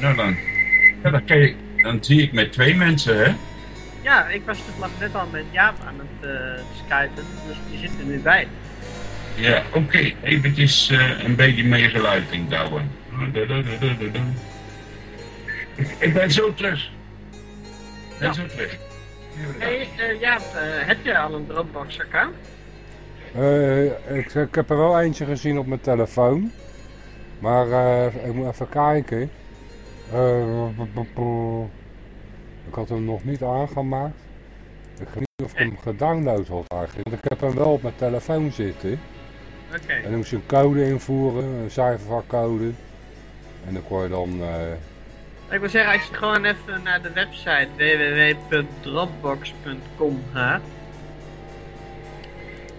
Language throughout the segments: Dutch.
Nou dan. Ja, dan, kan je, dan zie ik met twee mensen, hè? Ja, ik was toevallig net al met Jaap aan het uh, skypen, dus die zit er nu bij. Ja, oké. Okay. Eventjes uh, een beetje meer geluid indouwen. Ik, ik ben zo terug. Ik ben ja. zo terug. Hey, uh, Jaap, heb je al een Dropbox account? ik, ik heb er wel eentje gezien op mijn telefoon. Maar ik moet even kijken. Ik had hem nog niet aangemaakt. Ik weet niet of ik hem gedownload had eigenlijk. Want ik heb hem wel op mijn telefoon zitten. Oké. En dan moest je een code invoeren, een cijfervakcode. En dan kon je dan... Uh... Ik wil zeggen, als je gewoon even naar de website www.dropbox.com gaat.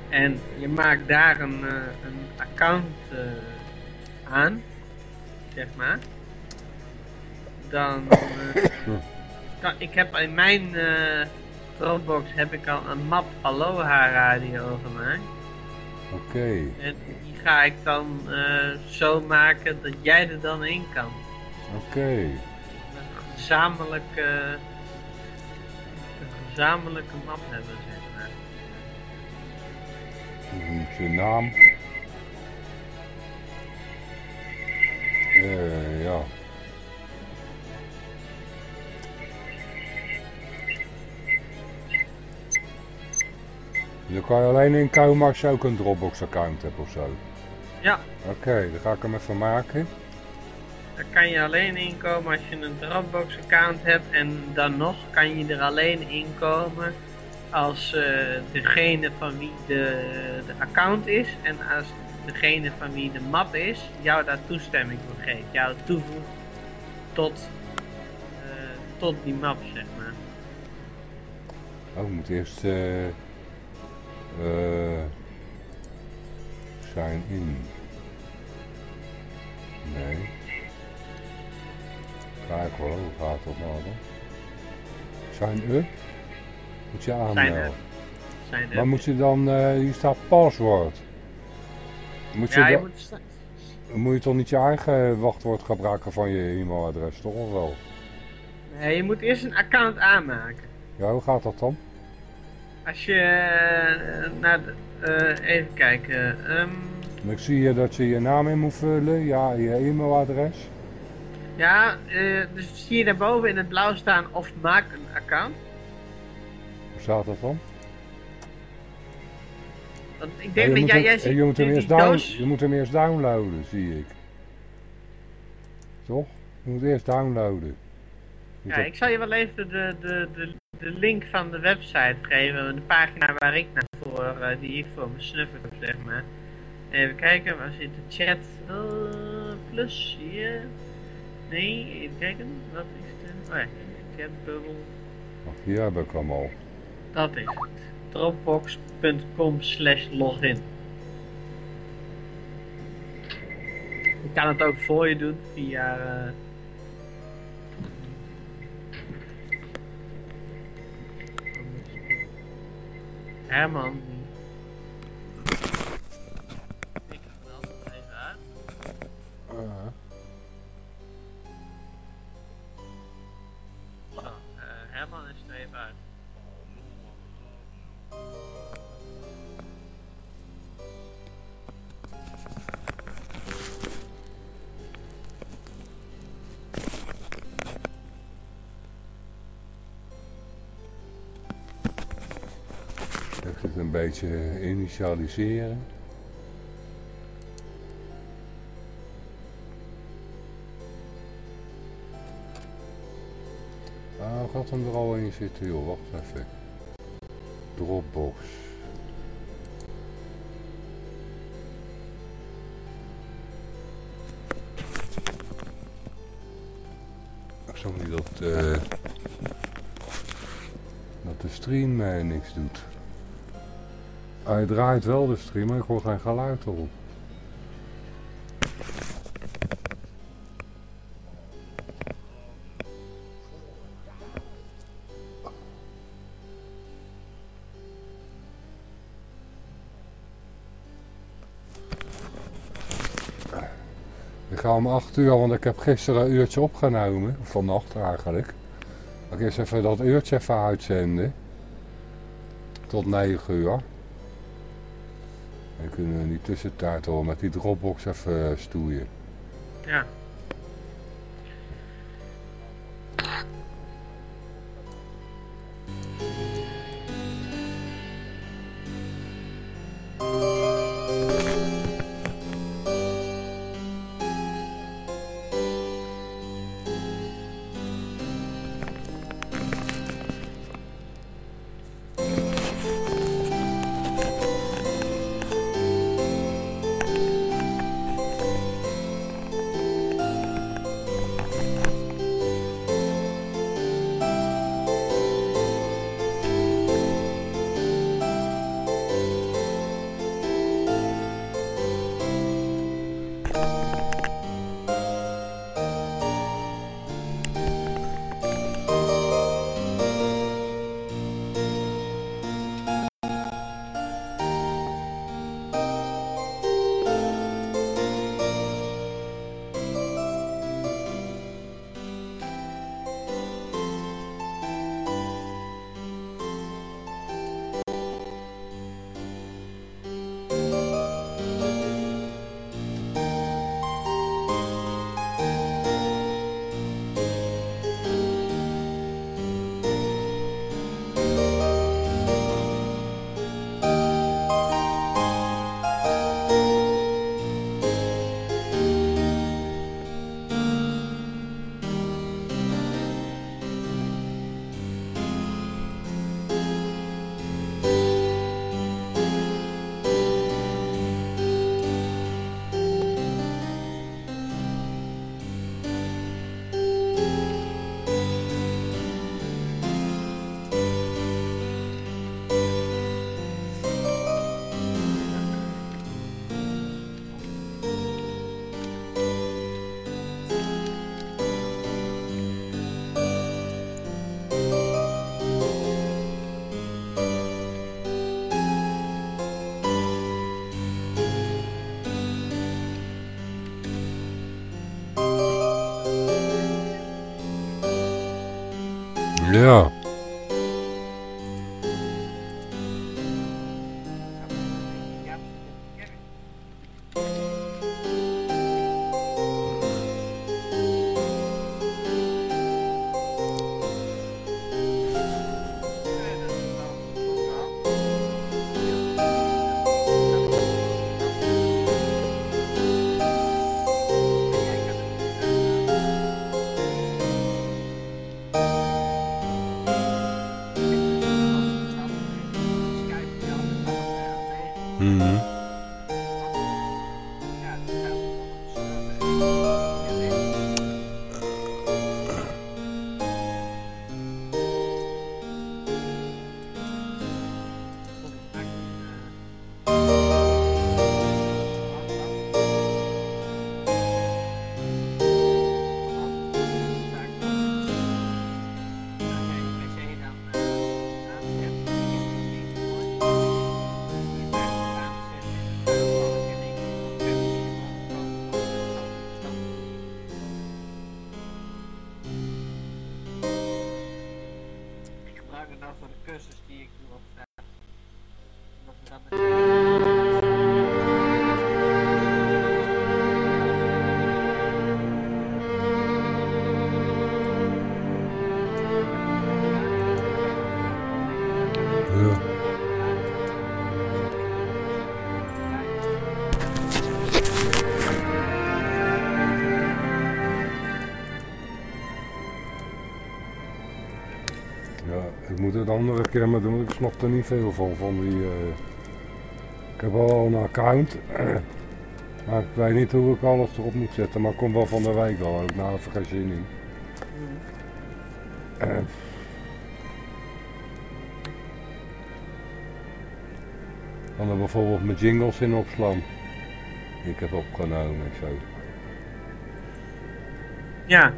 En je maakt daar een, uh, een account uh, aan, zeg maar. Dan... kan, ik heb in mijn Dropbox heb ik al een map Aloha radio gemaakt. Oké. En die ga ik dan uh, zo maken dat jij er dan in kan. Oké. Een gezamenlijke, een gezamenlijke map hebben, zeg maar. Je naam. Uh, ja. Je kan je alleen inkomen als je ook een Dropbox account hebt of zo? Ja. Oké, dan ga ik hem even maken. Daar kan je alleen inkomen als je een Dropbox account hebt en dan nog kan je er alleen inkomen als uh, degene van wie de, de account is en als degene van wie de map is jou daar toestemming voor geeft, jou toevoegt tot, uh, tot die map zeg maar. Oh, ik moet eerst... Uh uh, sign in. Nee. Kijk wel, hoe gaat dat nou dan? Sign up? Moet je aanmelden. Up. Maar moet je dan, uh, hier staat paswoord. Moet je, ja, je moet... moet je toch niet je eigen wachtwoord gebruiken van je e-mailadres, toch of wel? Nee, je moet eerst een account aanmaken. Ja, hoe gaat dat dan? Als je uh, naar de, uh, even kijken. Um, ik zie je dat je je naam in moet vullen, ja, je e-mailadres. Ja, dus zie je daarboven in het blauw staan of maak een account. Hoe staat dat dan? Want ik denk dat jij, jij ziet je moet, hem eerst je moet hem eerst downloaden, zie ik. Toch? Je moet eerst downloaden. Ja, ik zal je wel even de, de, de, de link van de website geven, de pagina waar ik naar voor, uh, die ik voor mijn snuffer heb, zeg maar. Even kijken, waar zit de chat? Uh, plus hier. Nee, even kijken, wat is de... Oh ja, chatbubbel. Hier heb ik hem al. Dat is het. Dropbox.com slash login. Ik kan het ook voor je doen via... Uh, Herman. Ik wel even uit. Uh. Beetje initialiseren. Ah, gaat hem er al in zitten wacht even. Dropbox. Ik zag niet dat, uh, dat de stream uh, niks doet. Hij draait wel de stream, maar ik hoor geen geluid erop. Ik ga om 8 uur, want ik heb gisteren een uurtje opgenomen. Vannacht eigenlijk. Ik eerst even dat uurtje even uitzenden. Tot 9 uur. En kunnen we die tussentijd hoor met die Dropbox even stoeien. Ja. Ja. Andere keer, maar ik snap er niet veel van. van die, uh, ik heb al een account, maar ik weet niet hoe ik alles erop moet zetten. Maar ik kom wel van de wijk al, ik nou zin in. Uh, kan er bijvoorbeeld mijn jingles in opslaan. Die ik heb opgenomen en zo. Ja.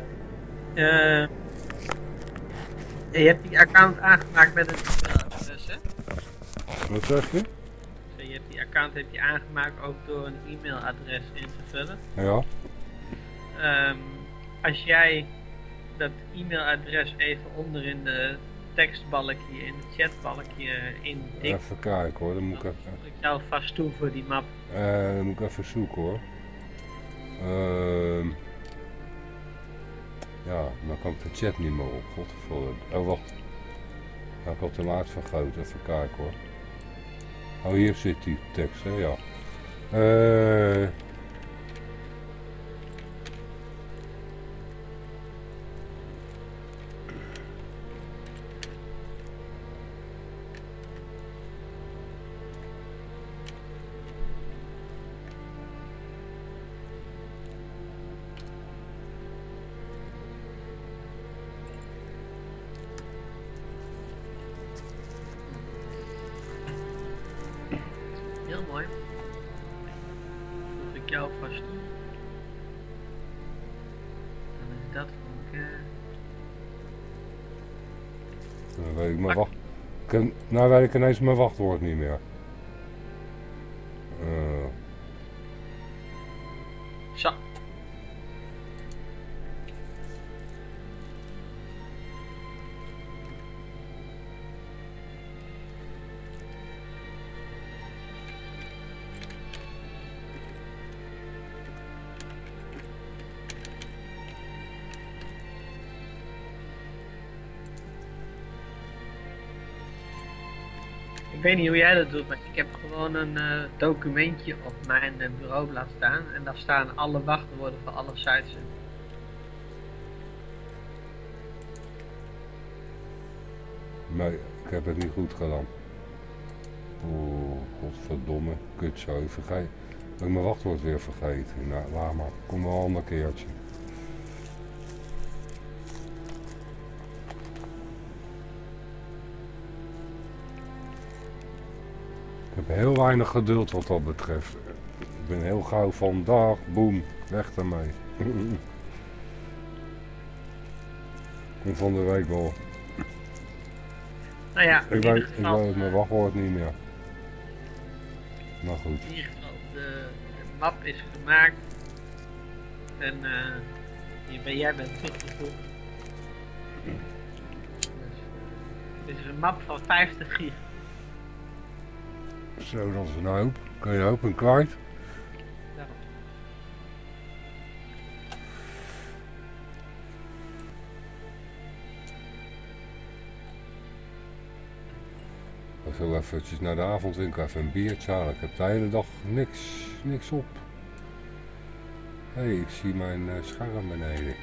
Uh, je hebt die account aangemaakt met een e-mailadres, hè? Wat zeg je? Je hebt die account heb je aangemaakt ook door een e-mailadres in te vullen. Ja. um, als jij dat e-mailadres even onder in de tekstbalkje, in het chatbalkje in Even kijken hoor, dan moet ik even... ik jou vast toe voor die map. Uh, dan moet ik even zoeken hoor. Uh, ja, dan kan ik de chat niet meer op. Godverdomme. Oh wacht. Ga ik automatisch vergroten, even kijken hoor. Oh hier zit die tekst hè, ja. Eh... Nou weet ik ineens mijn wachtwoord niet meer. Weet niet hoe jij dat doet, maar ik heb gewoon een uh, documentje op mijn uh, bureau laten staan. En daar staan alle wachtwoorden voor alle sites. Nee, ik heb het niet goed gedaan. Oeh, godverdomme, kut zo. Vergeet. Ik mijn wachtwoord weer vergeten. Nou, laat maar. Kom wel een ander keertje. Heel weinig geduld wat dat betreft. Ik ben heel gauw van dag, boem, weg ermee. Kom van de week wel. Nou ja, ik weet, geval, ik weet mijn wachtwoord niet meer. Maar goed. In ieder geval, de, map is gemaakt. En uh, jij bent teruggevoegd. Dus, dit is een map van 50 gig. Zo, dat is een hoop. Kan je een en kwijt. Wil eventjes naar de avondwinkel even een biertje halen. Ik heb de hele dag niks, niks op. Hé, hey, ik zie mijn uh, scherm beneden.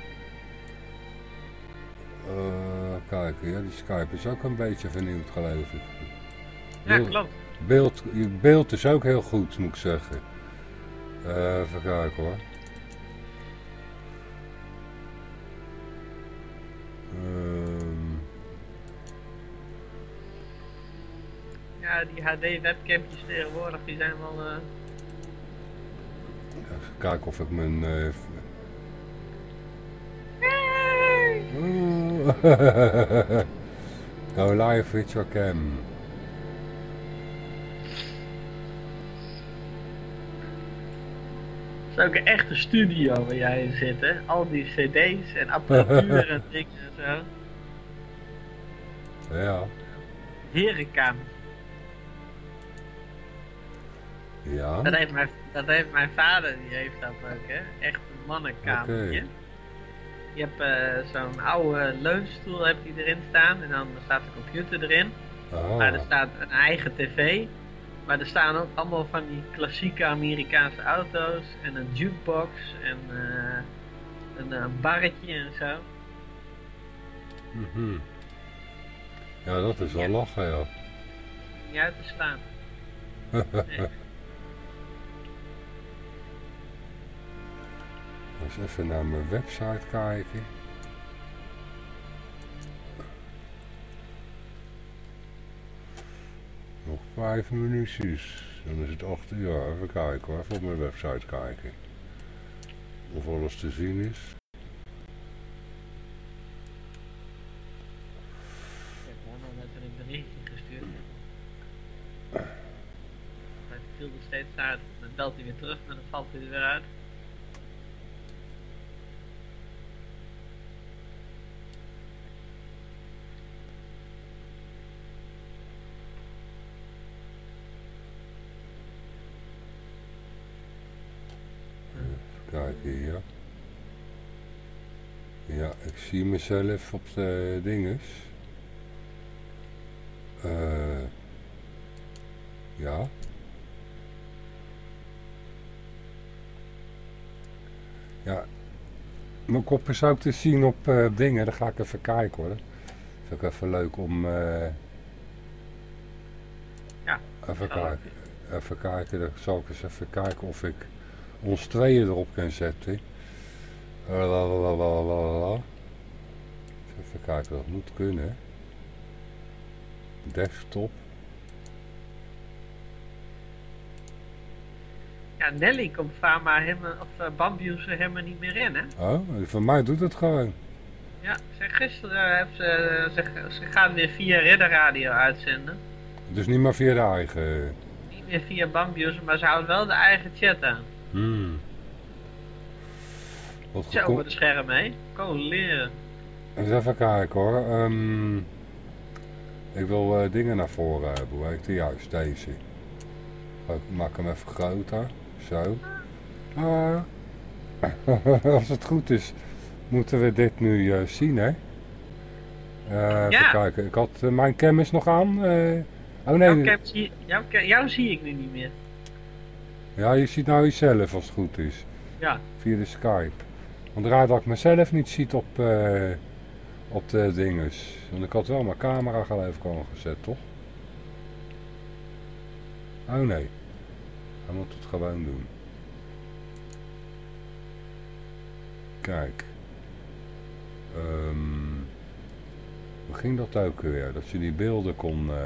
Uh, kijk, ja, die Skype is ook een beetje vernieuwd geloof ik. Ja, klopt. Beeld, je beeld is ook heel goed, moet ik zeggen. Uh, even kijken hoor. Um... Ja, die HD webcampjes tegenwoordig, die zijn wel... Uh... Even kijken of ik mijn... Uh... Hey! Go live with your cam. Is ook een echte studio waar jij in zit, hè? Al die cd's en apparatuur en dingen en zo. Ja. Herenkamer. Ja. Dat heeft, mijn, dat heeft mijn vader, die heeft dat ook, hè? Echt een mannenkamertje. Je hebt uh, zo'n oude leunstoel heb je erin staan en dan staat de computer erin. Oh. Maar er staat een eigen tv maar er staan ook allemaal van die klassieke Amerikaanse auto's en een jukebox en uh, een, een, barretje en zo. Mm Ja, dat is wel lachen, ja. Niet uit te slaan. nee. Eens even naar mijn website kijken. Vijf minuutjes. Dan is het acht uur. Even kijken hoor. Even op mijn website kijken. Of alles te zien is. Ik heb nog net een berichtje gestuurd. Hij viel er steeds uit. Dan belt hij weer terug en dan valt hij er weer uit. kijken hier. Ja, ik zie mezelf op de dinges. Uh, ja. Ja. Mijn kop is ook te zien op uh, dingen. Dan ga ik even kijken hoor. Dat is ook even leuk om... Uh, ja. Even kijken. Even kijken. Dan zal ik eens even kijken of ik ons tweeën erop kan zetten. Lalalala. Even kijken, dat moet kunnen. Desktop. Ja, Nelly komt Fama helemaal, of uh, Bambius helemaal niet meer in, hè? Oh, voor mij doet het gewoon. Ja, zeg, gisteren ze, ze, ze gaan weer via Ridderradio uitzenden. Dus niet meer via de eigen... Niet meer via Bambius, maar ze houdt wel de eigen chat aan. Hmm. Wat Zo, met de scherm, hè? Kon leren. Eens even kijken hoor. Um, ik wil uh, dingen naar voren hebben. Hoe heet die juist? Deze. Ik maak hem even groter. Zo. Ah. Als het goed is, moeten we dit nu uh, zien, hè? Uh, even kijken. Ik had mijn cam is nog aan. oh nee. Jouw cam zie, jou, jou zie ik nu niet meer. Ja, je ziet nou jezelf als het goed is. Ja. Via de Skype. Want raar dat ik mezelf niet ziet op, uh, op de dinges. Want ik had wel mijn camera geloof ik gezet, toch? Oh nee. Hij moet het gewoon doen. Kijk. Um, hoe ging dat ook weer? Dat je die beelden kon... Uh,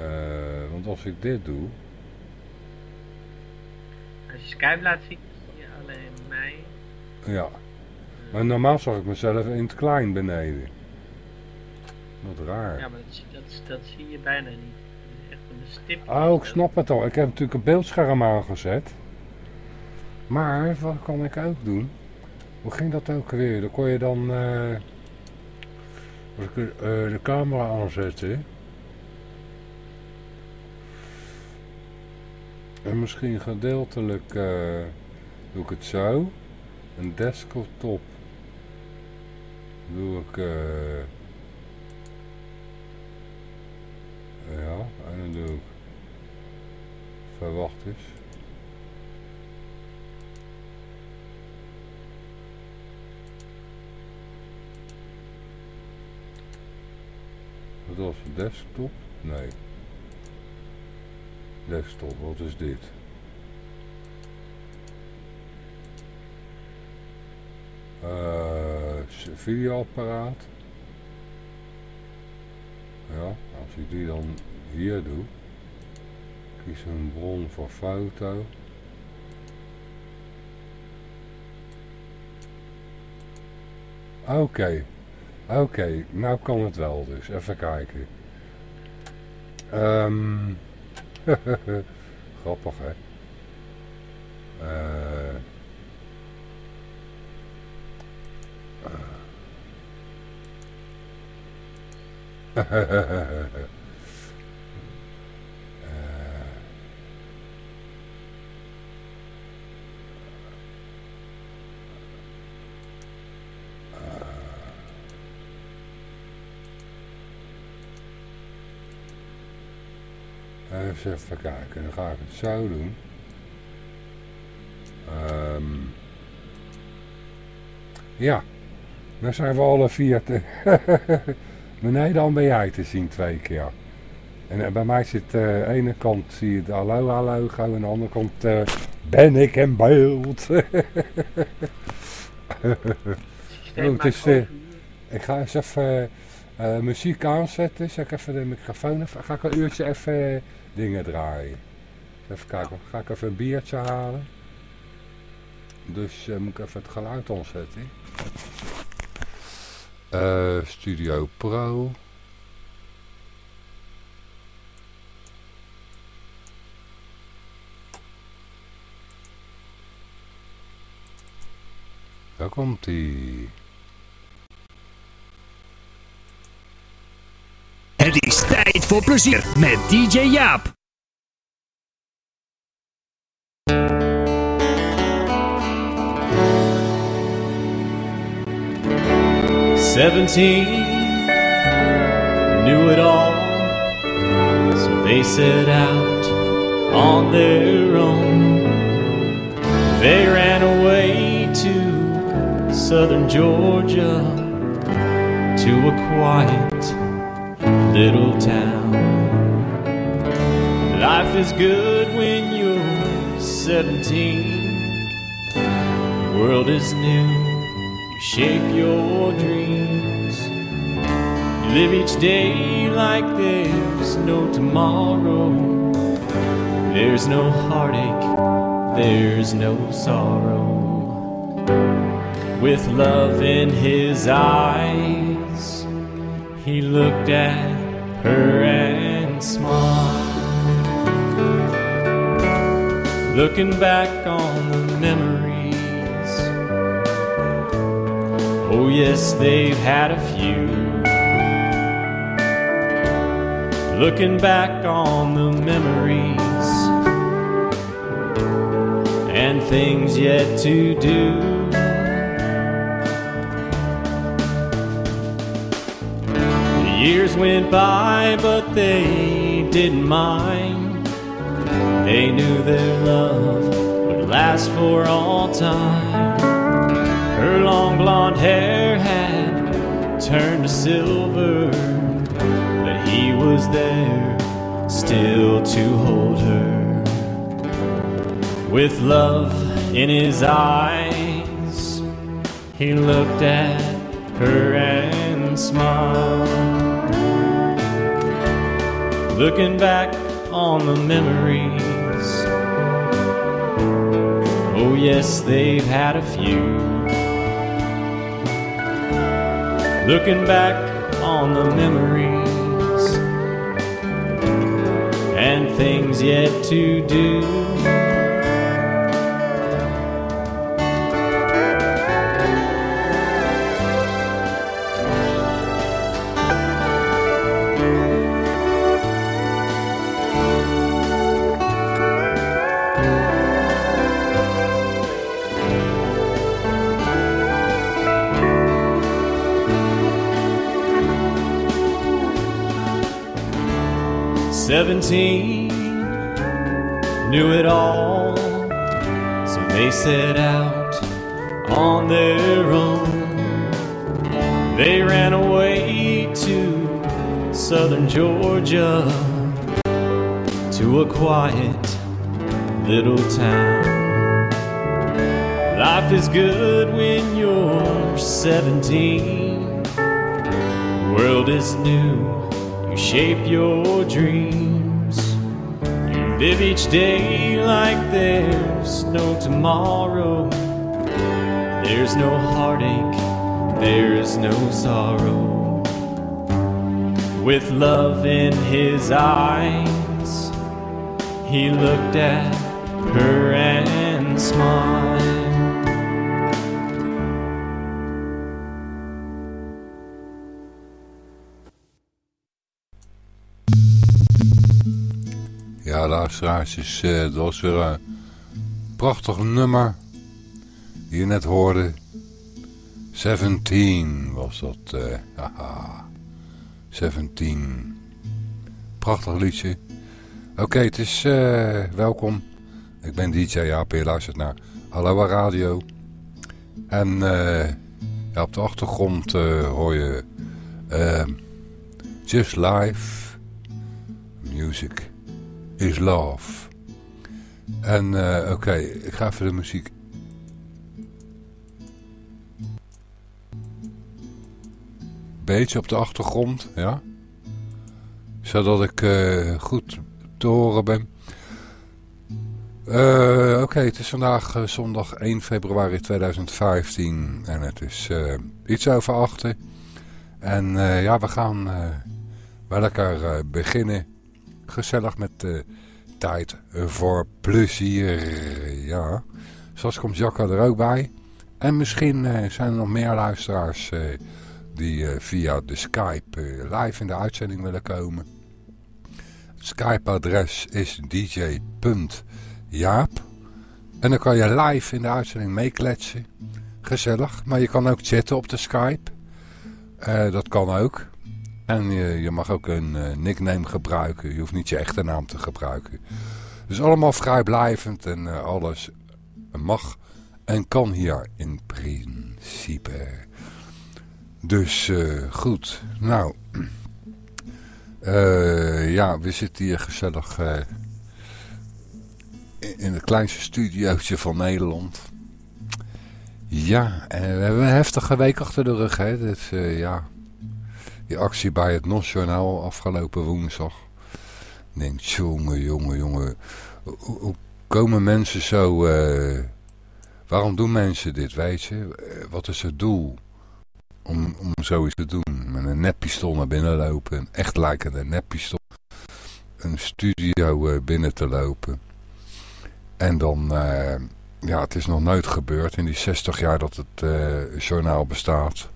uh, want als ik dit doe... Als je Skype laat zien, zie je alleen mij. Ja. Maar normaal zag ik mezelf in het klein beneden. Wat raar. Ja, maar dat, dat, dat zie je bijna niet. Echt een stip. Oh, ik snap het al. Ik heb natuurlijk een beeldscherm aangezet. Maar, wat kan ik ook doen? Hoe ging dat ook weer? Dan kon je dan... Uh, als ik uh, de camera aanzetten... En misschien gedeeltelijk uh, doe ik het zo. Een desktop doe ik... Uh, ja, en dan doe ik... Verwacht eens. Dat was de desktop? Nee desktop, wat is dit? Videoapparaat. Ja, als ik die dan hier doe, kies een bron voor foto. Oké, oké, nou kan het wel dus, even kijken. Um, Grappig, hè? Uh, even kijken, dan ga ik het zo doen. Um, ja, dan zijn we alle vier te... nee, dan ben jij te zien twee keer. En uh, bij mij zit uh, aan de ene kant zie je de hallo hallo en aan de andere kant uh, ben ik in beeld. oh, het ik ga eens even muziek aanzetten, zet ik even de microfoon even, ga ik een uurtje even dingen draaien. Even kijken, ga ik even een biertje halen. Dus moet ik even het geluid omzetten. Uh, Studio Pro. Daar komt ie. Het is tijd voor plezier met DJ Jaap. Seventeen knew it all, so they set out on their own. They ran away to southern Georgia to a quiet little town. Life is good when you're 17. The world is new, you shape your dreams. You live each day like there's no tomorrow. There's no heartache, there's no sorrow. With love in his eyes, he looked at her and smiled. Looking back on the memories. Oh, yes, they've had a few. Looking back on the memories and things yet to do. The years went by, but they didn't mind. They knew their love would last for all time. Blonde hair had turned to silver, but he was there still to hold her. With love in his eyes, he looked at her and smiled. Looking back on the memories. Oh, yes, they've had a few. Looking back on the memories and things yet to do. Seventeen knew it all, so they set out on their own. They ran away to southern Georgia to a quiet little town. Life is good when you're 17. The world is new you shape your dreams. Live each day like there's no tomorrow. There's no heartache, there's no sorrow. With love in his eyes, he looked at her and smiled. Luisteraars, is, eh, dat was weer een prachtig nummer die je net hoorde. 17 was dat. eh haha. 17. Prachtig liedje. Oké, het is eh, welkom. Ik ben DJ je luistert naar Aloha Radio. En ja, op de achtergrond hoor je Just Live Music is Love. En eh, oké, ik ga even de muziek beetje op de achtergrond, ja. Zodat ik eh, goed te horen ben. Eh, Oké, het is vandaag zondag 1 februari 2015 en het is iets over achter. En ja, we gaan lekker eh, beginnen. Gezellig met de tijd voor plezier, ja. Zoals komt Jacca er ook bij. En misschien eh, zijn er nog meer luisteraars eh, die eh, via de Skype live in de uitzending willen komen. Skype-adres is dj.jaap. En dan kan je live in de uitzending meekletsen. Gezellig. Maar je kan ook chatten op de Skype. Dat kan ook. En je, mag ook een eh, nickname gebruiken. Je hoeft niet je echte naam te gebruiken. Dus allemaal vrijblijvend en eh, alles mag en kan hier in principe. Dus eh, goed. Nou, ja, we zitten hier gezellig in- het kleinste studiootje van Nederland. Ja, en we hebben een heftige week achter de rug, hè. Dus ja, die actie bij het NOS-journaal afgelopen woensdag. Ik denk, jongen, jongen, jongen. Hoe, komen mensen zo... eh, waarom doen mensen dit, weet je? Eh, wat is het doel om, om zoiets te doen? Met een neppistool naar binnen lopen. Een echt lijkende neppistool. Een studio eh, binnen te lopen. En dan... ja, het is nog nooit gebeurd in die 60 jaar dat het journaal bestaat.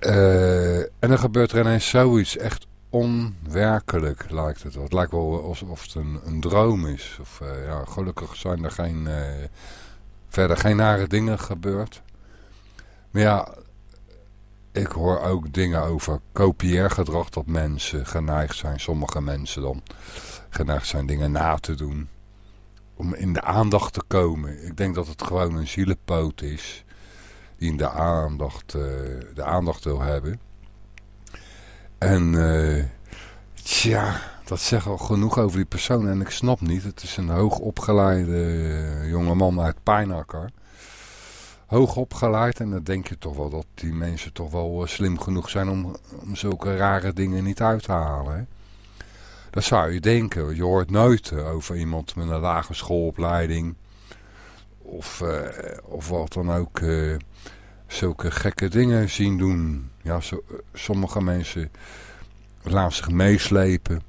Eh, en dan gebeurt er ineens zoiets echt onwerkelijk lijkt het. Het lijkt wel alsof het een, een droom is. Of, eh, ja, gelukkig zijn er geen, eh, verder geen nare dingen gebeurd. Maar ja, ik hoor ook dingen over kopieergedrag dat mensen geneigd zijn, sommige mensen dan, geneigd zijn dingen na te doen. Om in de aandacht te komen. Ik denk dat het gewoon een zielepoot is die de aandacht, eh, de aandacht wil hebben. En eh, tja, dat zegt al genoeg over die persoon. En ik snap niet, het is een hoogopgeleide uh, jongeman uit Pijnakker. Hoog opgeleid en dan denk je toch wel dat die mensen toch wel slim genoeg zijn om, om zulke rare dingen niet uit te halen. Dat zou je denken. Je hoort nooit over iemand met een lage schoolopleiding of, of wat dan ook zulke gekke dingen zien doen. Ja, zo, sommige mensen laten zich meeslepen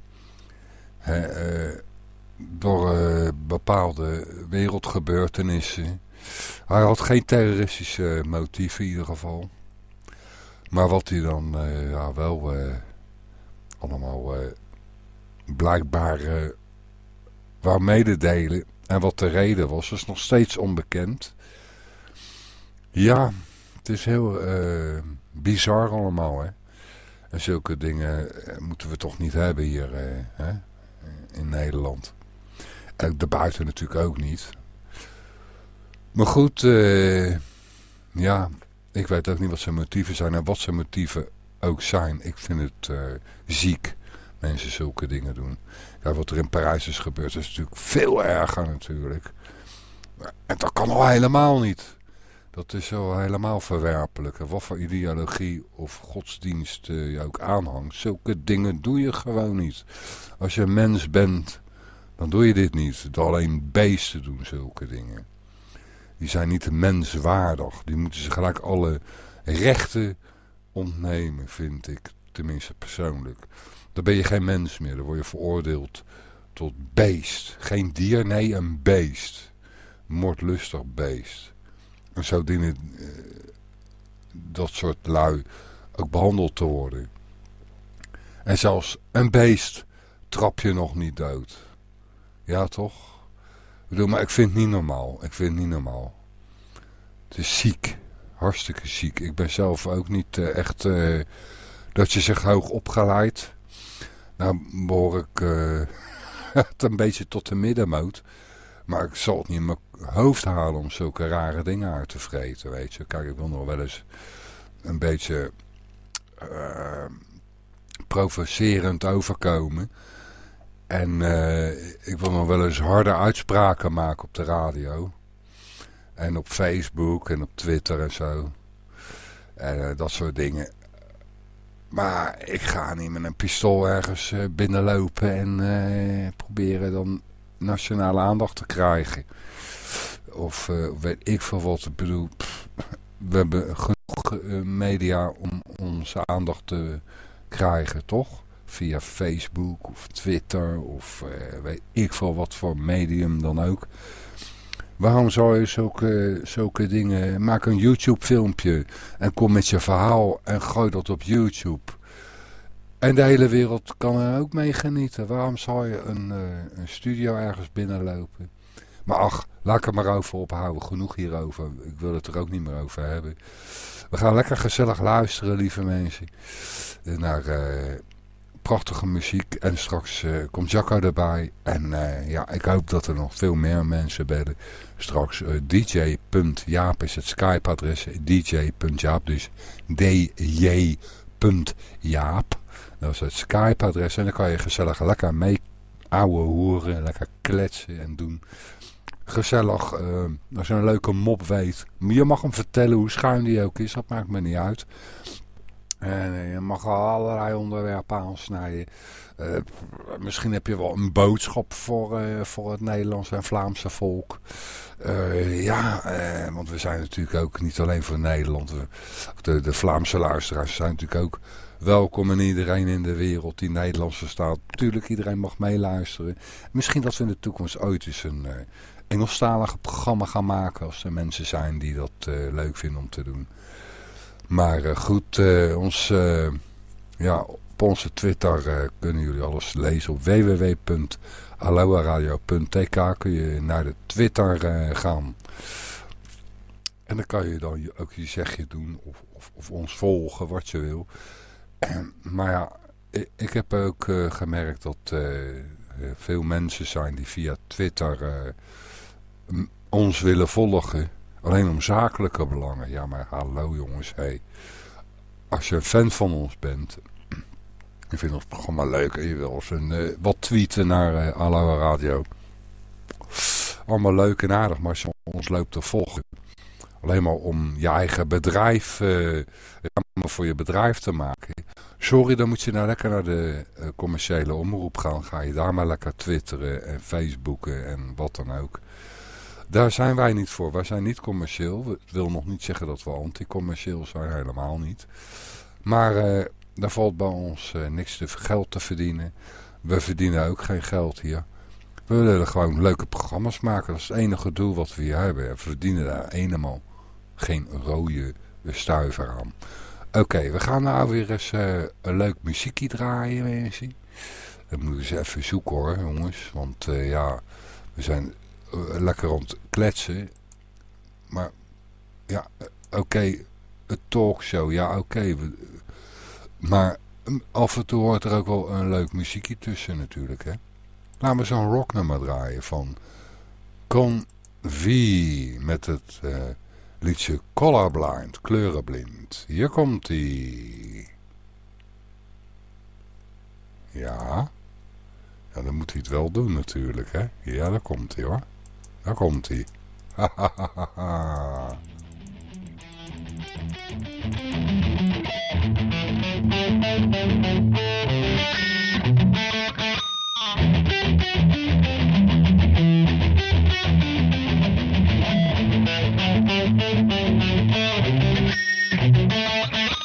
hè, uh, door uh, bepaalde wereldgebeurtenissen. Hij had geen terroristische motieven in ieder geval. Maar wat hij dan ja, wel allemaal blijkbaar wou mededelen en wat de reden was, is nog steeds onbekend. Ja, is heel uh, bizar allemaal, hè. En zulke dingen moeten we toch niet hebben hier uh, hè? in Nederland. En daarbuiten natuurlijk ook niet. Maar goed, ja, ik weet ook niet wat zijn motieven zijn. En wat zijn motieven ook zijn. Ik vind het ziek, mensen zulke dingen doen. Ja, wat er in Parijs is gebeurd is natuurlijk veel erger natuurlijk. En dat kan al helemaal niet. Dat is al helemaal verwerpelijk. En wat voor ideologie of godsdienst uh, je ook aanhangt. Zulke dingen doe je gewoon niet. Als je een mens bent, dan doe je dit niet. Alleen beesten doen zulke dingen. Die zijn niet menswaardig. Die moeten ze gelijk alle rechten ontnemen, vind ik. Tenminste persoonlijk. Dan ben je geen mens meer. Dan word je veroordeeld tot beest. Geen dier, nee, een beest. Moordlustig beest. En zo dienen uh, dat soort lui ook behandeld te worden. En zelfs een beest trap je nog niet dood. Ja, toch? Ik bedoel, maar ik vind het niet normaal. Ik vind het niet normaal. Het is ziek. Hartstikke ziek. Ik ben zelf ook niet uh, echt... Uh, dat je zich hoog opgeleid... Nou behoor ik het een beetje tot de middenmoot. Maar ik zal het niet in mijn hoofd halen om zulke rare dingen uit te vreten, weet je. Kijk, ik wil nog wel eens een beetje uh, provocerend overkomen. En uh, ik wil nog wel eens harde uitspraken maken op de radio. En op Facebook en op Twitter en zo. En uh, dat soort dingen. Maar ik ga niet met een pistool ergens binnenlopen en proberen dan nationale aandacht te krijgen. Of uh, weet ik veel wat. Ik bedoel, we hebben genoeg media om onze aandacht te krijgen, toch? Via Facebook of Twitter of weet ik veel wat voor medium dan ook. Waarom zou je zulke, zulke dingen... Maak een YouTube filmpje en kom met je verhaal en gooi dat op YouTube. En de hele wereld kan er ook mee genieten. Waarom zou je een, uh, een studio ergens binnenlopen? Maar ach, laat ik er maar over ophouden. Genoeg hierover. Ik wil het er ook niet meer over hebben. We gaan lekker gezellig luisteren, lieve mensen. eh, Naar eh, prachtige muziek. En straks eh, komt Jacco erbij. En eh, ja, ik hoop dat er nog veel meer mensen bellen. Straks eh, dj.jaap is het Skype-adres. dj.jaap, dus dj.jaap. Dat is het Skype-adres. En dan kan je gezellig lekker mee ouwe horen. Lekker kletsen en doen. Gezellig. eh, als je een leuke mop weet. Je mag hem vertellen hoe schuin die ook is. Dat maakt me niet uit. En je mag al allerlei onderwerpen aansnijden. Eh, misschien heb je wel een boodschap voor, eh, voor het Nederlandse en Vlaamse volk. Ja, want we zijn natuurlijk ook niet alleen voor Nederland. De, de Vlaamse luisteraars zijn natuurlijk ook welkom en iedereen in de wereld die Nederlands verstaat. Natuurlijk, iedereen mag meeluisteren. Misschien dat we in de toekomst ooit eens een uh, Engelstalige programma gaan maken. Als er mensen zijn die dat uh, leuk vinden om te doen. Maar uh, goed, ons, ja, op onze Twitter kunnen jullie alles lezen op www.aloaradio.tk kun je naar de Twitter gaan. En dan kan je dan ook je zegje doen of, of, of ons volgen, wat je wil. Maar ja, ik, heb ook uh, gemerkt dat uh, veel mensen zijn die via Twitter ons willen volgen. Alleen om zakelijke belangen. Ja, maar hallo jongens, hey. Als je een fan van ons bent, je vindt ons programma leuk en je wil wat tweeten naar uh, Radio. Allemaal leuk en aardig, maar als je ons loopt te volgen, alleen maar om je eigen bedrijf, uh, voor je bedrijf te maken. Sorry, dan moet je nou lekker naar de uh, commerciële omroep gaan. Ga je daar maar lekker twitteren en facebooken en wat dan ook. Daar zijn wij niet voor. Wij zijn niet commercieel. Dat wil nog niet zeggen dat we anti-commercieel zijn. Helemaal niet. Maar uh, daar valt bij ons niks te geld te verdienen. We verdienen ook geen geld hier. We willen gewoon leuke programma's maken. Dat is het enige doel wat we hier hebben. We verdienen daar eenmaal geen rode stuiver aan. Oké, we gaan nou weer eens uh, een leuk muziekje draaien, mensen. Dat moeten eens even zoeken hoor, jongens. Want uh, ja, we zijn uh, lekker het kletsen. Maar ja, oké, okay, een talkshow, ja oké. Maar af en toe hoort er ook wel een leuk muziekje tussen natuurlijk, hè. Laten we zo'n rocknummer draaien van Con V met het liedje Colorblind, kleurenblind. Hier komt ie. Ja. Ja, dan moet hij het wel doen natuurlijk, hè. Ja, daar komt hij hoor. Daar komt hij. Thank you.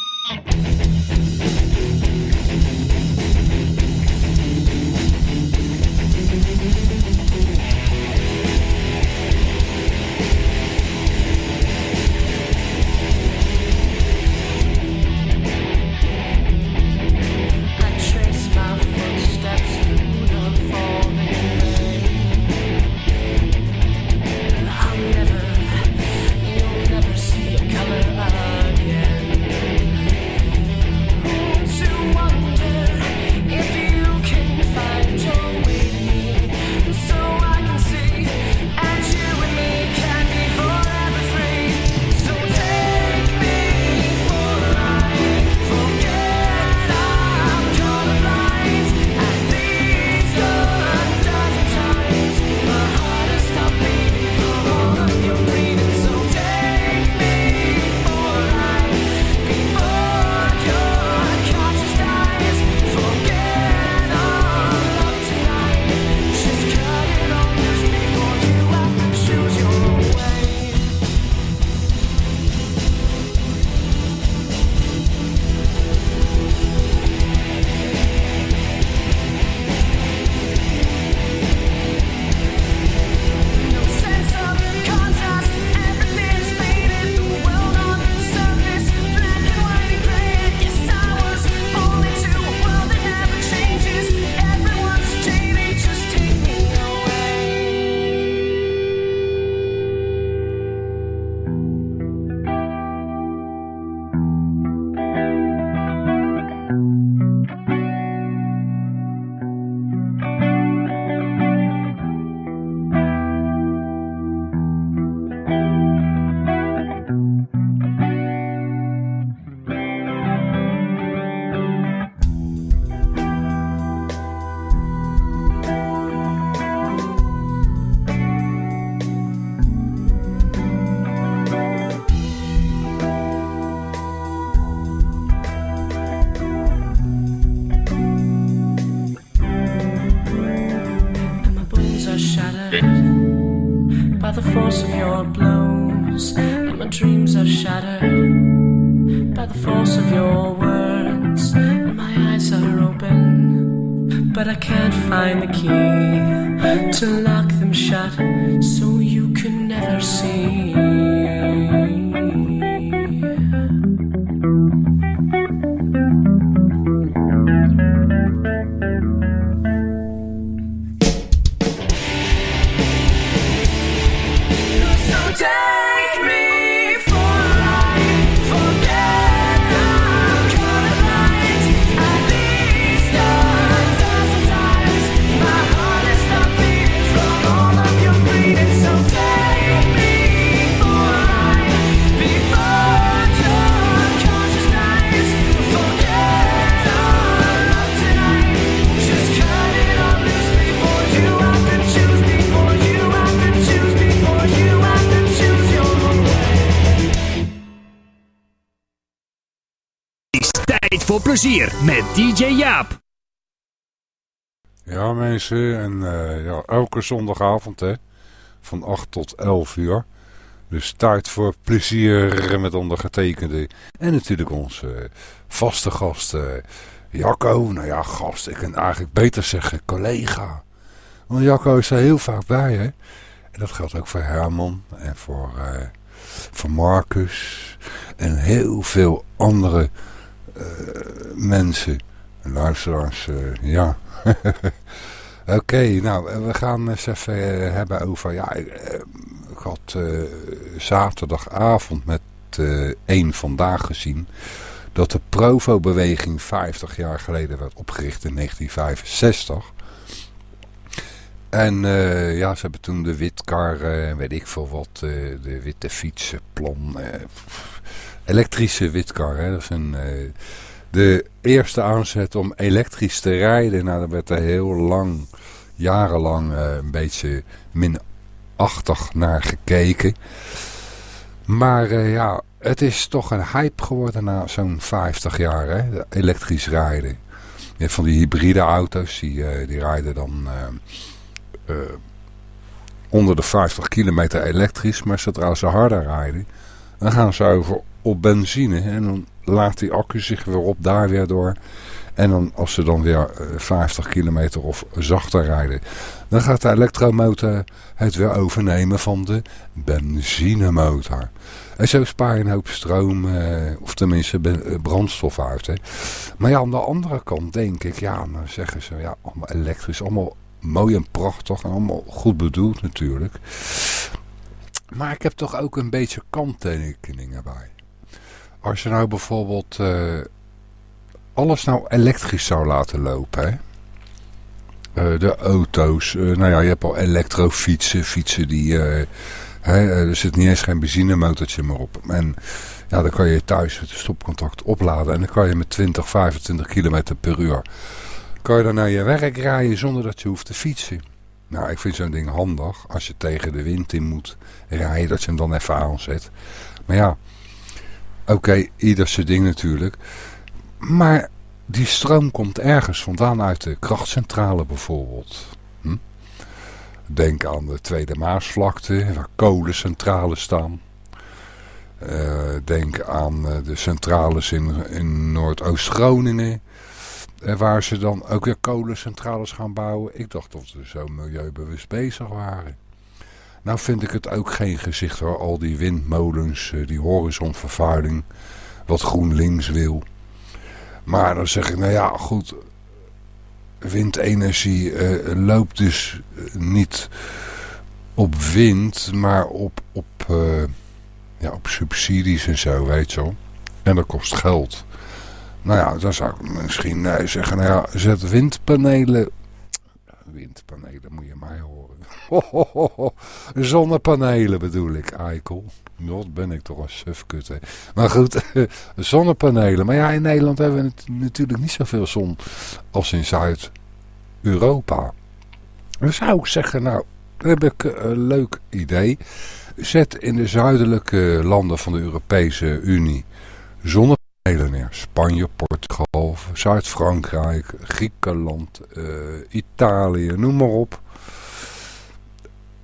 Met DJ Jaap. Ja mensen, en eh, ja, elke zondagavond hè, van 8 tot 11 uur. Dus tijd voor plezier met ondergetekende. En natuurlijk onze vaste gast eh, Jacco. Nou ja, gast, ik kan eigenlijk beter zeggen collega. Want Jacco is er heel vaak bij hè. En dat geldt ook voor Herman en voor, eh, voor Marcus. En heel veel andere mensen. En luisteraars, eh, ja. Oké, nou, eh, we gaan eens even eh, hebben over... Ja, ik, eh, had eh, zaterdagavond met eh één Vandaag gezien... dat de Provo-beweging 50 jaar geleden werd opgericht in 1965... En eh, ja, ze hebben toen de witkar, eh, weet ik veel wat, eh, de witte fietsenplan, eh, elektrische witkar. Hè, dat is een, eh, de eerste aanzet om elektrisch te rijden. Nou, daar werd er heel lang, jarenlang eh, een beetje minachtig naar gekeken. Maar eh, ja, het is toch een hype geworden na zo'n 50 jaar, hè, elektrisch rijden. Van die hybride auto's, die, die rijden dan... onder de 50 kilometer elektrisch. Maar zodra ze harder rijden, dan gaan ze over op benzine. En dan laat die accu zich weer op, daar weer door. En dan, als ze dan weer eh, 50 kilometer of zachter rijden, dan gaat de elektromotor het weer overnemen van de benzinemotor. En zo spaar je een hoop stroom, eh, of tenminste eh, brandstof uit. Hè. Maar ja, aan de andere kant denk ik, ja, dan zeggen ze, ja, allemaal elektrisch, allemaal mooi en prachtig en allemaal goed bedoeld natuurlijk. Maar ik heb toch ook een beetje kanttekeningen bij. Als je nou bijvoorbeeld eh, alles nou elektrisch zou laten lopen, hè? Eh, de auto's, eh, nou ja, je hebt al elektrofietsen, fietsen die, hè, er zit niet eens geen benzinemotortje meer op. En ja, dan kan je thuis het stopcontact opladen en dan kan je met 20, 25 kilometer per uur, kan je dan naar je werk rijden zonder dat je hoeft te fietsen. Nou, ik vind zo'n ding handig als je tegen de wind in moet rijden, dat je hem dan even aanzet. Maar ja, oké, ieder zijn ding natuurlijk. Maar die stroom komt ergens vandaan uit de krachtcentrale bijvoorbeeld. Hm? Denk aan de Tweede Maasvlakte, waar kolencentrales staan. Eh, denk aan eh, de centrales in, in Noordoost-Groningen. eh, waar ze dan ook weer kolencentrales gaan bouwen. Ik dacht dat ze zo milieubewust bezig waren. Nou vind ik het ook geen gezicht hoor. Al die windmolens, eh, die horizonvervuiling. Wat GroenLinks wil. Maar dan zeg ik, nou ja, goed. Windenergie eh, loopt dus eh, niet op wind, maar op, op, ja, op subsidies en zo, weet je wel. En dat kost geld. Nou ja, dan zou ik misschien zeggen, nou ja, zet windpanelen... Windpanelen, moet je mij Zonnepanelen bedoel ik, eikel. Wat ben ik toch een sufkut. Maar goed, zonnepanelen. Maar ja, in Nederland hebben we nat- natuurlijk niet zoveel zon als in Zuid-Europa. Dan zou ik zeggen, nou, heb ik een leuk idee. Zet in de zuidelijke landen van de Europese Unie zonnepanelen neer. Spanje, Portugal, Zuid-Frankrijk, Griekenland, eh, Italië, noem maar op.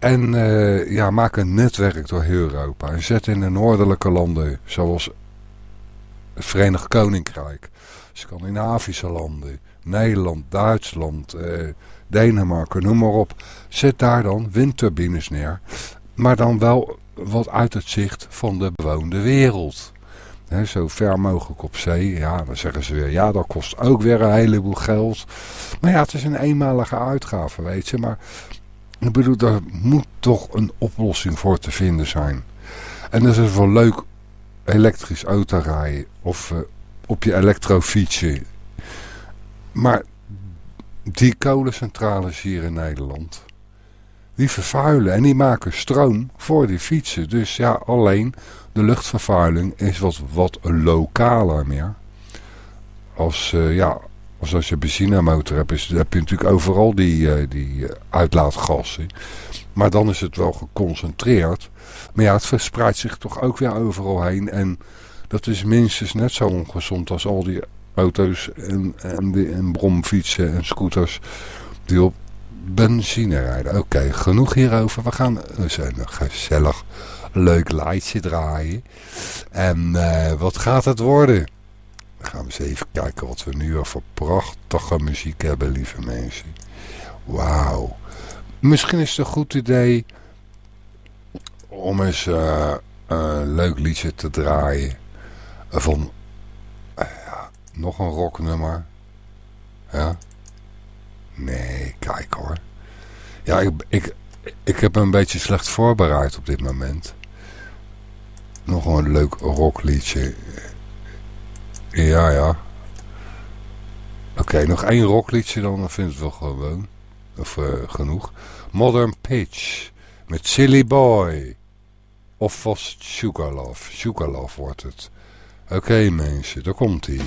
En eh, ja, maak een netwerk door heel Europa. En zet in de noordelijke landen, zoals het Verenigd Koninkrijk, Scandinavische landen, Nederland, Duitsland, eh, Denemarken, noem maar op. Zet daar dan windturbines neer. Maar dan wel wat uit het zicht van de bewoonde wereld. Zo ver mogelijk op zee. Ja, dan zeggen ze weer, ja, dat kost ook weer een heleboel geld. Maar ja, het is een eenmalige uitgave, weet je. Maar ik bedoel, daar moet toch een oplossing voor te vinden zijn. En dat is wel leuk elektrisch auto rijden of eh, op je elektrofietsje. Maar die kolencentrales hier in Nederland, die vervuilen en die maken stroom voor die fietsen. Dus ja, alleen de luchtvervuiling is wat, wat lokaler meer. Als, eh, ja, als je benzinemotor hebt, is, heb je natuurlijk overal die, eh, die eh, uitlaatgassen. Maar dan is het wel geconcentreerd. Maar ja, het verspreidt zich toch ook weer overal heen. En dat is minstens net zo ongezond als al die auto's en, en, en bromfietsen en scooters die op benzine rijden. Oké, genoeg hierover. We gaan eens een gezellig leuk lightje draaien. En eh, wat gaat het worden? Gaan we eens even kijken wat we nu al voor prachtige muziek hebben, lieve mensen. Wauw. Misschien is het een goed idee om eens eh, een leuk liedje te draaien van eh, ja, nog een rocknummer. Ja. Nee, kijk hoor. Ja, ik, ik, ik heb me een beetje slecht voorbereid op dit moment. Nog een leuk rockliedje. Ja, ja. Oké, nog één rockliedje dan, dan vind ik het wel gewoon. Of eh, genoeg. Modern Pitch. Met Silly Boy. Of was het Sugar Love? Sugar Love wordt het. Oké mensen, daar komt ie.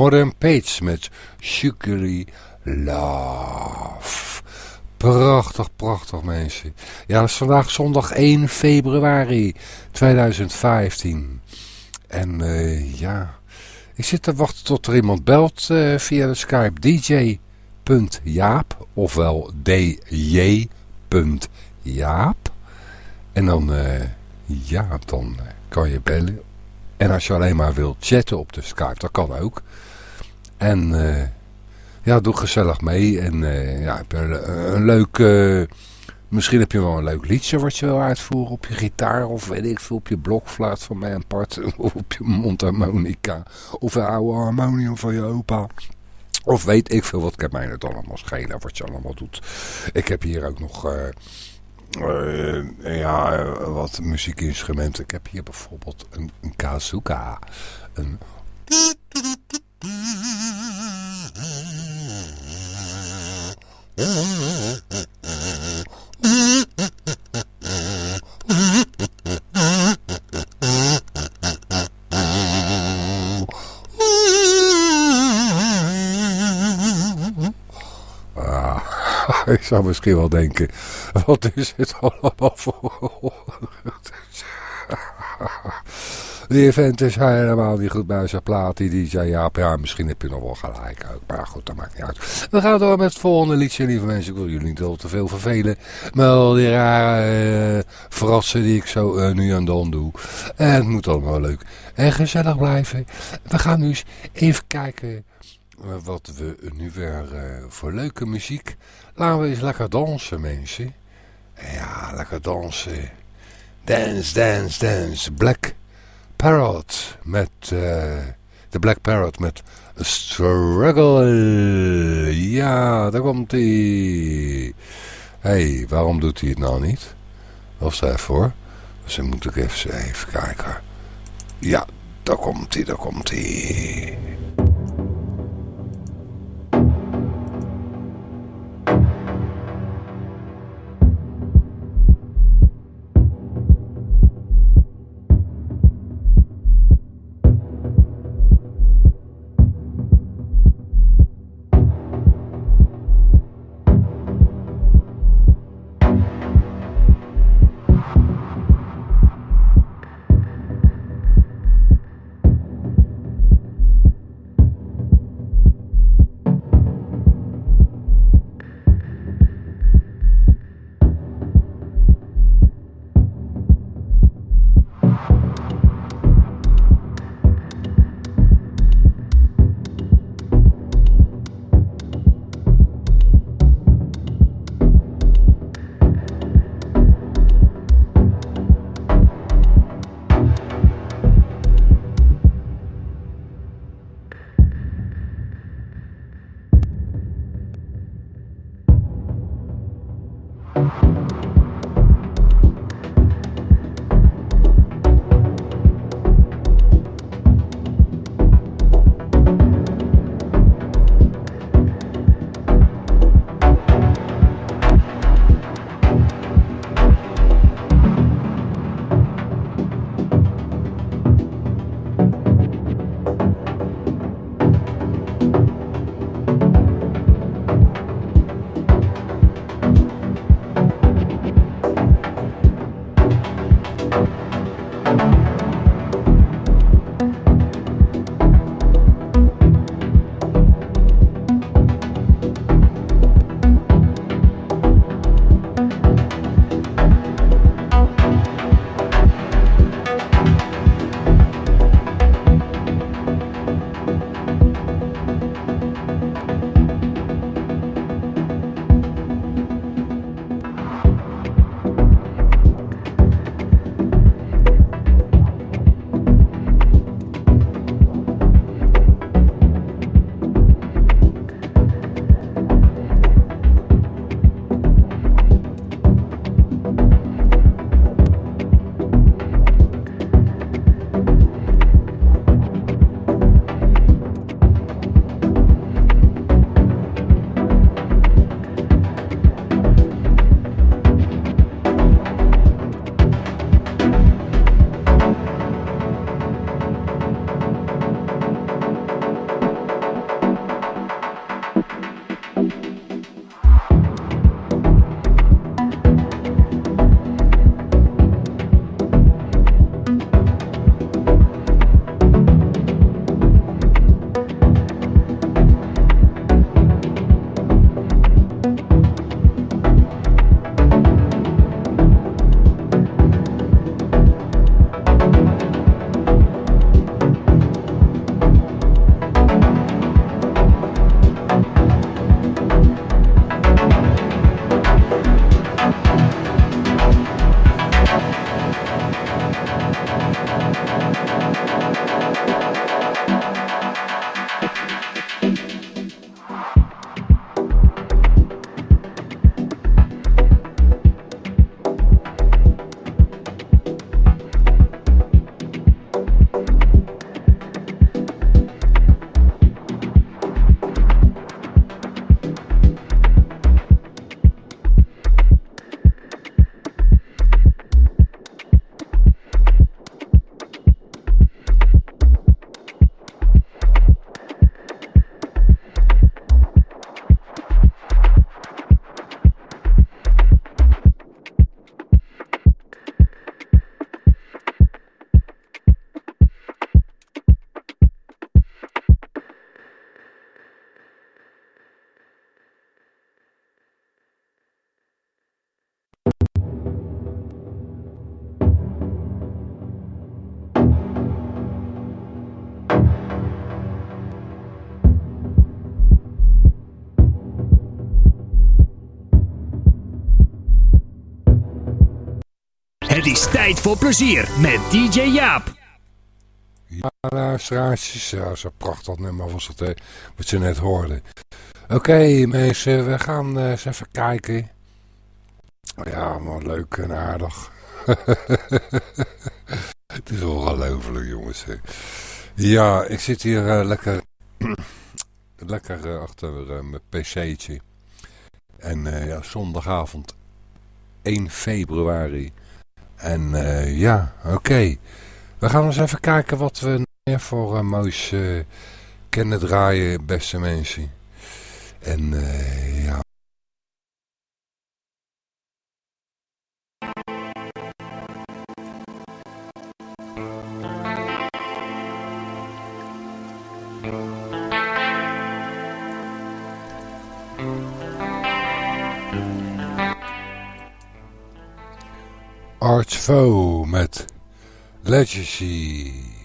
Modern Page met Sugary Love. Prachtig, prachtig mensen. Ja, het is vandaag zondag 1 februari 2015. En eh, ja, ik zit te wachten tot er iemand belt eh, via de Skype. DJ.jaap, ofwel dj.jaap. En dan, eh, ja, dan kan je bellen. En als je alleen maar wilt chatten op de Skype, dat kan ook. En eh, ja, doe gezellig mee. En eh, ja, heb je een, leuk... eh, misschien heb je wel een leuk liedje wat je wil uitvoeren op je gitaar. Of weet ik veel, op je blokfluit van mij apart. Of op je mondharmonica. Of een oude harmonium van je opa. Of weet ik veel, wat kan mij het allemaal schelen wat je allemaal doet. Ik heb hier ook nog... ja, wat muziekinstrumenten. Ik heb hier bijvoorbeeld een, een. Een... ik zou misschien wel denken, wat is het allemaal voor... Die event is helemaal niet goed bij zijn plaat. Die DJ Jaap, ja, misschien heb je nog wel gelijk ook. Maar goed, dat maakt niet uit. We gaan door met het volgende liedje, lieve mensen. Ik wil jullie niet al te veel vervelen. Met al die rare eh, verrassen die ik zo eh, nu en dan doe. En het moet allemaal leuk en gezellig blijven. We gaan nu eens even kijken eh, wat we nu weer eh, voor leuke muziek. Laten we eens lekker dansen, mensen. Ja, lekker dansen. Dance, dance, dance. Black Parrot met... eh, de Black Parrot met Struggle. Ja, daar komt hij. hey, waarom doet hij het nou niet? Wacht even voor. Dus dan moet ik even, even kijken. Ja, daar komt hij, daar komt hij. Tijd voor plezier met DJ Jaap. Ja, luisteraartjes, ja, zo prachtig nummer was wat je net hoorde. Oké, mensen, we gaan eh, eens even kijken. Ja, maar leuk en aardig. het is ongelooflijk, jongens. hè. Ja, ik zit hier eh, lekker, lekker eh, achter eh, mijn pc'tje. En eh, ja, zondagavond 1 februari. En eh, ja, oké. We gaan eens even kijken wat we voor uh, moois eh, kunnen draaien, beste mensen. En ja. Archvo met Legacy.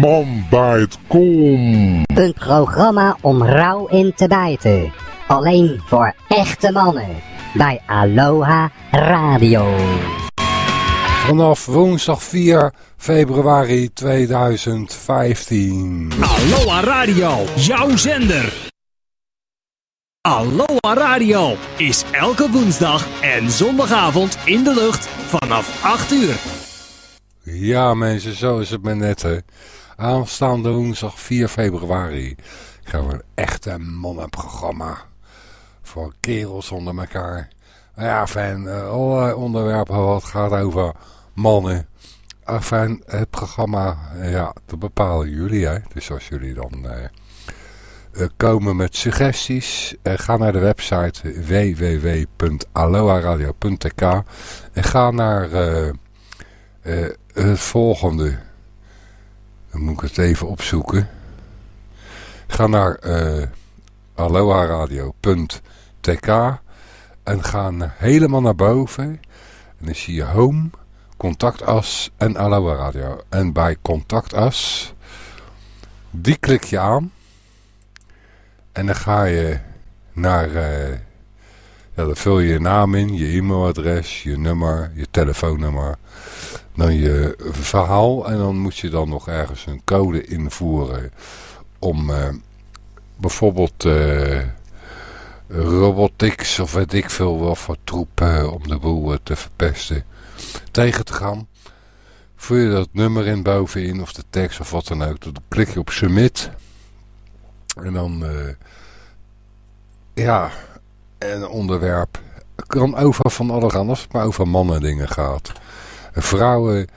Man bijt kom. Een programma om rauw in te bijten. Alleen voor echte mannen. Bij Aloha Radio. Vanaf woensdag 4 februari 2015. Aloha Radio, jouw zender. Aloha Radio is elke woensdag en zondagavond in de lucht vanaf 8 uur. Ja mensen, zo is het met net hè. Aanstaande woensdag 4 februari gaan we een echte mannenprogramma. Voor kerels onder elkaar. Nou Ja, fijn, eh, allerlei onderwerpen wat gaat over mannen. Enfin, het programma, ja, dat bepalen jullie hè. Dus als jullie dan eh, eh, komen met suggesties, eh, ga naar de website www.aloaradio.tk en ga naar eh, eh, het volgende. Dan moet ik het even opzoeken. Ga naar eh aloaradio.tk en ga helemaal naar boven. En dan zie je home, contactas en Aloha Radio. En bij contactas, die klik je aan. En dan ga je naar, eh, dan vul je je naam in, je e-mailadres, je nummer, je telefoonnummer. Dan je verhaal en dan moet je dan nog ergens een code invoeren om eh, bijvoorbeeld eh, robotics of weet ik veel wat voor troep eh, om de boel eh, te verpesten tegen te gaan. Vul je dat nummer in bovenin of de tekst of wat dan ook. Dan klik je op submit. En dan, ja, een onderwerp. kan over van alle gaan als het maar over mannen dingen gaat. En vrouwen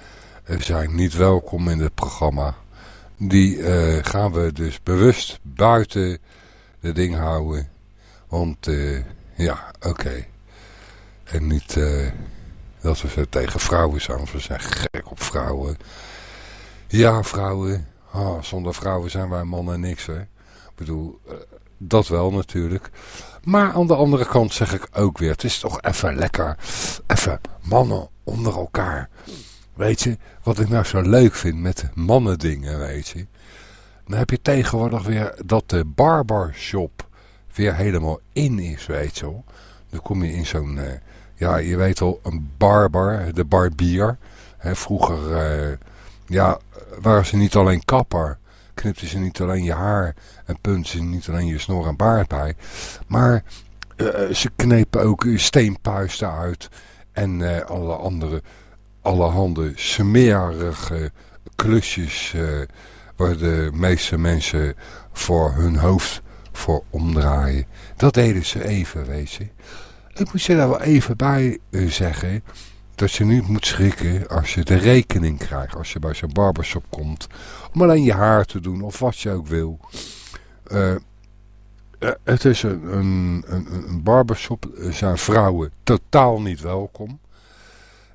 eh, zijn niet welkom in het programma. Die eh, gaan we dus bewust buiten de ding houden. Want, eh, ja, oké. En niet dat we zo tegen vrouwen zijn. Want we zijn gek op vrouwen. Ja, vrouwen. Ah, zonder vrouwen zijn wij mannen niks, hè. Ik bedoel, dat wel natuurlijk. Maar aan de andere kant zeg ik ook weer, het is toch even lekker. Even mannen onder elkaar. Weet je, wat ik nou zo leuk vind met mannendingen, weet je. Dan heb je tegenwoordig weer dat de barbershop weer helemaal in is, weet je wel. Dan kom je in zo'n, eh, ja, je weet al, een barber, de barbier. Hè, vroeger, eh, ja, waren ze niet alleen kapper. Knipten ze niet alleen je haar en punten ze niet alleen je snor en baard bij. Maar eh, ze knepen ook steenpuisten uit. En eh, alle andere, allerhande smerige klusjes eh, waar de meeste mensen voor hun hoofd voor omdraaien. Dat deden ze even, weet je. Ik moet je daar wel even bij eh, zeggen dat je niet moet schrikken als je de rekening krijgt. Als je bij zo'n barbershop komt om alleen je haar te doen of wat je ook wil. Eh, eh, het is een, een, barbershop. Er zijn vrouwen totaal niet welkom.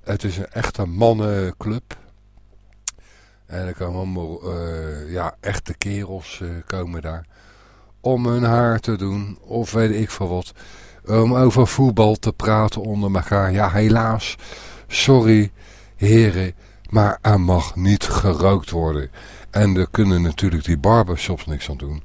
Het is een echte mannenclub. En er komen allemaal eh, ja, echte kerels komen daar. Om hun haar te doen. Of weet ik veel wat. Om over voetbal te praten onder elkaar. Ja, helaas. Sorry, heren. Maar er mag niet gerookt worden. En er kunnen natuurlijk die barbershops niks aan doen.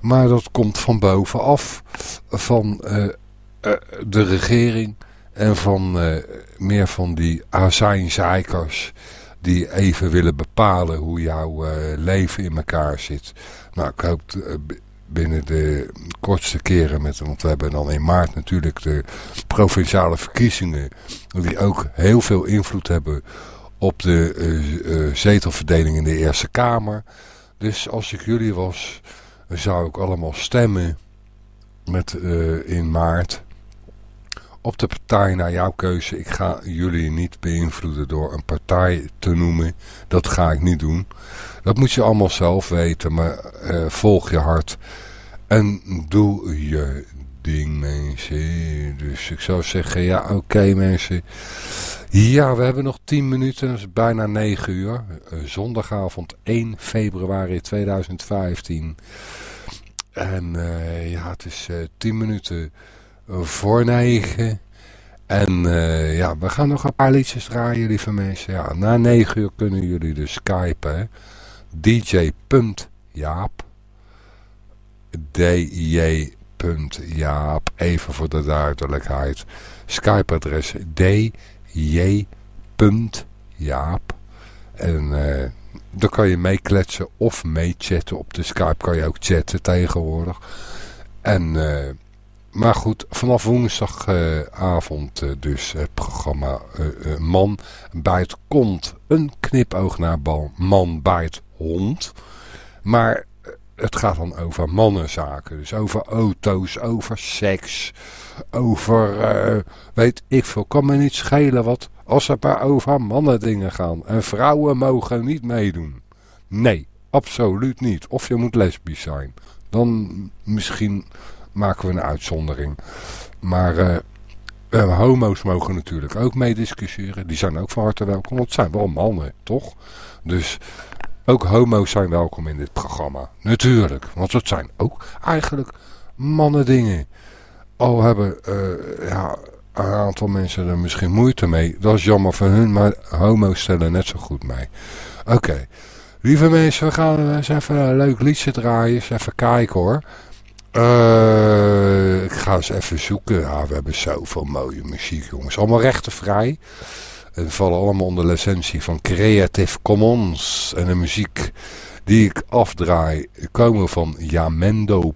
Maar dat komt van bovenaf. Van eh, eh, de regering. En van eh, meer van die azijnzeikers. Die even willen bepalen hoe jouw leven in elkaar zit. Nou, ik hoop binnen de kortste keren met... Want we hebben dan in maart natuurlijk de provinciale verkiezingen. Die ook heel veel invloed hebben op de eh, eh, zetelverdeling in de Eerste Kamer. Dus als ik jullie was, zou ik allemaal stemmen met, eh, in maart op de partij naar jouw keuze. Ik ga jullie niet beïnvloeden door een partij te noemen. Dat ga ik niet doen. Dat moet je allemaal zelf weten, maar eh, volg je hart en doe je ding mensen. Dus ik zou zeggen, ja oké mensen. Ja, we hebben nog 10 minuten, dat is bijna 9 uur. Eh, zondagavond 1 februari 2015. En eh, ja, het is eh 10 minuten voor 9. En ja, we gaan nog een paar liedjes draaien, lieve mensen. Ja, na 9 uur kunnen jullie dus skypen. dj.jaap. dj.jaap. Even voor de duidelijkheid. Skype-adres dj.jaap. En eh, dan kan je meekletsen of meechatten. Op de Skype kan je ook chatten tegenwoordig. En, eh, maar goed, vanaf woensdagavond eh, dus het programma Man bijt kont. Een knipoog naar bal. Man bijt hond. Maar eh, het gaat dan over mannenzaken. Dus over auto's, over seks, over, eh, weet ik veel, kan me niet schelen wat. Als het maar over mannen dingen gaan. En vrouwen mogen niet meedoen. Nee, absoluut niet. Of je moet lesbisch zijn. Dan misschien maken we een uitzondering. Maar eh, homo's mogen natuurlijk ook meediscussiëren. Die zijn ook van harte welkom. Want het zijn wel mannen, toch? Dus ook homo's zijn welkom in dit programma. Natuurlijk. Want het zijn ook eigenlijk mannendingen. Al hebben eh, ja, een aantal mensen er misschien moeite mee. Dat is jammer voor hun. Maar homo's stellen net zo goed mee. Oké. Lieve mensen, we gaan eens even een leuk liedje draaien. Eens even kijken hoor. Eh, ik ga eens even zoeken. We hebben zoveel mooie muziek, jongens. Allemaal rechtenvrij. En vallen allemaal onder licentie van Creative Commons. En de muziek die ik afdraai komen van jamendo.com.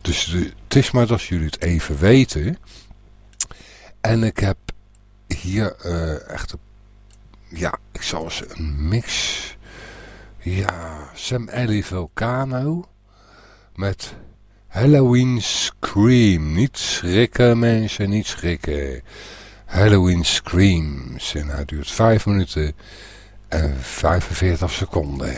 Dus de- het is maar dat jullie het even weten. En ik heb hier eh, echt een ja, ik zal eens een mix. Ja, Sam Ellie Vulcano. Met Halloween Scream. Niet schrikken mensen, niet schrikken. Halloween Screams. En hij duurt 5 minuten en 45 seconden.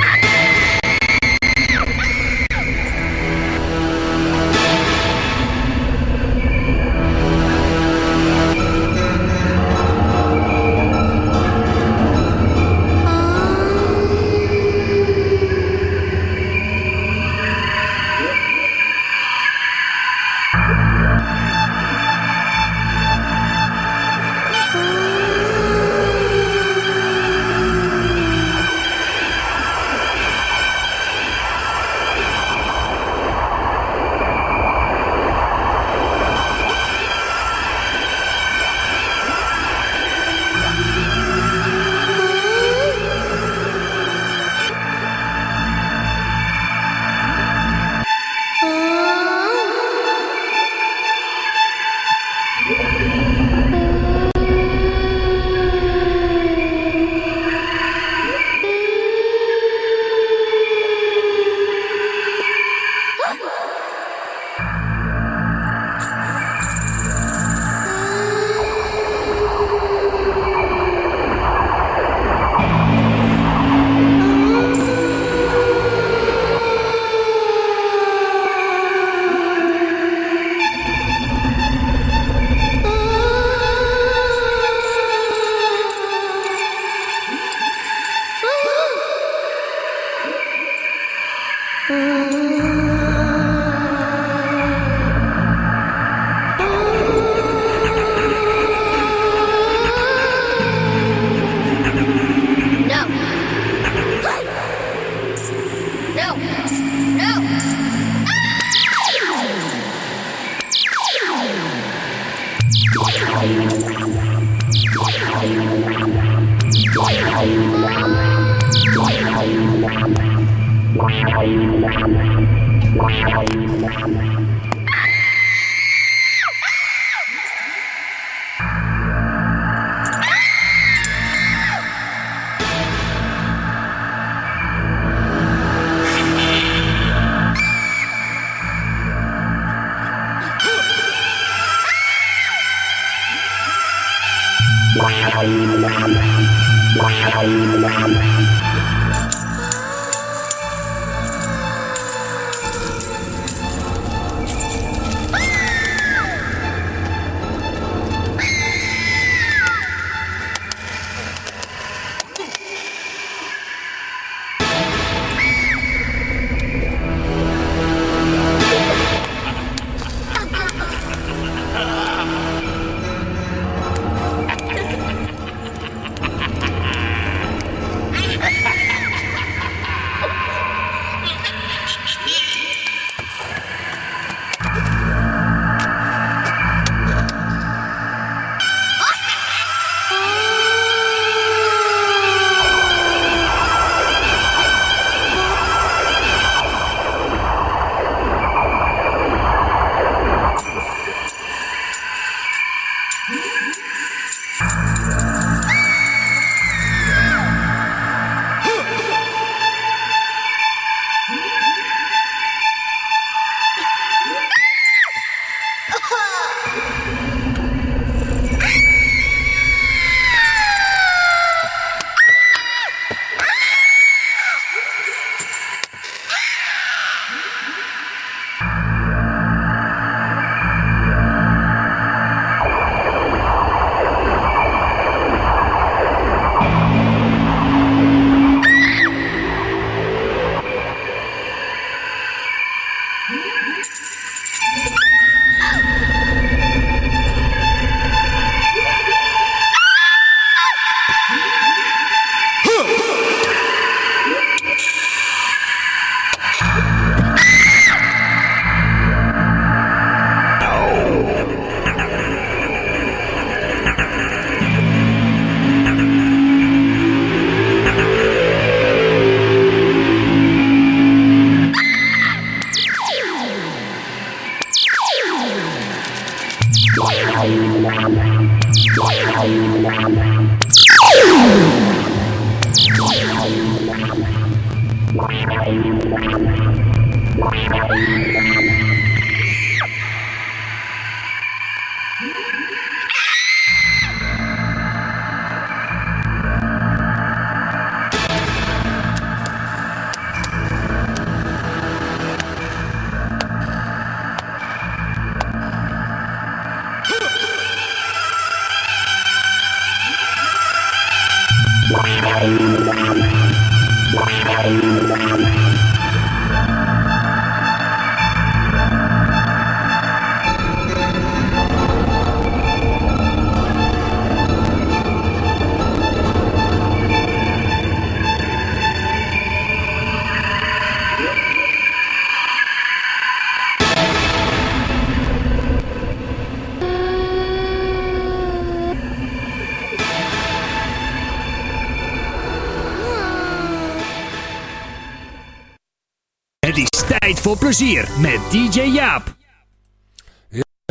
Met DJ Jaap.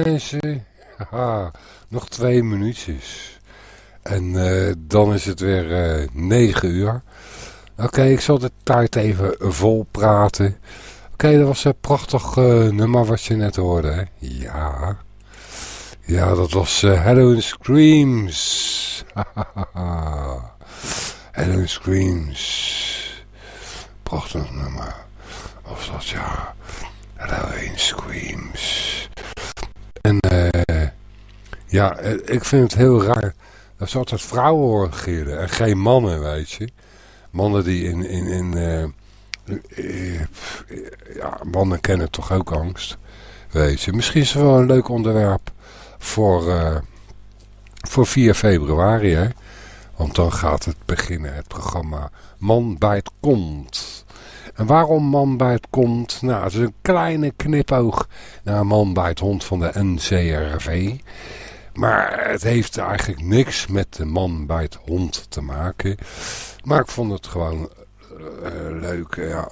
Mensen, haha, nog twee minuutjes. En eh, dan is het weer eh 9 uur. Oké, ik zal de tijd even vol praten. Oké, dat was een prachtig eh, nummer wat je net hoorde. Hè? Ja. Ja, dat was Halloween Screams. Halloween Screams. Prachtig nummer. Was dat ja. Halloween Screams. En eh, ja, eh, ik vind het heel raar. Dat ze altijd vrouwen gillen en geen mannen, weet je. Mannen die in... in, in eh, ja, mannen kennen toch ook angst. Weet je. Misschien is het wel een leuk onderwerp voor, voor 4 februari, hè. Want dan gaat het beginnen, het programma Man bij het Kont. En waarom Man bij het Kont? Nou, het is een kleine knipoog naar Man bij het Hond van de NCRV. Maar het heeft eigenlijk niks met de man bij het hond te maken. Maar ik vond het gewoon eh, leuk. Ja,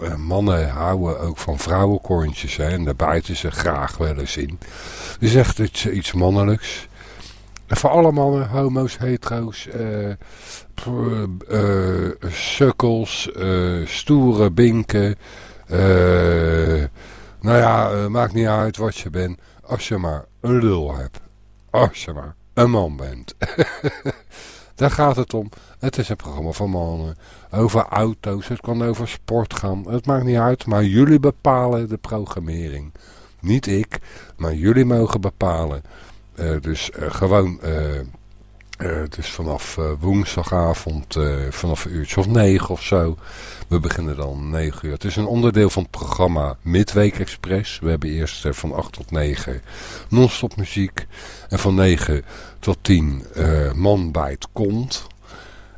eh, mannen houden ook van vrouwenkorntjes. Hè, en daar bijten ze graag wel eens in. Dus echt iets, iets mannelijks. Voor alle mannen, homo's, hetero's, eh, p- eh, sukkels, eh, stoere binken. eh, nou ja, eh, maakt niet uit wat je bent. Als je maar een lul hebt. Als je maar een man bent. Daar gaat het om. Het is een programma van mannen. Over auto's, het kan over sport gaan. Het maakt niet uit, maar jullie bepalen de programmering. Niet ik, maar jullie mogen bepalen. Eh, dus eh, gewoon, dus vanaf woensdagavond, vanaf een uurtje of negen of zo. We beginnen dan 9 uur. Het is een onderdeel van het programma Midweek Express. We hebben eerst van 8 tot 9 non-stop muziek. En van 9 tot 10 eh, Man bij het Kont.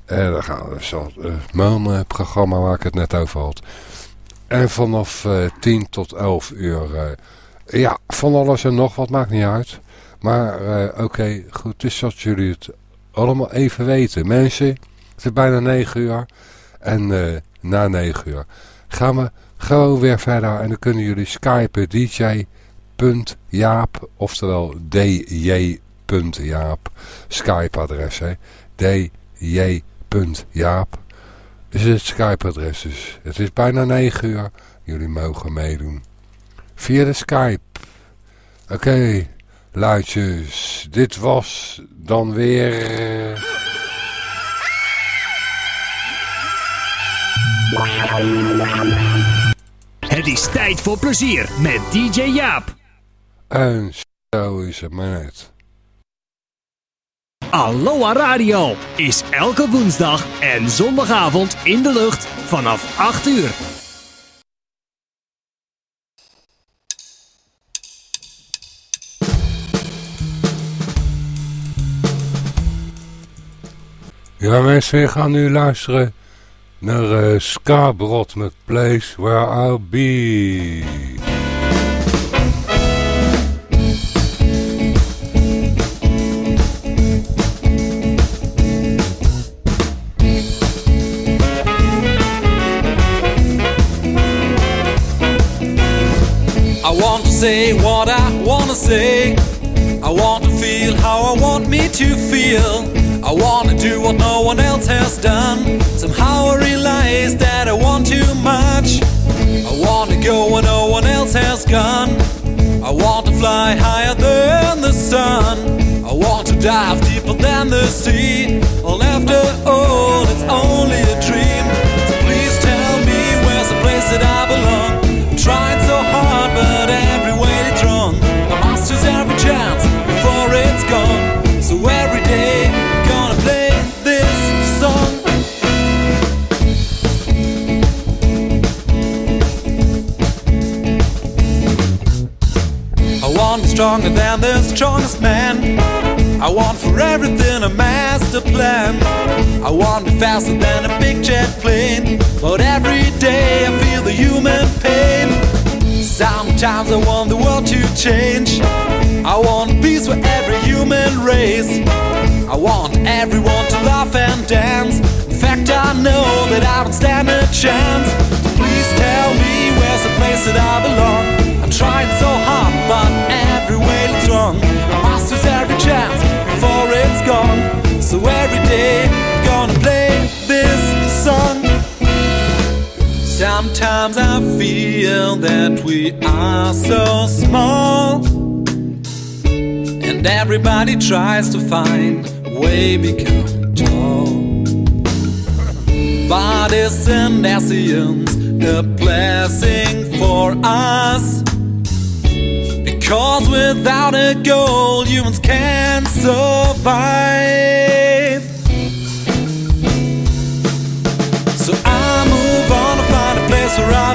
En dan gaan we zo het mannenprogramma waar ik het net over had. En vanaf 10 tot 11 uur, ja, van alles en nog wat, maakt niet uit. Maar eh, oké, goed, is dat jullie het allemaal even weten. Mensen, het is bijna 9 uur. En eh, na 9 uur gaan we gewoon weer verder. En dan kunnen jullie skypen dj.jaap, oftewel dj.jaap. Skype-adres, hè. dj.jaap is het Skype-adres dus. Het is bijna 9 uur. Jullie mogen meedoen. Via de Skype. Oké, luidjes. Dit was dan weer... Het is tijd voor plezier met DJ Jaap. En zo is het maar net. Aloha Radio is elke woensdag en zondagavond in de lucht vanaf 8 uur. Ja mensen, we gaan nu luisteren naar uh, Skabrot met Place Where I'll Be. I want to say what I want to say. I want to feel how I want me to feel. I wanna do what no one else has done. Somehow I realize that I want too much. I wanna go where no one else has gone. I want to fly higher than the sun. I want to dive deeper than the sea. Well, after all, it's only a dream. So please tell me where's the place that I belong. I'm trying stronger than the strongest man. I want for everything a master plan. I want be faster than a big jet plane. But every day I feel the human pain. Sometimes I want the world to change. I want peace for every human race. I want everyone to laugh and dance. In fact, I know that I don't stand a chance. So please tell me where's the place that I belong. Feel that we are so small. And everybody tries to find way become tall. But isn't essence a blessing for us? Because without a goal, humans can't survive.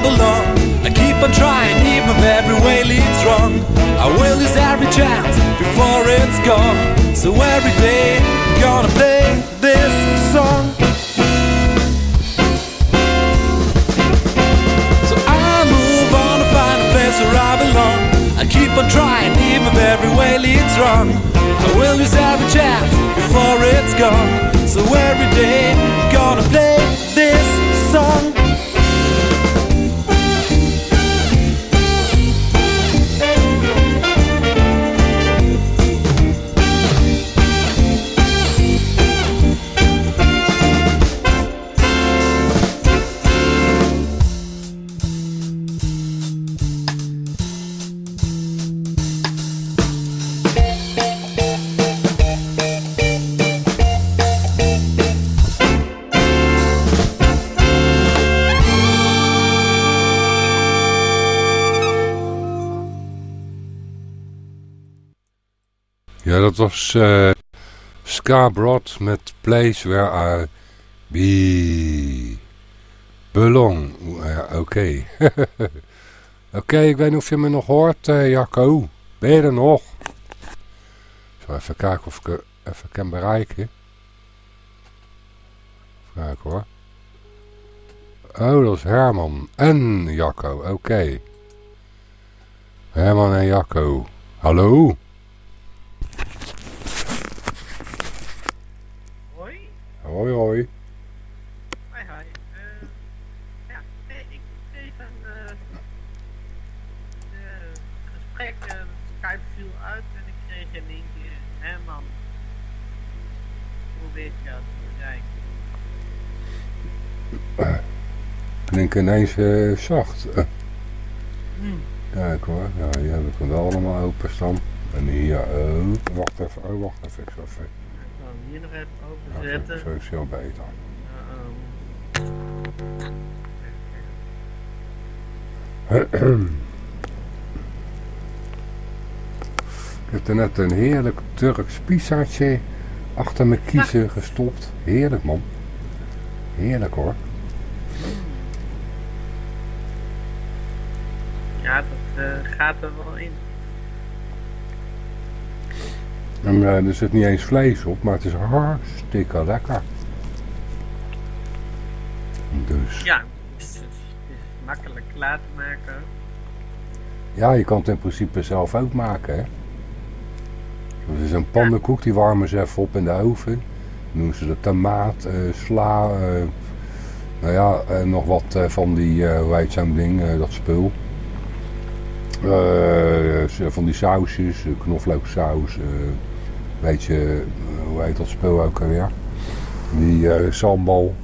A place I. I keep on trying, even if every way leads wrong. I will use every chance before it's gone. So every day, I'm gonna play this song. So I move on to find a place where I belong. I keep on trying, even if every way leads wrong. I will use every chance before it's gone. So every day, I'm gonna play this song. Dat was eh Ska met Place Where I Be Belong. Oké. oké, ik weet niet of je me nog hoort, eh, Jacco. Ben je er nog? Ik zal even kijken of ik even kan bereiken. Kijken hoor. Oh, dat is Herman en Jacco. Oké. Herman en Jacco. Hallo? Hoi. Hoi, hoi. Hoi. Eh, ja, nee, ik kreeg een, een gesprek, Skype viel uit en ik kreeg in één keer, hè man, hoe weet je dat? Zei ik? Klink ineens zacht. Hmm. Kijk hoor, ja, hier heb ik hem wel allemaal openstaan. En hier. Wacht even, oh wacht even, ik zal even. Hier nog even Ja, openzetten. zo, zo is veel beter. Ik heb er net een heerlijk Turks pizzaatje achter mijn kiezen gestopt. Heerlijk man. Heerlijk hoor. Ja, dat eh, gaat er wel in. En eh, er zit niet eens vlees op, maar het is hartstikke lekker. Dus Ja, het is, het is makkelijk klaar te maken. ja, je kan het in principe zelf ook maken. Hè? Dat is een pannenkoek, die warmen ze even op in de oven. Dan doen ze de tomaat, eh, sla, eh, nou ja, en nog wat eh, van die, eh hoe heet zo'n ding, eh, dat spul. Eh, van die sausjes, eh, knoflooksaus, eh weet je, hoe heet dat spul ook alweer? Die eh, sambal.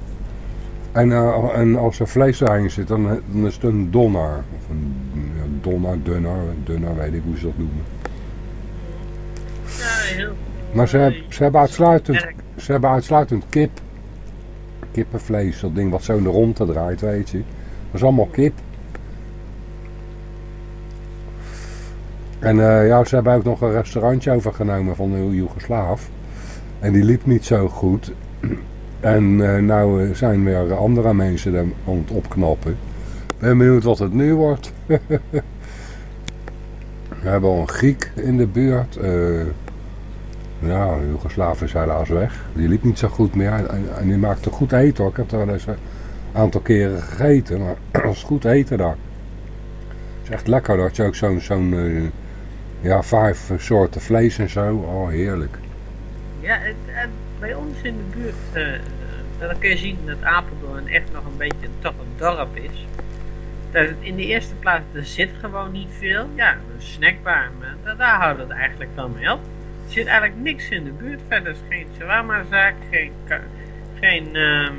En, eh, en als er vlees erin zit, dan, dan is het een donner. Of een ja, Donna, Dunner, Dunner, weet ik hoe ze dat noemen. Ja, heel Maar ze, heb- ze, hebben uitsluitend, ze hebben uitsluitend kip. Kippenvlees, dat ding wat zo in de ronde draait, weet je. Dat is allemaal kip. En eh, ja, ze hebben ook nog een restaurantje overgenomen van een Joegoslaaf. En die liep niet zo goed. En eh, nou eh, zijn weer andere mensen er aan het opknappen. Ben benieuwd wat het nu wordt. We hebben al een Griek in de buurt. eh ja, Joegoslaaf is helaas weg. Die liep niet zo goed meer. En, en die maakte goed eten hoor. Ik heb daar wel eens een aantal keren gegeten. Maar het is goed eten daar. Het is echt lekker dat je ook zo'n, ja, vijf soorten vlees en zo. Oh, heerlijk. Ja, het, het- bij ons in de buurt, eh, eh, dan kun je zien dat Apeldoorn echt nog een beetje toch een dorp is. Dat in de eerste plaats, er zit gewoon niet veel. Ja, een snackbar, maar da- daar houdt het eigenlijk wel mee op. Er zit eigenlijk niks in de buurt. Verder is geen shawarma-zaak, geen, ehm,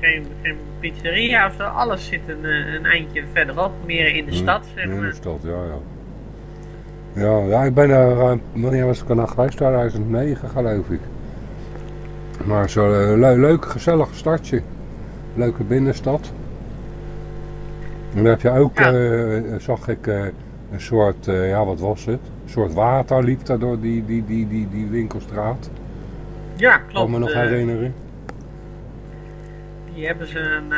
geen, geen pizzeria of zo. Alles zit een, eh, een eindje verderop, meer in de stad, zeg Ja, in maar. de stad, ja, ja. Ja, ja ik ben er, eh, wanneer was ik er nou geweest? 2009 geloof ik. Maar zo'n eh, le- leuk, gezellig stadje. Leuke binnenstad. En dan heb je ook, Ja. eh, zag ik, een soort, ja wat was het? Een soort water liep daar door die, die, die, die, die winkelstraat. Ja, Kan klopt. me nog herinneren. Die hebben ze een.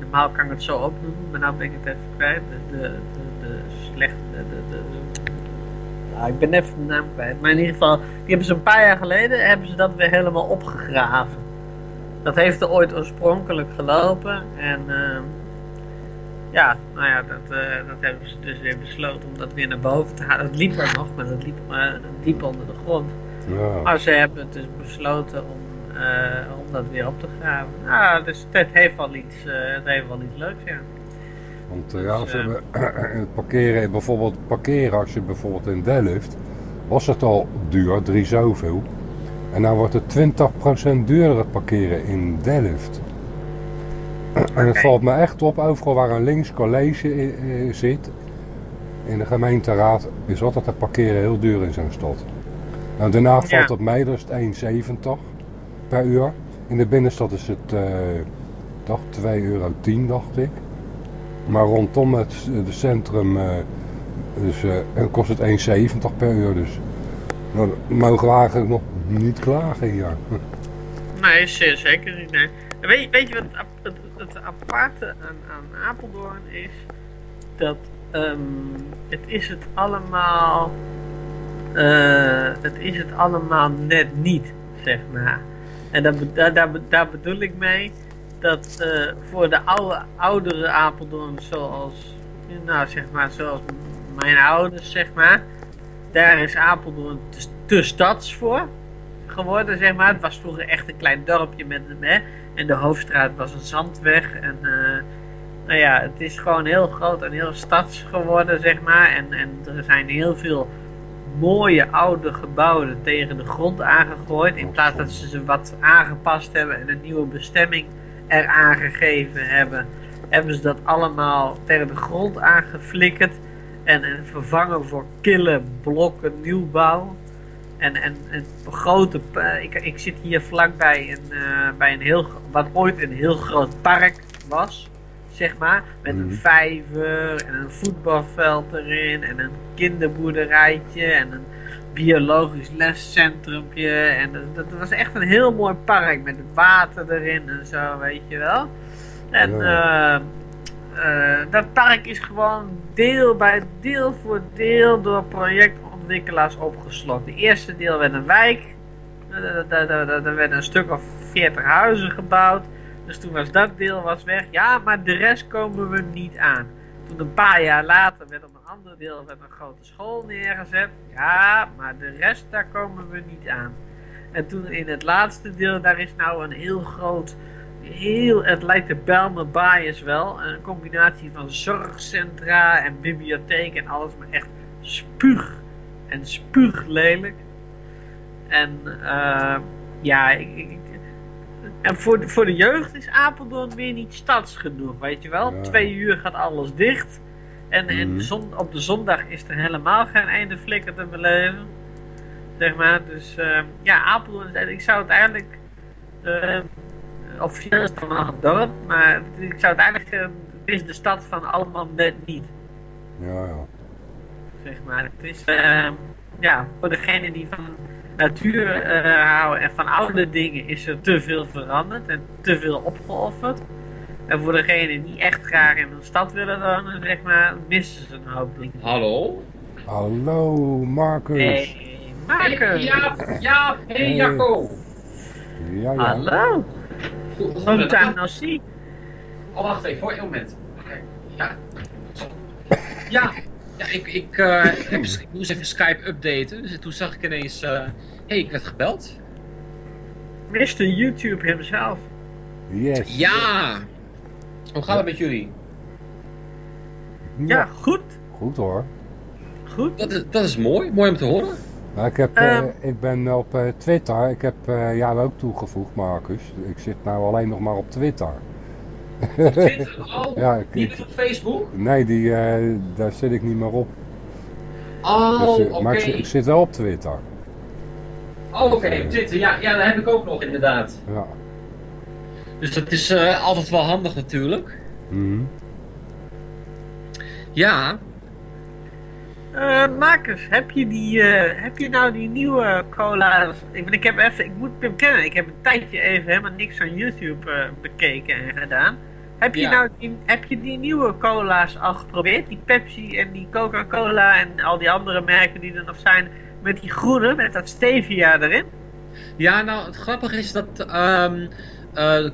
normaal kan ik het zo opnoemen, maar nou ben ik het even kwijt. De, de, de, de slechte. De, de, de, nou, ik ben even de naam kwijt. Maar in ieder geval, die hebben ze een paar jaar geleden hebben ze dat weer helemaal opgegraven. Dat heeft er ooit oorspronkelijk gelopen. En ehm, ja, nou ja, dat, eh, dat hebben ze dus weer besloten om dat weer naar boven te halen. Het liep er nog, maar dat liep eh, diep onder de grond. Ja. Maar ze hebben het dus besloten om, eh, om dat weer op te graven. Nou, dus het heeft wel iets, het heeft wel iets leuks, ja. Want eh, ja, eh, hebben het parkeren, bijvoorbeeld parkeren als je bijvoorbeeld in Delft, was het al duur, drie zoveel. En nou wordt het 20% duurder het parkeren in Delft. En het valt me echt op, overal waar een links college eh, eh, zit, in de gemeenteraad, is altijd het parkeren heel duur in zo'n stad. Nou, daarna valt Ja. het mee, dat is het 1,70 per uur. In de binnenstad is het, eh ik dacht 2,10 euro, dacht ik. Maar rondom het de centrum eh, dus, eh, kost het 1,70 per uur. Dus nou, mogen we eigenlijk nog niet klagen hier. Nee, zeker niet, Weet, weet je wat het, het, het aparte aan, aan Apeldoorn is? Dat ehm, het is het allemaal... eh, het is het allemaal net niet, zeg maar. En daar, daar bedoel ik mee dat eh, voor de oude, oudere Apeldoorn zoals, nou zeg maar, zoals mijn ouders, zeg maar, daar is Apeldoorn te, stads voor geworden, zeg maar. Het was vroeger echt een klein dorpje met en de hoofdstraat was een zandweg en eh, nou ja, het is gewoon heel groot en heel stads geworden, zeg maar. En, en er zijn heel veel mooie oude gebouwen tegen de grond aangegooid. In plaats dat ze ze wat aangepast hebben en een nieuwe bestemming er aangegeven hebben, hebben ze dat allemaal tegen de grond aangeflikkerd. En, en vervangen voor kille blokken nieuwbouw. En, en, en grote, ik, ik zit hier vlakbij een, eh, bij een heel, wat ooit een heel groot park was, zeg maar. Met een Mhm. vijver en een voetbalveld erin en een kinderboerderijtje en een biologisch lescentrumpje. En dat, dat was echt een heel mooi park met water erin en zo, weet je wel. En eh, eh, dat park is gewoon deel bij deel voor deel door projectontwikkelaars opgeslokt. De eerste deel werd een wijk. Eh, Daar daar- daar- daar werden een stuk of 40 huizen gebouwd. Dus toen was dat deel was weg. Ja, maar de rest komen we niet aan. Toen een paar jaar later werd op ander deel werd een grote school neergezet. Ja, maar de rest daar komen we niet aan. En toen in het laatste deel, daar is nou een heel groot, heel, het lijkt de Belmer Bias wel. Een combinatie van zorgcentra en bibliotheek en alles, maar echt spuug en spuuglelijk. En eh, ja, ik, ik, ik- en voor de, voor de jeugd is Apeldoorn weer niet stads genoeg, weet je wel. Ja. Twee uur gaat alles dicht. En, en Mhm. zon, op de zondag is er helemaal geen ene flikker te beleven. Zeg maar, dus eh, ja, Apeldoorn, ik zou het eigenlijk, eh, officieel is het dan nog een dorp, maar ik zou het eigenlijk zeggen, het is de stad van allemaal net niet. Ja, ja. Zeg maar, het is, ja, voor degenen die van natuur eh, houden en van oude dingen is er te veel veranderd en te veel opgeofferd. En voor degenen die echt graag in een stad willen wonen, zeg maar, missen ze een hoop dingen. Hallo? Hallo, Marcus. Hey, Marcus! Ja, ja, hey Jacco. Ja, ja. Hallo! Long time no see. Oh, wacht even, voor een moment. Oké, Ja. Ja, ja ik, ik, eh, ik, heb- ik moest even Skype updaten. Dus toen zag ik ineens, eh hey, ik werd gebeld. Mr. YouTube himself. Yes. Ja! Hoe gaat het met jullie? Ja, goed. Goed hoor. Goed. Dat is, dat is mooi, mooi om te horen. Nou, ik, heb, eh, Ehm. ik ben op eh, Twitter, ik heb eh, jou ook toegevoegd Marcus. Ik zit nou alleen nog maar op Twitter. Twitter, oh, Ja, ik- niet op Facebook? Nee, die, eh, daar zit ik niet meer op. Oh, Dus, oké. Maar ik, zit- ik zit wel op Twitter. Oh, oké, Twitter. Ja, ja, dat heb ik ook nog inderdaad. Ja. Dus dat is eh, altijd wel handig natuurlijk. Mhm. Ja, Eh Marcus, heb je, die, eh, heb je nou die nieuwe cola? Ik, ik heb even, ik moet hem kennen. Ik heb een tijdje even helemaal niks aan YouTube eh, bekeken en gedaan. Heb je Ja. nou die, heb je die nieuwe cola's al geprobeerd? Die Pepsi en die Coca-Cola en al die andere merken die er nog zijn. Met die groene, met dat stevia erin. ja nou het grappige is dat, ehm, eh,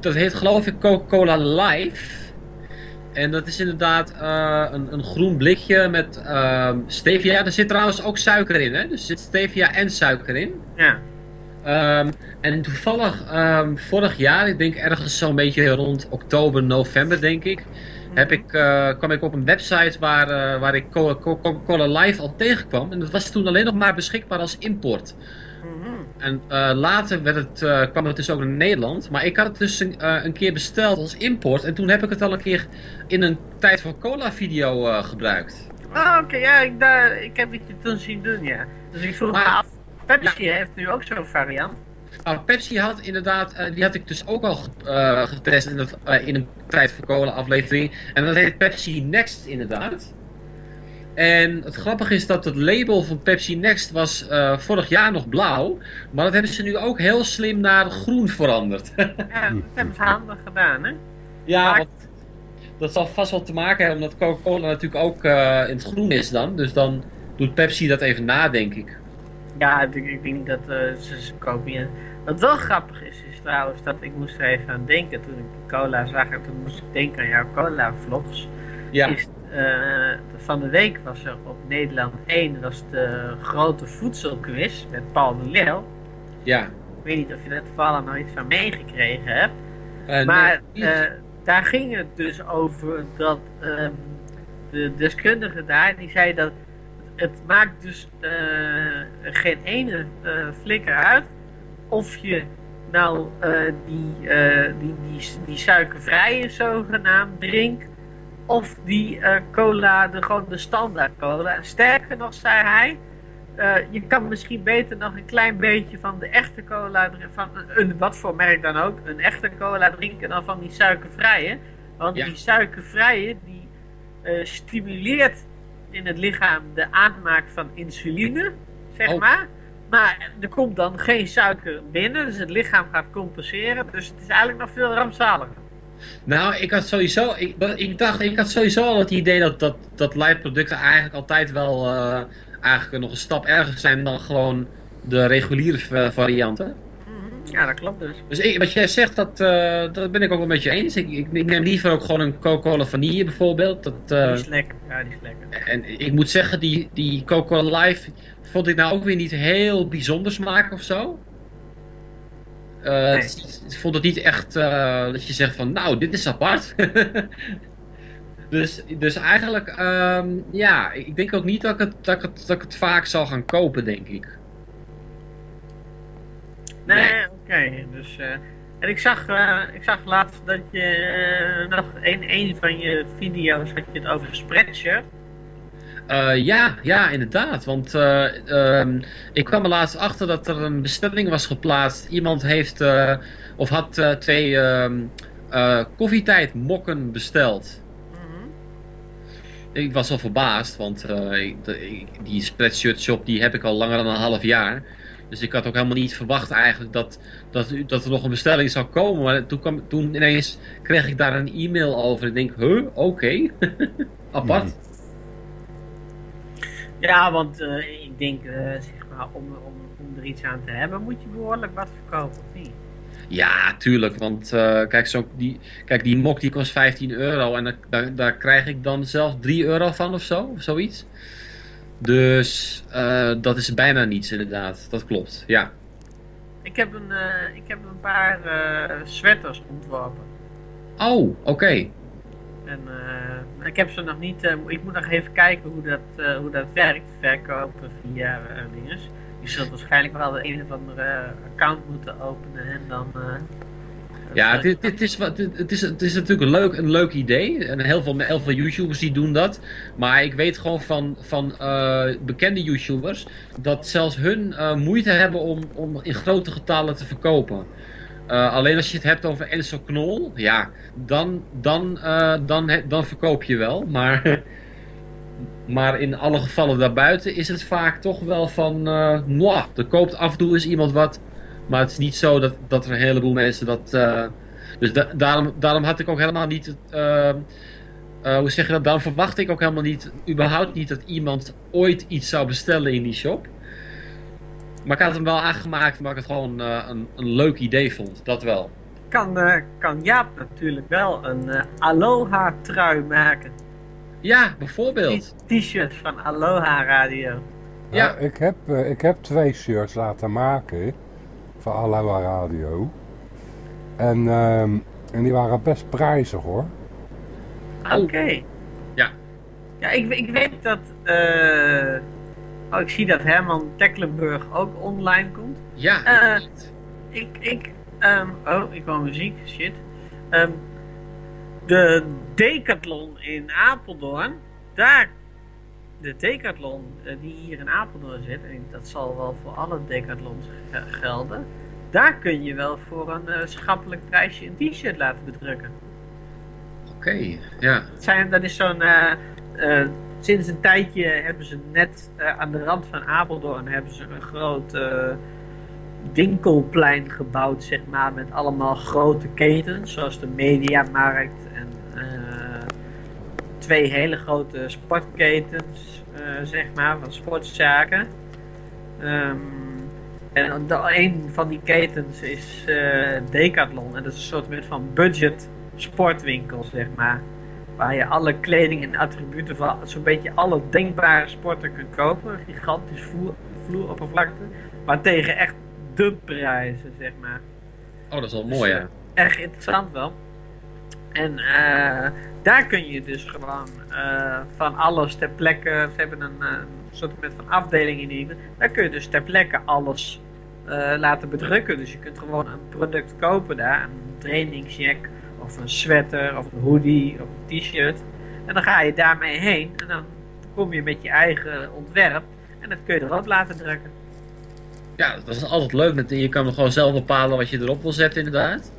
dat heet geloof ik Coca-Cola Live. En dat is inderdaad eh, een, een groen blikje met ehm, stevia. Er zit trouwens ook suiker in, hè? Dus er zit stevia en suiker in. Ja. Ehm, en toevallig ehm, vorig jaar, ik denk ergens zo'n beetje rond oktober, november denk ik, heb ik, eh, kwam ik op een website waar, waar ik Co- Co- Coca-Cola Live al tegenkwam. En dat was toen alleen nog maar beschikbaar als import. En eh, later werd het, eh, kwam het dus ook naar Nederland. Maar ik had het dus een, eh, een keer besteld als import. En toen heb ik het al een keer in een tijd van cola video gebruikt. Oh, oké, ja, ik, daar, ik heb het je toen zien doen, ja. Dus ik vroeg me Maar- af, Pepsi heeft nu ook zo'n variant. Nou, Pepsi had inderdaad, die had ik dus ook al ge- getest in, in een tijd voor cola aflevering. En dat heet Pepsi Next inderdaad. En het grappige is dat het label van Pepsi Next was eh, vorig jaar nog blauw. Maar dat hebben ze nu ook heel slim naar groen veranderd. Ja, dat hebben ze handig gedaan, hè? ja, want dat zal vast wel te maken hebben omdat Coca-Cola natuurlijk ook eh, in het groen is dan. Dus dan doet Pepsi dat even na, denk ik. Ja, ik, ik denk niet dat eh, ze ze kopiëren. Wat wel grappig is, is trouwens dat ik moest er even aan denken toen ik cola zag. En toen moest ik denken aan jouw cola vlogs. Ja, Is, eh, van de week was er op Nederland 1 was de grote voedselquiz met Paul de Leeuw. ja. Ik weet niet of je daar toevallig nog iets van meegekregen hebt. Eh, Maar nee, eh, daar ging het dus over dat ehm, de deskundige daar, die zei dat het maakt dus eh, geen ene eh, flikker uit of je nou eh, die, eh, die, die, die suikervrije zogenaamd drinkt of die eh, cola, de, gewoon de standaard cola. En sterker nog, zei hij, eh, je kan misschien beter nog een klein beetje van de echte cola drinken, van een, wat voor merk dan ook, een echte cola drinken dan van die suikervrije. Want Ja. die suikervrije, die eh, stimuleert in het lichaam de aanmaak van insuline, zeg Oh. maar. Maar er komt dan geen suiker binnen, dus het lichaam gaat compenseren. Dus het is eigenlijk nog veel rampzaliger. Nou, ik had sowieso, ik, ik dacht, ik had sowieso al het idee dat, dat, dat light producten eigenlijk altijd wel eh, eigenlijk nog een stap erger zijn dan gewoon de reguliere va- varianten. Ja, dat klopt dus. Dus ik, wat jij zegt, dat, eh, dat ben ik ook wel met je eens. Ik, ik, ik neem liever ook gewoon een Coca-Cola vanille bijvoorbeeld. Dat, eh, Die is lekker. Ja, die is lekker. en ik moet zeggen, die, die Coca-Cola Live vond ik nou ook weer niet heel bijzonder smaak of zo. Eh, het ik vond het niet echt eh, dat je zegt van, nou, dit is apart. dus, dus eigenlijk, ehm, ja, ik denk ook niet dat ik, het, dat, ik het, dat ik het vaak zal gaan kopen, denk ik. Nee, Nee. oké. Dus, eh, En ik zag, eh, ik zag laatst dat je eh, nog in een van je video's had je het over Spreadshirt. Eh, ja, ja, inderdaad. Want eh, ehm, ik kwam er laatst achter dat er een bestelling was geplaatst. Iemand heeft eh, of had eh, twee ehm eh, koffietijdmokken besteld. Ik was al verbaasd, want eh, ik- de- ik- die spreadshirt shop die heb ik al langer dan een half jaar. Dus ik had ook helemaal niet verwacht eigenlijk dat, dat, dat er nog een bestelling zou komen. Maar toen, kwam, toen ineens kreeg ik daar een e-mail over. Ik denk, huh, oké. Apart. Ja, want eh, ik denk, eh, zeg maar, om, om, om er iets aan te hebben, moet je behoorlijk wat verkopen, of niet? Ja, tuurlijk. Want eh, kijk, zo, die, kijk, die mok die kost 15 euro. En daar, daar, daar krijg ik dan zelf 3 euro van of zo. Of zoiets. Dus dat is bijna niets inderdaad. Dat klopt, ja. Ik heb een, ik heb een paar sweaters ontworpen. Oh, oké. En eh, ik heb ze nog niet, eh, ik moet nog even kijken hoe dat, eh, hoe dat werkt, verkopen via dingen. Je zult waarschijnlijk wel de een of andere account moeten openen en dan... Ja, het, is- het, is, wat- het, het is, het is natuurlijk een leuk, een leuk idee. En heel veel, heel veel YouTubers die doen dat. Maar ik weet gewoon van, van bekende YouTubers dat zelfs hun moeite hebben om, om in grote getallen te verkopen. Eh, alleen als je het hebt over Enzo Knol, ja, dan, dan, eh, dan, dan verkoop je wel. Maar, maar in alle gevallen daarbuiten is het vaak toch wel van, mwah, er koopt af en toe iemand wat. Maar het is niet zo dat, dat er een heleboel mensen dat. dus da- daarom, daarom had ik ook helemaal niet. hoe zeg je dat? Daarom verwacht ik ook helemaal niet. überhaupt niet dat iemand ooit iets zou bestellen in die shop. Maar ik had hem wel aangemaakt omdat ik het gewoon eh, een, een leuk idee vond. Dat wel. kan, eh, kan Jaap natuurlijk wel een eh, Aloha trui maken. Ja, bijvoorbeeld. T-shirt van Aloha Radio. Ja. Nou, ik, heb, eh, ik heb twee shirts laten maken voor Aloha Radio. En, ehm, en die waren best prijzig hoor. Oké. Ja. Ja, ik, ik weet dat... eh, oh, ik zie dat Herman Tecklenburg ook online komt. Ja. Eh, ik, ik, ehm, oh, ik wou muziek, shit. Ehm, de Decathlon in Apeldoorn, daar, de Decathlon eh, die hier in Apeldoorn zit, en dat zal wel voor alle Decathlons ge- gelden, daar kun je wel voor een eh, schappelijk prijsje een t-shirt laten bedrukken. Oké, ja. Zijn, dat is zo'n, sinds een tijdje hebben ze net eh, aan de rand van Apeldoorn hebben ze een groot eh, winkelplein gebouwd, zeg maar, met allemaal grote ketens, zoals de Mediamarkt en eh, twee hele grote sportketens, zeg maar, van sportzaken. Ehm, en de, een van die ketens is Decathlon en dat is een soort van budget sportwinkel, zeg maar. Waar je alle kleding en attributen van zo'n beetje alle denkbare sporten kunt kopen. Een gigantisch vloer, vloeroppervlakte. Maar tegen echt de prijzen, zeg maar. Oh, dat is wel mooi, Dus, hè? eh, Echt interessant wel. En eh, daar kun je dus gewoon eh, van alles ter plekke. Ze hebben een eh, soort van afdeling in ieder. Daar kun je dus ter plekke alles laten bedrukken. Dus je kunt gewoon een product kopen daar. Een trainingsjack of een sweater of een hoodie of een t-shirt. En dan ga je daarmee heen. En dan kom je met je eigen ontwerp. En dat kun je erop laten drukken. Ja, dat is altijd leuk. Je kan gewoon zelf bepalen wat je erop wil zetten, inderdaad.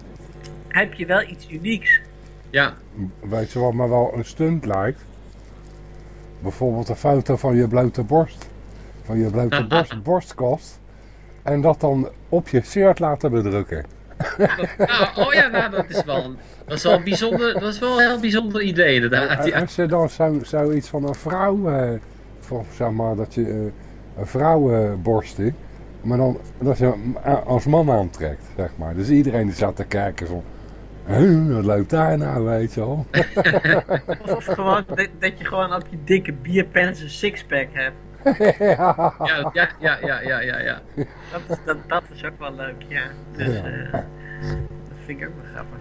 Heb je wel iets unieks. Ja. Weet je wat me wel een stunt lijkt? Bijvoorbeeld een foto van je blote borst. Van je blote borst, borstkast. En dat dan op je shirt laten bedrukken. Ah, oh ja, nou, dat is wel een, dat is wel een bijzonder, dat is wel een heel bijzonder idee, inderdaad. En Ja. als je dan zo, zoiets van een vrouw, eh, van, zeg maar dat je eh, een vrouwenborsten, maar dan dat je hem a- als man aantrekt, zeg maar. Dus iedereen die zat te kijken van, "Huh, wat loopt daar nou, weet je wel. Of, of gewoon dat, dat je gewoon op je dikke bierpens een sixpack hebt. Ja, ja, ja, ja, ja, ja, ja. Dat is, dat, dat is ook wel leuk, ja. Dus, Ja. eh, dat vind ik ook wel grappig,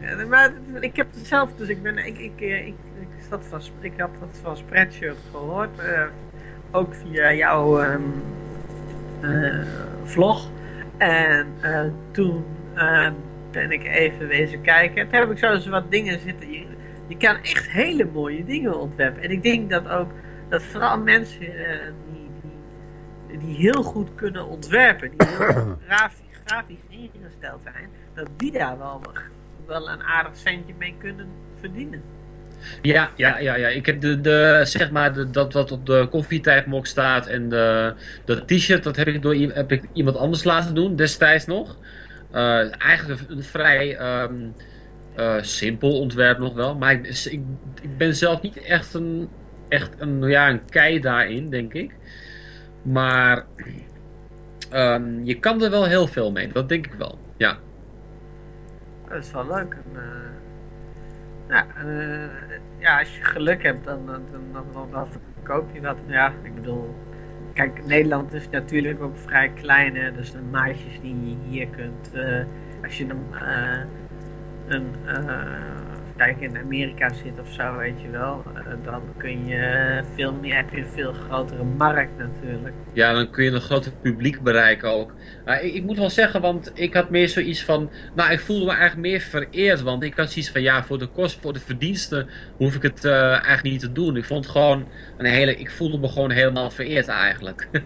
ja. ja maar ik heb het zelf, dus ik ben, ik, ik, eh, ik, ik, zat van, ik had dat van Spreadshirt gehoord, eh, ook via jouw ehm, eh, vlog. En eh, toen eh, ben ik even wezen kijken. Toen heb ik zo eens wat dingen zitten. Je, je kan echt hele mooie dingen ontwerpen. En ik denk dat ook dat vooral mensen eh, die, die, die heel goed kunnen ontwerpen, die heel grafisch, grafisch ingesteld zijn, dat die daar wel, wel een aardig centje mee kunnen verdienen. Ja, ja, ja, ja. Ik heb de, de, zeg maar, de, dat wat op de koffietijdmok staat en de, dat t-shirt, dat heb ik door heb ik iemand anders laten doen, destijds nog. Eh, eigenlijk een, vrij ehm, eh, simpel ontwerp nog wel, maar ik, ik, ik ben zelf niet echt een, echt een, ja, een kei daarin, denk ik. Maar ehm, je kan er wel heel veel mee, dat denk ik wel, ja. Dat is wel leuk. Eh, ja, eh, ja, als je geluk hebt, dan, dan, dan, dan, dan verkoop je wat. Ja, ik bedoel, kijk, Nederland is natuurlijk ook vrij klein, hè, dus de maatjes die je hier kunt, eh, als je een, een kijk, in Amerika zit of zo, weet je wel, eh, dan kun je veel meer, heb je een veel grotere markt natuurlijk. Ja, dan kun je een groter publiek bereiken ook. Maar ik, ik moet wel zeggen, want ik had meer zoiets van... Nou, ik voelde me eigenlijk meer vereerd. Want ik had zoiets van, ja, voor de kost, voor de verdiensten... hoef ik het eh, eigenlijk niet te doen. Ik vond gewoon een hele... Ik voelde me gewoon helemaal vereerd eigenlijk.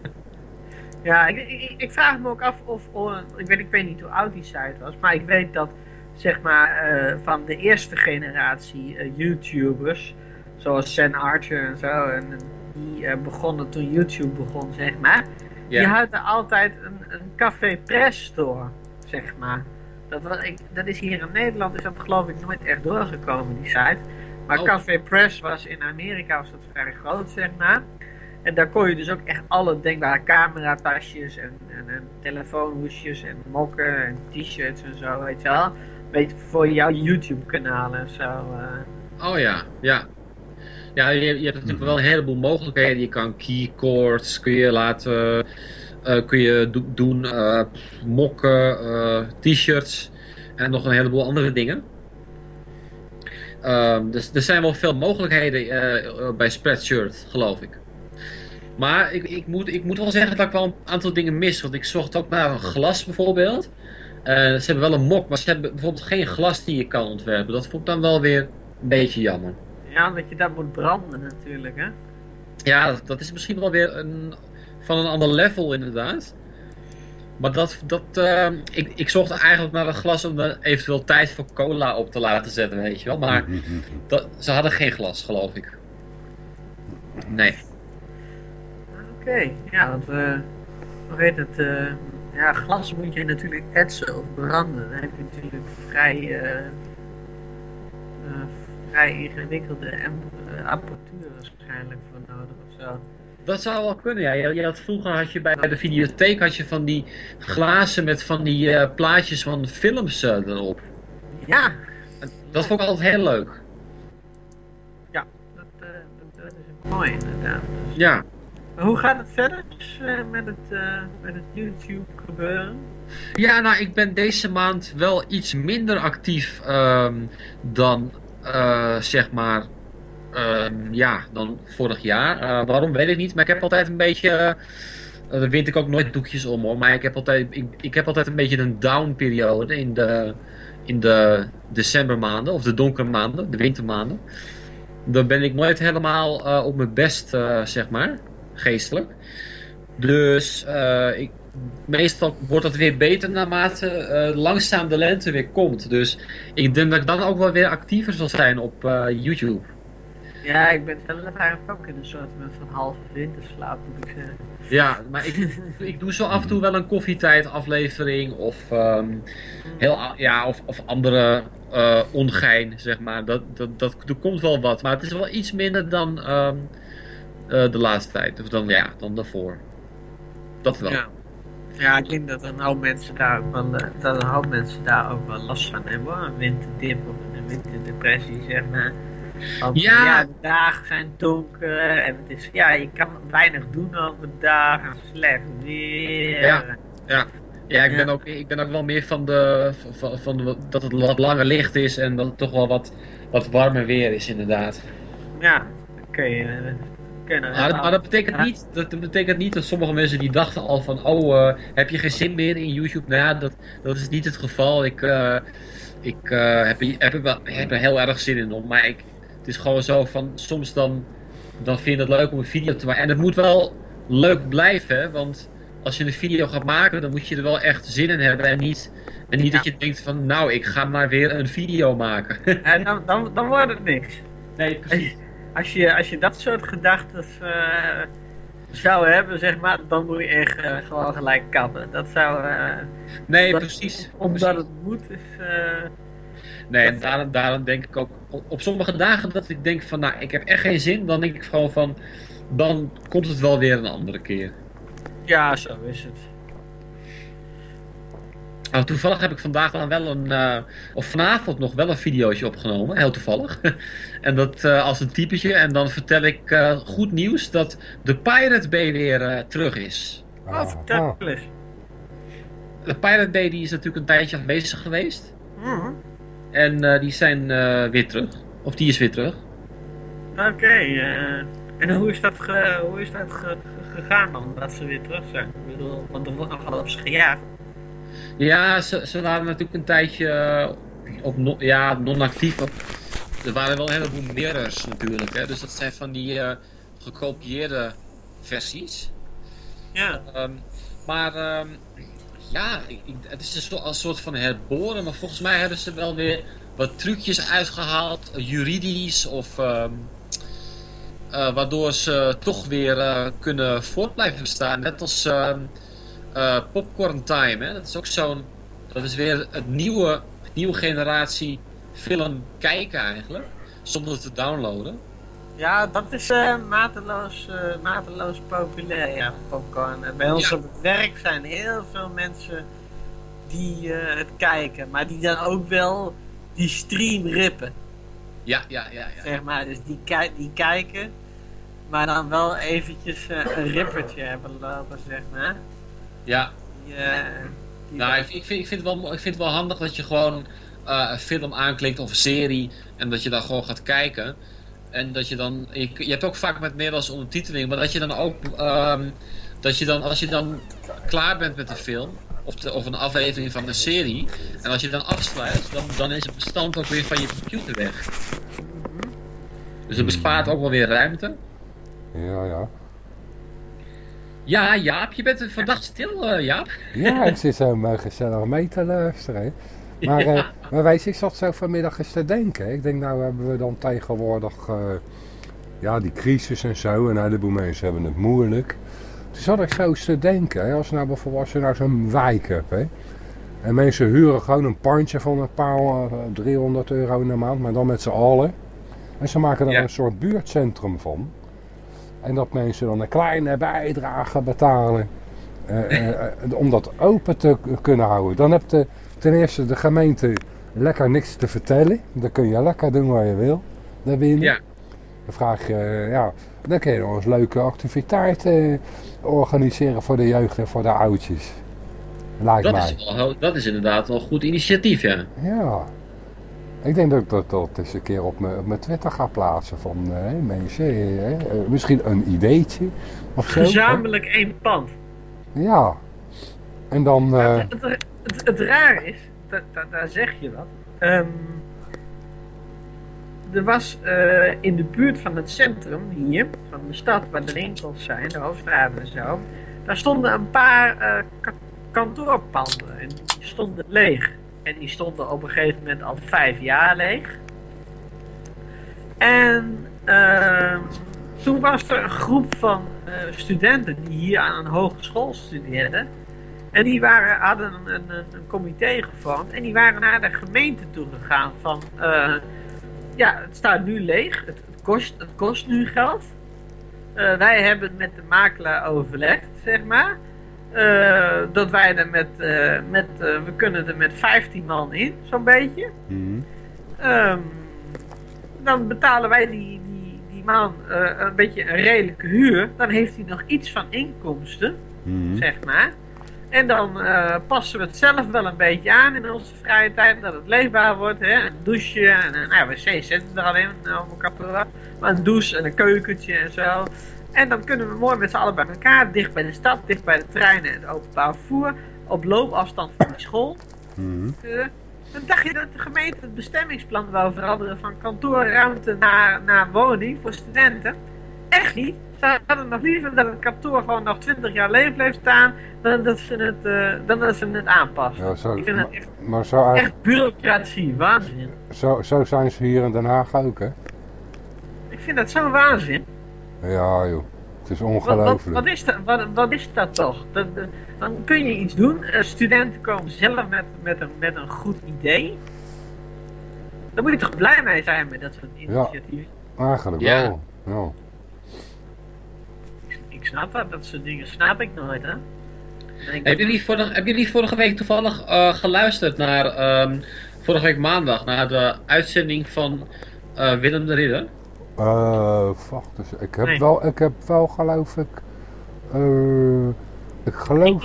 Ja, ik, ik, ik vraag me ook af of, of- ik, weet, ik weet niet hoe oud die site was, maar ik weet dat zeg maar eh, van de eerste generatie eh, YouTubers, zoals Sam Archer en zo, en die eh, begonnen toen YouTube begon, zeg maar. Die hadden altijd een, een café press store, zeg maar. Dat, was, ik, dat is hier in Nederland, is dat geloof ik nooit echt doorgekomen, die site. Maar Oh. Café Press was in Amerika was dat vrij groot, zeg maar. En daar kon je dus ook echt alle denkbare cameratasjes en, en, en telefoonhoesjes en mokken en t-shirts en zo, weet je wel. Voor jouw YouTube kanaal en zo. eh. Oh ja, ja. Ja, je, je hebt natuurlijk wel een heleboel mogelijkheden. Je kan keycords, kun je laten... eh, kun je do- doen, eh, mokken, eh, t-shirts en nog een heleboel andere dingen. Ehm, dus er zijn wel veel mogelijkheden bij Spreadshirt, geloof ik. Maar ik, ik, moet, ik moet wel zeggen dat ik wel een aantal dingen mis. Want ik zocht ook naar een glas bijvoorbeeld. Eh, ze hebben wel een mok, maar ze hebben bijvoorbeeld geen glas die je kan ontwerpen. Dat vond ik dan wel weer een beetje jammer. Ja, omdat je dat moet branden natuurlijk, hè. Ja, dat, dat is misschien wel weer een, van een ander level inderdaad. Maar dat, dat, eh, ik, ik zocht eigenlijk naar een glas om er eventueel tijd voor cola op te laten zetten, weet je wel. Maar dat, ze hadden geen glas, geloof ik. Nee. Oké, ja, want eh hoe heet het? eh, ja, glas moet je natuurlijk etsen of branden. Daar heb je natuurlijk vrij, eh, eh, vrij ingewikkelde eh, apparatuur waarschijnlijk voor nodig of zo. Dat zou wel kunnen, ja. Je, je had, vroeger had je bij de videotheek had je van die glazen met van die plaatjes van films erop. Ja, Dat vond ik altijd heel leuk. ja, dat, dat, dat is mooi inderdaad. Dus, Ja. Hoe gaat het verder dus, eh, met, het, eh, met het YouTube gebeuren? Ja, nou, ik ben deze maand wel iets minder actief ehm, dan, eh, zeg maar, ehm, ja, dan vorig jaar. Waarom, weet ik niet, maar ik heb altijd een beetje, daar wind ik ook nooit doekjes om hoor, maar ik heb altijd, ik, ik heb altijd een beetje een down periode in de, in de decembermaanden, of de donkere maanden, de wintermaanden. Dan ben ik nooit helemaal op mijn best, zeg maar, geestelijk. Dus eh, ik, meestal wordt dat weer beter naarmate eh, langzaam de lente weer komt. Dus ik denk dat ik dan ook wel weer actiever zal zijn op eh, YouTube. Ja, ik ben zelf eigenlijk ook in een soort van halve winterslaap, moet ik zeggen. Ja, maar ik, ik doe zo af en toe wel een koffietijd aflevering of, ehm, heel, ja, of, of andere eh, ongein, zeg maar. Dat, dat, dat, er komt wel wat, maar het is wel iets minder dan ehm, eh, de laatste tijd. Of dan, ja, dan daarvoor. Dat wel. Ja. Ja, ik denk dat een hoop mensen daar ook wel, eh, dat een hoop mensen daar ook wel last van hebben. hoor. Een winterdip of een winterdepressie, zeg maar. Want, Ja. ja, de dagen zijn donker en het is, ja, je kan weinig doen overdag en slecht weer. Ja. Ja, ja, ik, Ja. Ben ook, ik ben ook wel meer van, de, van, van de- dat het wat langer licht is en dat het toch wel wat, wat warmer weer is, inderdaad. Ja, kun je, Maar, dat- maar dat, betekent niet, dat betekent niet dat sommige mensen die dachten al van... Oh, eh, heb je geen zin meer in YouTube? Nou ja, dat, dat is niet het geval. Ik, eh, ik eh, heb, er- heb, wel, heb er heel erg zin in om. Maar ik, het is gewoon zo van... Soms dan, dan vind je het leuk om een video te maken. En het moet wel leuk blijven. Want als je een video gaat maken... Dan moet je er wel echt zin in hebben. En niet, en niet dat je denkt van... Nou, ik ga maar weer een video maken. En dan, dan, dan wordt het niks. nee, precies. Als je, als je dat soort gedachten eh, zou hebben, zeg maar, dan moet je echt eh, gewoon gelijk kappen. Dat zou... eh, Nee, precies. Omdat precies. het moet, is... Nee, en daarom, daarom denk ik ook op, op sommige dagen dat ik denk van, nou, ik heb echt geen zin, dan denk ik gewoon van, dan komt het wel weer een andere keer. ja, zo is het. Nou, toevallig heb ik vandaag dan wel een, eh, of vanavond nog wel een videootje opgenomen, heel toevallig. en dat eh, als een typetje, en dan vertel ik eh, goed nieuws dat de Pirate Bay weer terug is. Oh, vertel eens. De Pirate Bay die is natuurlijk een tijdje afwezig geweest. Mhm. En die zijn weer terug. Of die is weer terug. Oké, en hoe is dat, hoe is dat gegaan dan, dat ze weer terug zijn? Ik bedoel, want er wordt nogal op ze gejaagd. Ja, ze, ze waren natuurlijk een tijdje eh, op no- ja, non-actief. Er waren wel een heleboel mirrors natuurlijk. Hè? Dus dat zijn van die eh, gekopieerde versies. Ja. Ehm, maar ehm, ja, ik- ik- het is een, so- een soort van herboren. Maar volgens mij hebben ze wel weer wat trucjes uitgehaald. eh, juridisch of... ehm, eh, waardoor ze toch weer kunnen voort blijven bestaan. Net als eh, Popcorn Time. Hè? Dat is ook zo'n. Dat is weer het nieuwe, nieuwe generatie film kijken eigenlijk. Zonder te downloaden. Ja, dat is eh, mateloos, eh, mateloos populair, ja, popcorn. En bij ons Ja. op het werk zijn heel veel mensen die het kijken, maar die dan ook wel die stream rippen, Ja, ja, ja. ja. zeg maar. Dus die, ki- die kijken, maar dan wel eventjes een rippertje hebben lopen, zeg maar. Ja. Nou, ik, ik, vind, ik, vind het wel, ik vind het wel handig dat je gewoon eh, een film aanklikt of een serie. En dat je dan gewoon gaat kijken. En dat je dan. Je, je hebt ook vaak met Nederlandse ondertiteling. Maar dat je dan ook. ehm, dat je dan, als je dan klaar bent met de film. Of, de, of een aflevering van een serie. En als je dan afsluit. Dan, dan is het bestand ook weer van je computer weg. Dus het bespaart ook wel weer ruimte. Ja, ja. Ja, Jaap, je bent verdacht stil, eh, Jaap. Ja, ik zit zo maar gezellig mee te luisteren. Maar, eh, maar weet je, ik zat zo vanmiddag eens te denken. Ik denk, nou hebben we dan tegenwoordig eh, ja, die crisis en zo. En een heleboel mensen hebben het moeilijk. Toen zat ik zo eens te denken. Hè, als, nou bijvoorbeeld, als je nou zo'n wijk hebt. Hè, en mensen huren gewoon een pandje van een paar eh, 300 euro in de maand. Maar dan met z'n allen. En ze maken er Ja. een soort buurtcentrum van. En dat mensen dan een kleine bijdrage betalen. eh, eh, eh, om dat open te kunnen houden. Dan heb je ten eerste de gemeente lekker niks te vertellen. Dan kun je lekker doen wat je wil. Daarbinnen. Ja. Dan vraag je, ja, dan kun je nog eens leuke activiteiten organiseren voor de jeugd en voor de oudjes. Lijkt Dat mij. is, wel, dat is inderdaad wel een goed initiatief, ja. Ja. Ik denk dat ik dat, dat eens een keer op mijn, op mijn Twitter ga plaatsen van eh, hè, mensen. hè, eh, misschien een ideetje of zo. gezamenlijk één pand. Ja. En dan... eh, Het, het, het, het raar is, da- da- daar zeg je wat. Ehm, er was eh, in de buurt van het centrum hier, van de stad waar de winkels zijn, de hoofdstraat en zo, daar stonden een paar eh, ka- kantoorpanden en die stonden leeg. En die stonden op een gegeven moment al vijf jaar leeg. En ehm, toen was er een groep van eh, studenten die hier aan een hogeschool studeerden. En die waren, hadden een, een, een comité gevormd en die waren naar de gemeente toe gegaan van... eh, ja, het staat nu leeg, het, kost, het kost nu geld. Eh, wij hebben met de makelaar overlegd, zeg maar. Eh, dat wij er met, eh, met eh, we kunnen er met 15 man in, zo'n beetje. mhm. Ehm, dan betalen wij die, die, die man een beetje een redelijke huur. Dan heeft hij nog iets van inkomsten, Mhm. zeg maar. En dan passen we het zelf wel een beetje aan in onze vrije tijd, dat het leefbaar wordt. Hè? Een douche en een nou, wc zetten we er alleen op elkaar. Maar een douche en een keukentje en zo. En dan kunnen we mooi met z'n allen bij elkaar, dicht bij de stad, dicht bij de treinen en het openbaar vervoer. Op loopafstand van die school. Eh, dan dacht je dat de gemeente het bestemmingsplan wou veranderen van kantoorruimte naar, naar woning voor studenten. Echt niet. Ze hadden nog liever dat het kantoor gewoon nog 20 jaar leeg bleef staan dan dat ze het, eh, dan dat ze het aanpassen. Ja, zo, Ik vind het echt, maar zo, echt bureaucratie, waanzin. zo, zo zijn ze hier in Den Haag ook, hè? Ik vind dat zo'n waanzin. Ja, joh. Het is Wat, wat, ongelooflijk. wat, is dat, wat, wat is dat toch? Dat, dat- dan kun je iets doen. Eh, studenten komen zelf met, met, een, met een goed idee. Dan moet je toch blij mee zijn met dat soort initiatieven. Eigenlijk Ja. wel. Ja. Ik snap dat, dat soort dingen snap ik nooit, hè. Hebben jullie vorige, hebben jullie vorige week toevallig eh, geluisterd naar, ehm, vorige week maandag, naar de uitzending van eh, Willem de Ridder? Eh, wacht eens. Ik heb, Nee. wel, ik heb wel, geloof ik... eh, ik geloof...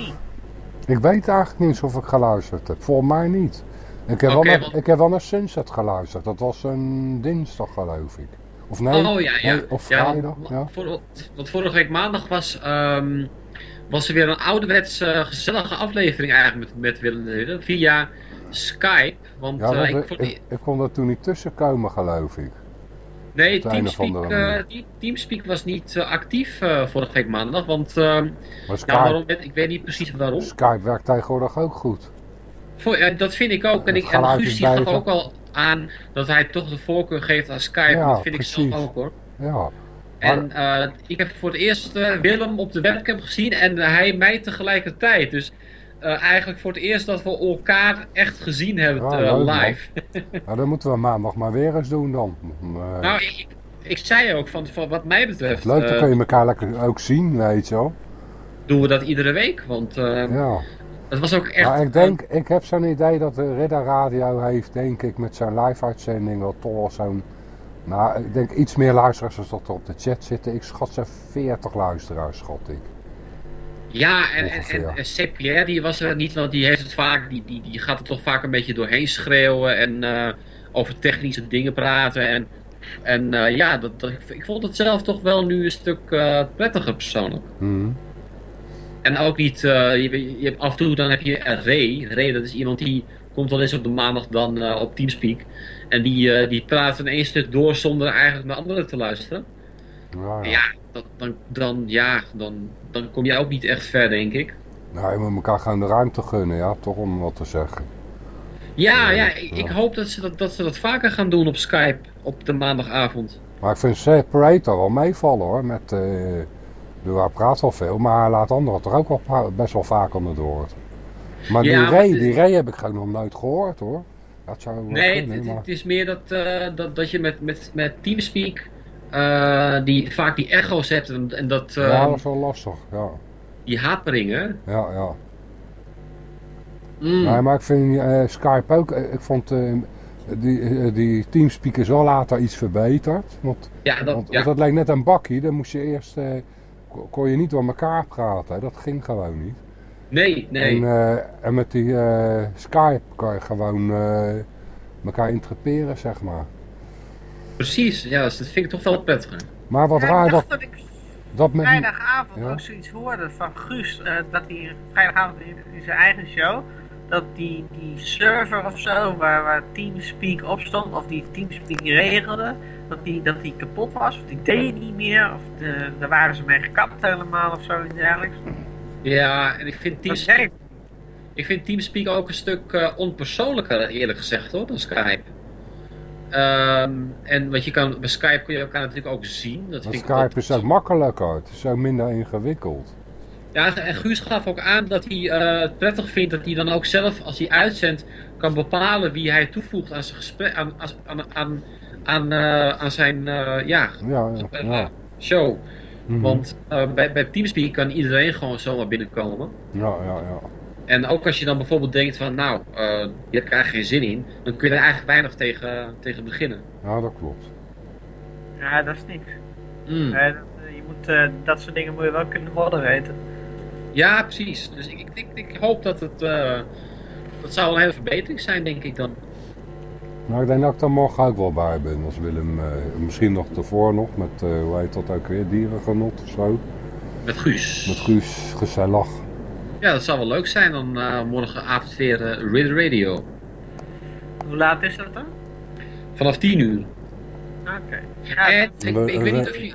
Ik weet eigenlijk niet of ik geluisterd heb. Volgens mij niet. Ik heb, wel, naar, want- ik heb wel naar Sunset geluisterd. Dat was een dinsdag, geloof ik. Of nee? oh ja, ja. nee, of ja, vrijdag, want, ja. voor- want vorige week maandag was, ehm, was er weer een ouderwets eh, gezellige aflevering eigenlijk met, met Willem via Skype. Want Ja, dat- ik ik, vond ik, kon er toen niet tussen komen, geloof ik. Nee, Teamspeak, Teamspeak was niet eh, actief eh, vorige week maandag. Want, Skype, waarom, ik weet niet precies waarom. Skype werkt tegenwoordig ook goed. Voor, dat vind ik ook. En, ik, en Guus gaf ook al aan dat hij toch de voorkeur geeft aan Skype. Ja, dat vind ik zelf precies. ook hoor. Ja. En ik heb voor het eerst Willem op de webcam gezien en hij mij tegelijkertijd. Dus eh, eigenlijk voor het eerst dat we elkaar echt gezien hebben Ja, eh, leuk, live. Nou, dan moeten we maandag maar weer eens doen dan. Eh, nou, ik, ik zei ook van, van wat mij betreft leuk, dan kun je elkaar lekker ook zien, weet je wel. doen we dat iedere week. Want Ja. het was ook echt... Ik denk, ik heb zo'n idee dat de Ridder Radio heeft, denk ik, met zijn live-uitzending wel toch wel zo'n... Nou, ik denk iets meer luisteraars als dat er op de chat zitten. Ik schat ze 40 luisteraars, schat ik. Ja, en, en, en, Pierre, die was er niet, want die heeft het vaak, die, die, die gaat er toch vaak een beetje doorheen schreeuwen en eh, over technische dingen praten. En, en eh, ja, dat, dat, ik vond het zelf toch wel nu een stuk eh, prettiger persoonlijk. Mhm. En ook niet, je, je af en toe dan heb je Ray. Ray, dat is iemand die komt wel eens op de maandag dan op Teamspeak. En die, die praat in één stuk door zonder eigenlijk naar anderen te luisteren. Ja, En ja. ja, dat, dan, dan, ja dan, dan kom je ook niet echt ver, denk ik. Nou, je moet elkaar gewoon de ruimte gunnen, ja, toch om wat te zeggen. Ja, Ja, ja, ik, hoop dat ze dat, dat ze dat vaker gaan doen op Skype op de maandagavond. Maar ik vind Separator wel meevallen hoor, met... hij praat wel veel, maar hij laat anderen toch ook wel best wel vaak onder het woord. Maar Ja, die Ray, die Ray heb ik gewoon nog nooit gehoord hoor. Dat zou Nee, kunnen, het, maar... het is meer dat, eh, dat, dat je met, met, met Teamspeak eh, die, vaak die echo's hebt en, en dat, eh, Ja, dat is wel lastig, ja. die haperingen. Ja, ja. Mm. Nee, maar ik vind eh, Skype ook, eh, ik vond die, die Teamspeak is wel later iets verbeterd. Want, ja, dat, want, ja. dat leek net een bakkie, dan moest je eerst, ko- kon je niet door elkaar praten, dat ging gewoon niet. nee, nee. En, en met die eh, Skype kan je gewoon eh, elkaar interpreteren, zeg maar. Precies, ja, dus dat vind ik toch wel prettiger. Maar wat Ja, raar ik dat, dacht dat ik dat met die... vrijdagavond Ja. ook zoiets hoorde van Guus, eh, dat hij vrijdagavond in, in zijn eigen show, dat die, die server of zo, waar, waar Teamspeak op stond, of die Teamspeak regelde, dat die, dat die kapot was, of die deed niet meer, of de, daar waren ze mee gekapt helemaal of zoiets dergelijks. Ja, en ik vind Teamspeak, ik vind Teamspeak ook een stuk eh, onpersoonlijker, eerlijk gezegd, hoor, dan Skype. Ehm, en wat je kan, bij Skype kun je elkaar natuurlijk ook zien. Dat vind ik Skype ook- is ook makkelijker, het is ook minder ingewikkeld. Ja, en Guus gaf ook aan dat hij eh, het prettig vindt dat hij dan ook zelf, als hij uitzendt, kan bepalen wie hij toevoegt aan zijn gesprek, aan, aan, aan, aan, eh, aan zijn eh, ja, Ja, ja, ja. show. Mhm. Want bij, bij Teamspeak kan iedereen gewoon zomaar binnenkomen. Ja, ja, ja. En ook als je dan bijvoorbeeld denkt van, nou, eh je hebt er eigenlijk geen zin in, dan kun je er eigenlijk weinig tegen, tegen beginnen. Ja, dat klopt. Ja, dat is niks. Mm. Eh, dat, eh, je moet, eh, dat soort dingen moet je wel kunnen moderaten. Ja, precies. Dus ik, ik, ik, ik hoop dat het... eh, dat zou wel een hele verbetering zijn, denk ik dan. Nou, ik denk dat ik daar morgen ook wel bij ben. Als Willem, eh, misschien nog tevoren nog, met, eh, hoe heet dat ook weer, dierengenot of zo. Met Guus. Met Guus, gezellig. Ja, dat zou wel leuk zijn. Dan eh, morgenavond weer eh, Ridder Radio. Hoe laat is dat dan? Vanaf 10 uur. Oké. en ik, ik weet we- niet of jullie...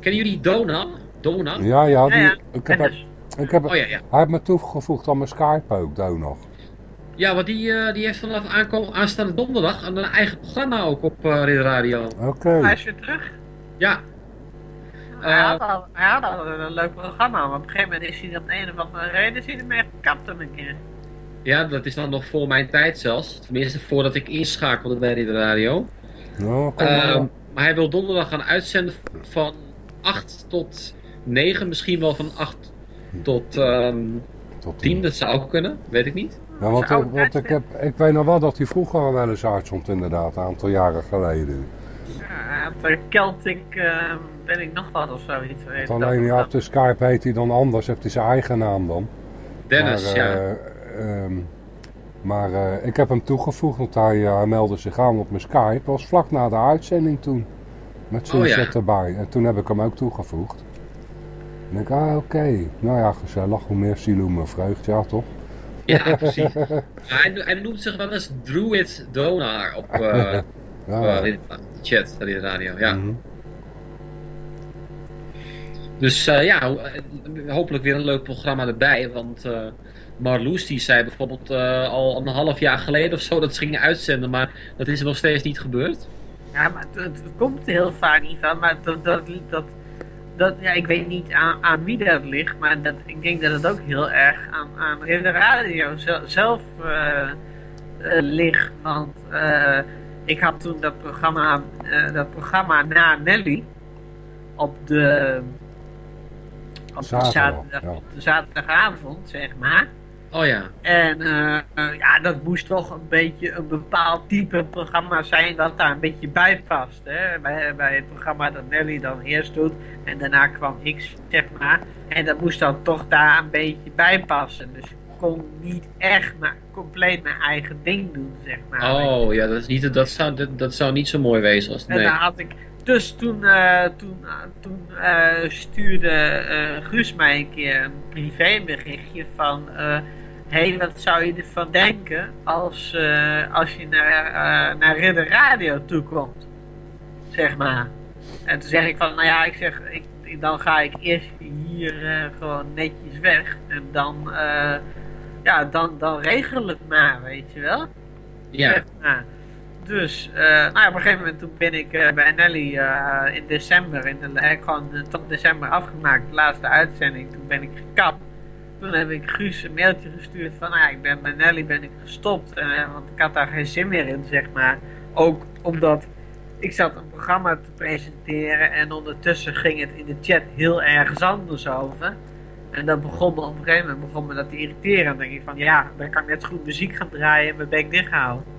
Kennen jullie Dona? Dona? Ja, ja, die, Ja, ja. Ik, heb, ik heb, Oh, ja, ja. hij heeft me toegevoegd aan mijn Skype ook, nog. Ja, want die, eh, die heeft vanaf aanstaande donderdag een eigen programma ook op eh Ridder Radio. Oké. Hij is weer terug. Ja. Hij had, al, hij had al een leuk programma, maar op een gegeven moment is hij om een of andere reden is hij ermee gekapt een keer. Ja, dat is dan nog voor mijn tijd zelfs. Tenminste, voordat ik inschakelde bij Ridder Radio. Ja, kom maar. Ehm, maar hij wil donderdag gaan uitzenden van 8 tot 9, misschien wel van 8 tot, ehm 10. Dat zou ook kunnen, weet ik niet. Ja, want, ik, want ik, heb, ik weet nog wel dat hij vroeger wel eens uitzond, inderdaad, een aantal jaren geleden. Ja, op de Celtic eh, ben ik nog wat of zoiets. weet alleen ja, op de Skype heet hij dan anders, heeft hij zijn eigen naam dan. Dennis, maar, ja. eh, ehm, maar eh, ik heb hem toegevoegd, want hij, eh, hij meldde zich aan op mijn Skype. Dat was vlak na de uitzending toen. Met zijn Oh, ja. erbij. En toen heb ik hem ook toegevoegd. En ik, ah oké. Nou ja, gezellig. Hoe meer ziel, hoe meer vreugd. Ja, toch? Ja, precies. Hij, hij noemt zich wel eens Druid Donar op eh Ja. op, Ridder- chat, Ridder Radio. Ja. Mhm. Dus eh, ja, eh, hopelijk weer een leuk programma erbij. Want eh Marloes die zei bijvoorbeeld al een half jaar geleden of zo dat ze gingen uitzenden. Maar dat is nog steeds niet gebeurd. Ja, maar het komt heel vaak niet van. Maar dat, dat, dat, dat, ja, ik weet niet aan, aan wie dat ligt. Maar dat, ik denk dat het ook heel erg aan, aan de radio zel- zelf ligt. Want ik had toen dat programma, dat programma na Nelly op de, op de, Zaterdag, zaterdag, ja. zaterdagavond, zeg maar. Oh ja. En eh, eh, ja, dat moest toch een beetje een bepaald type programma zijn dat daar een beetje bij past. Hè? Bij, bij het programma dat Nelly dan eerst doet en daarna kwam X, zeg maar. En dat moest dan toch daar een beetje bij passen. Dus ik kon niet echt maar compleet mijn eigen ding doen, zeg maar. Oh ja, dat, is niet, dat, zou, dat, dat zou niet zo mooi wezen als En nee. daar had ik. Dus toen, eh, toen, eh, toen eh, stuurde Guus mij een keer een privéberichtje van. hé, hey, wat zou je ervan denken als, als je naar, naar Ridder Radio toe komt? Zeg maar. En toen zeg ik van, nou ja, ik zeg, ik, ik- dan ga ik eerst hier gewoon netjes weg. En dan, ja, dan, dan regel het maar, weet je wel. Ja. Zeg maar. Dus, eh, nou ja, op een gegeven moment toen ben ik eh, bij Nelly eh, in december, in de, gewoon tot december afgemaakt, de laatste uitzending. Toen ben ik gekapt. Toen heb ik Guus een mailtje gestuurd van, nou ik ben bij Nelly ben ik gestopt. want ik had daar geen zin meer in, zeg maar. Ook omdat ik zat een programma te presenteren en ondertussen ging het in de chat heel ergens anders over. En dat begon me op een gegeven moment begon me dat te irriteren. Dan denk ik van, ja, dan kan ik net goed muziek gaan draaien en mijn bek dicht houden.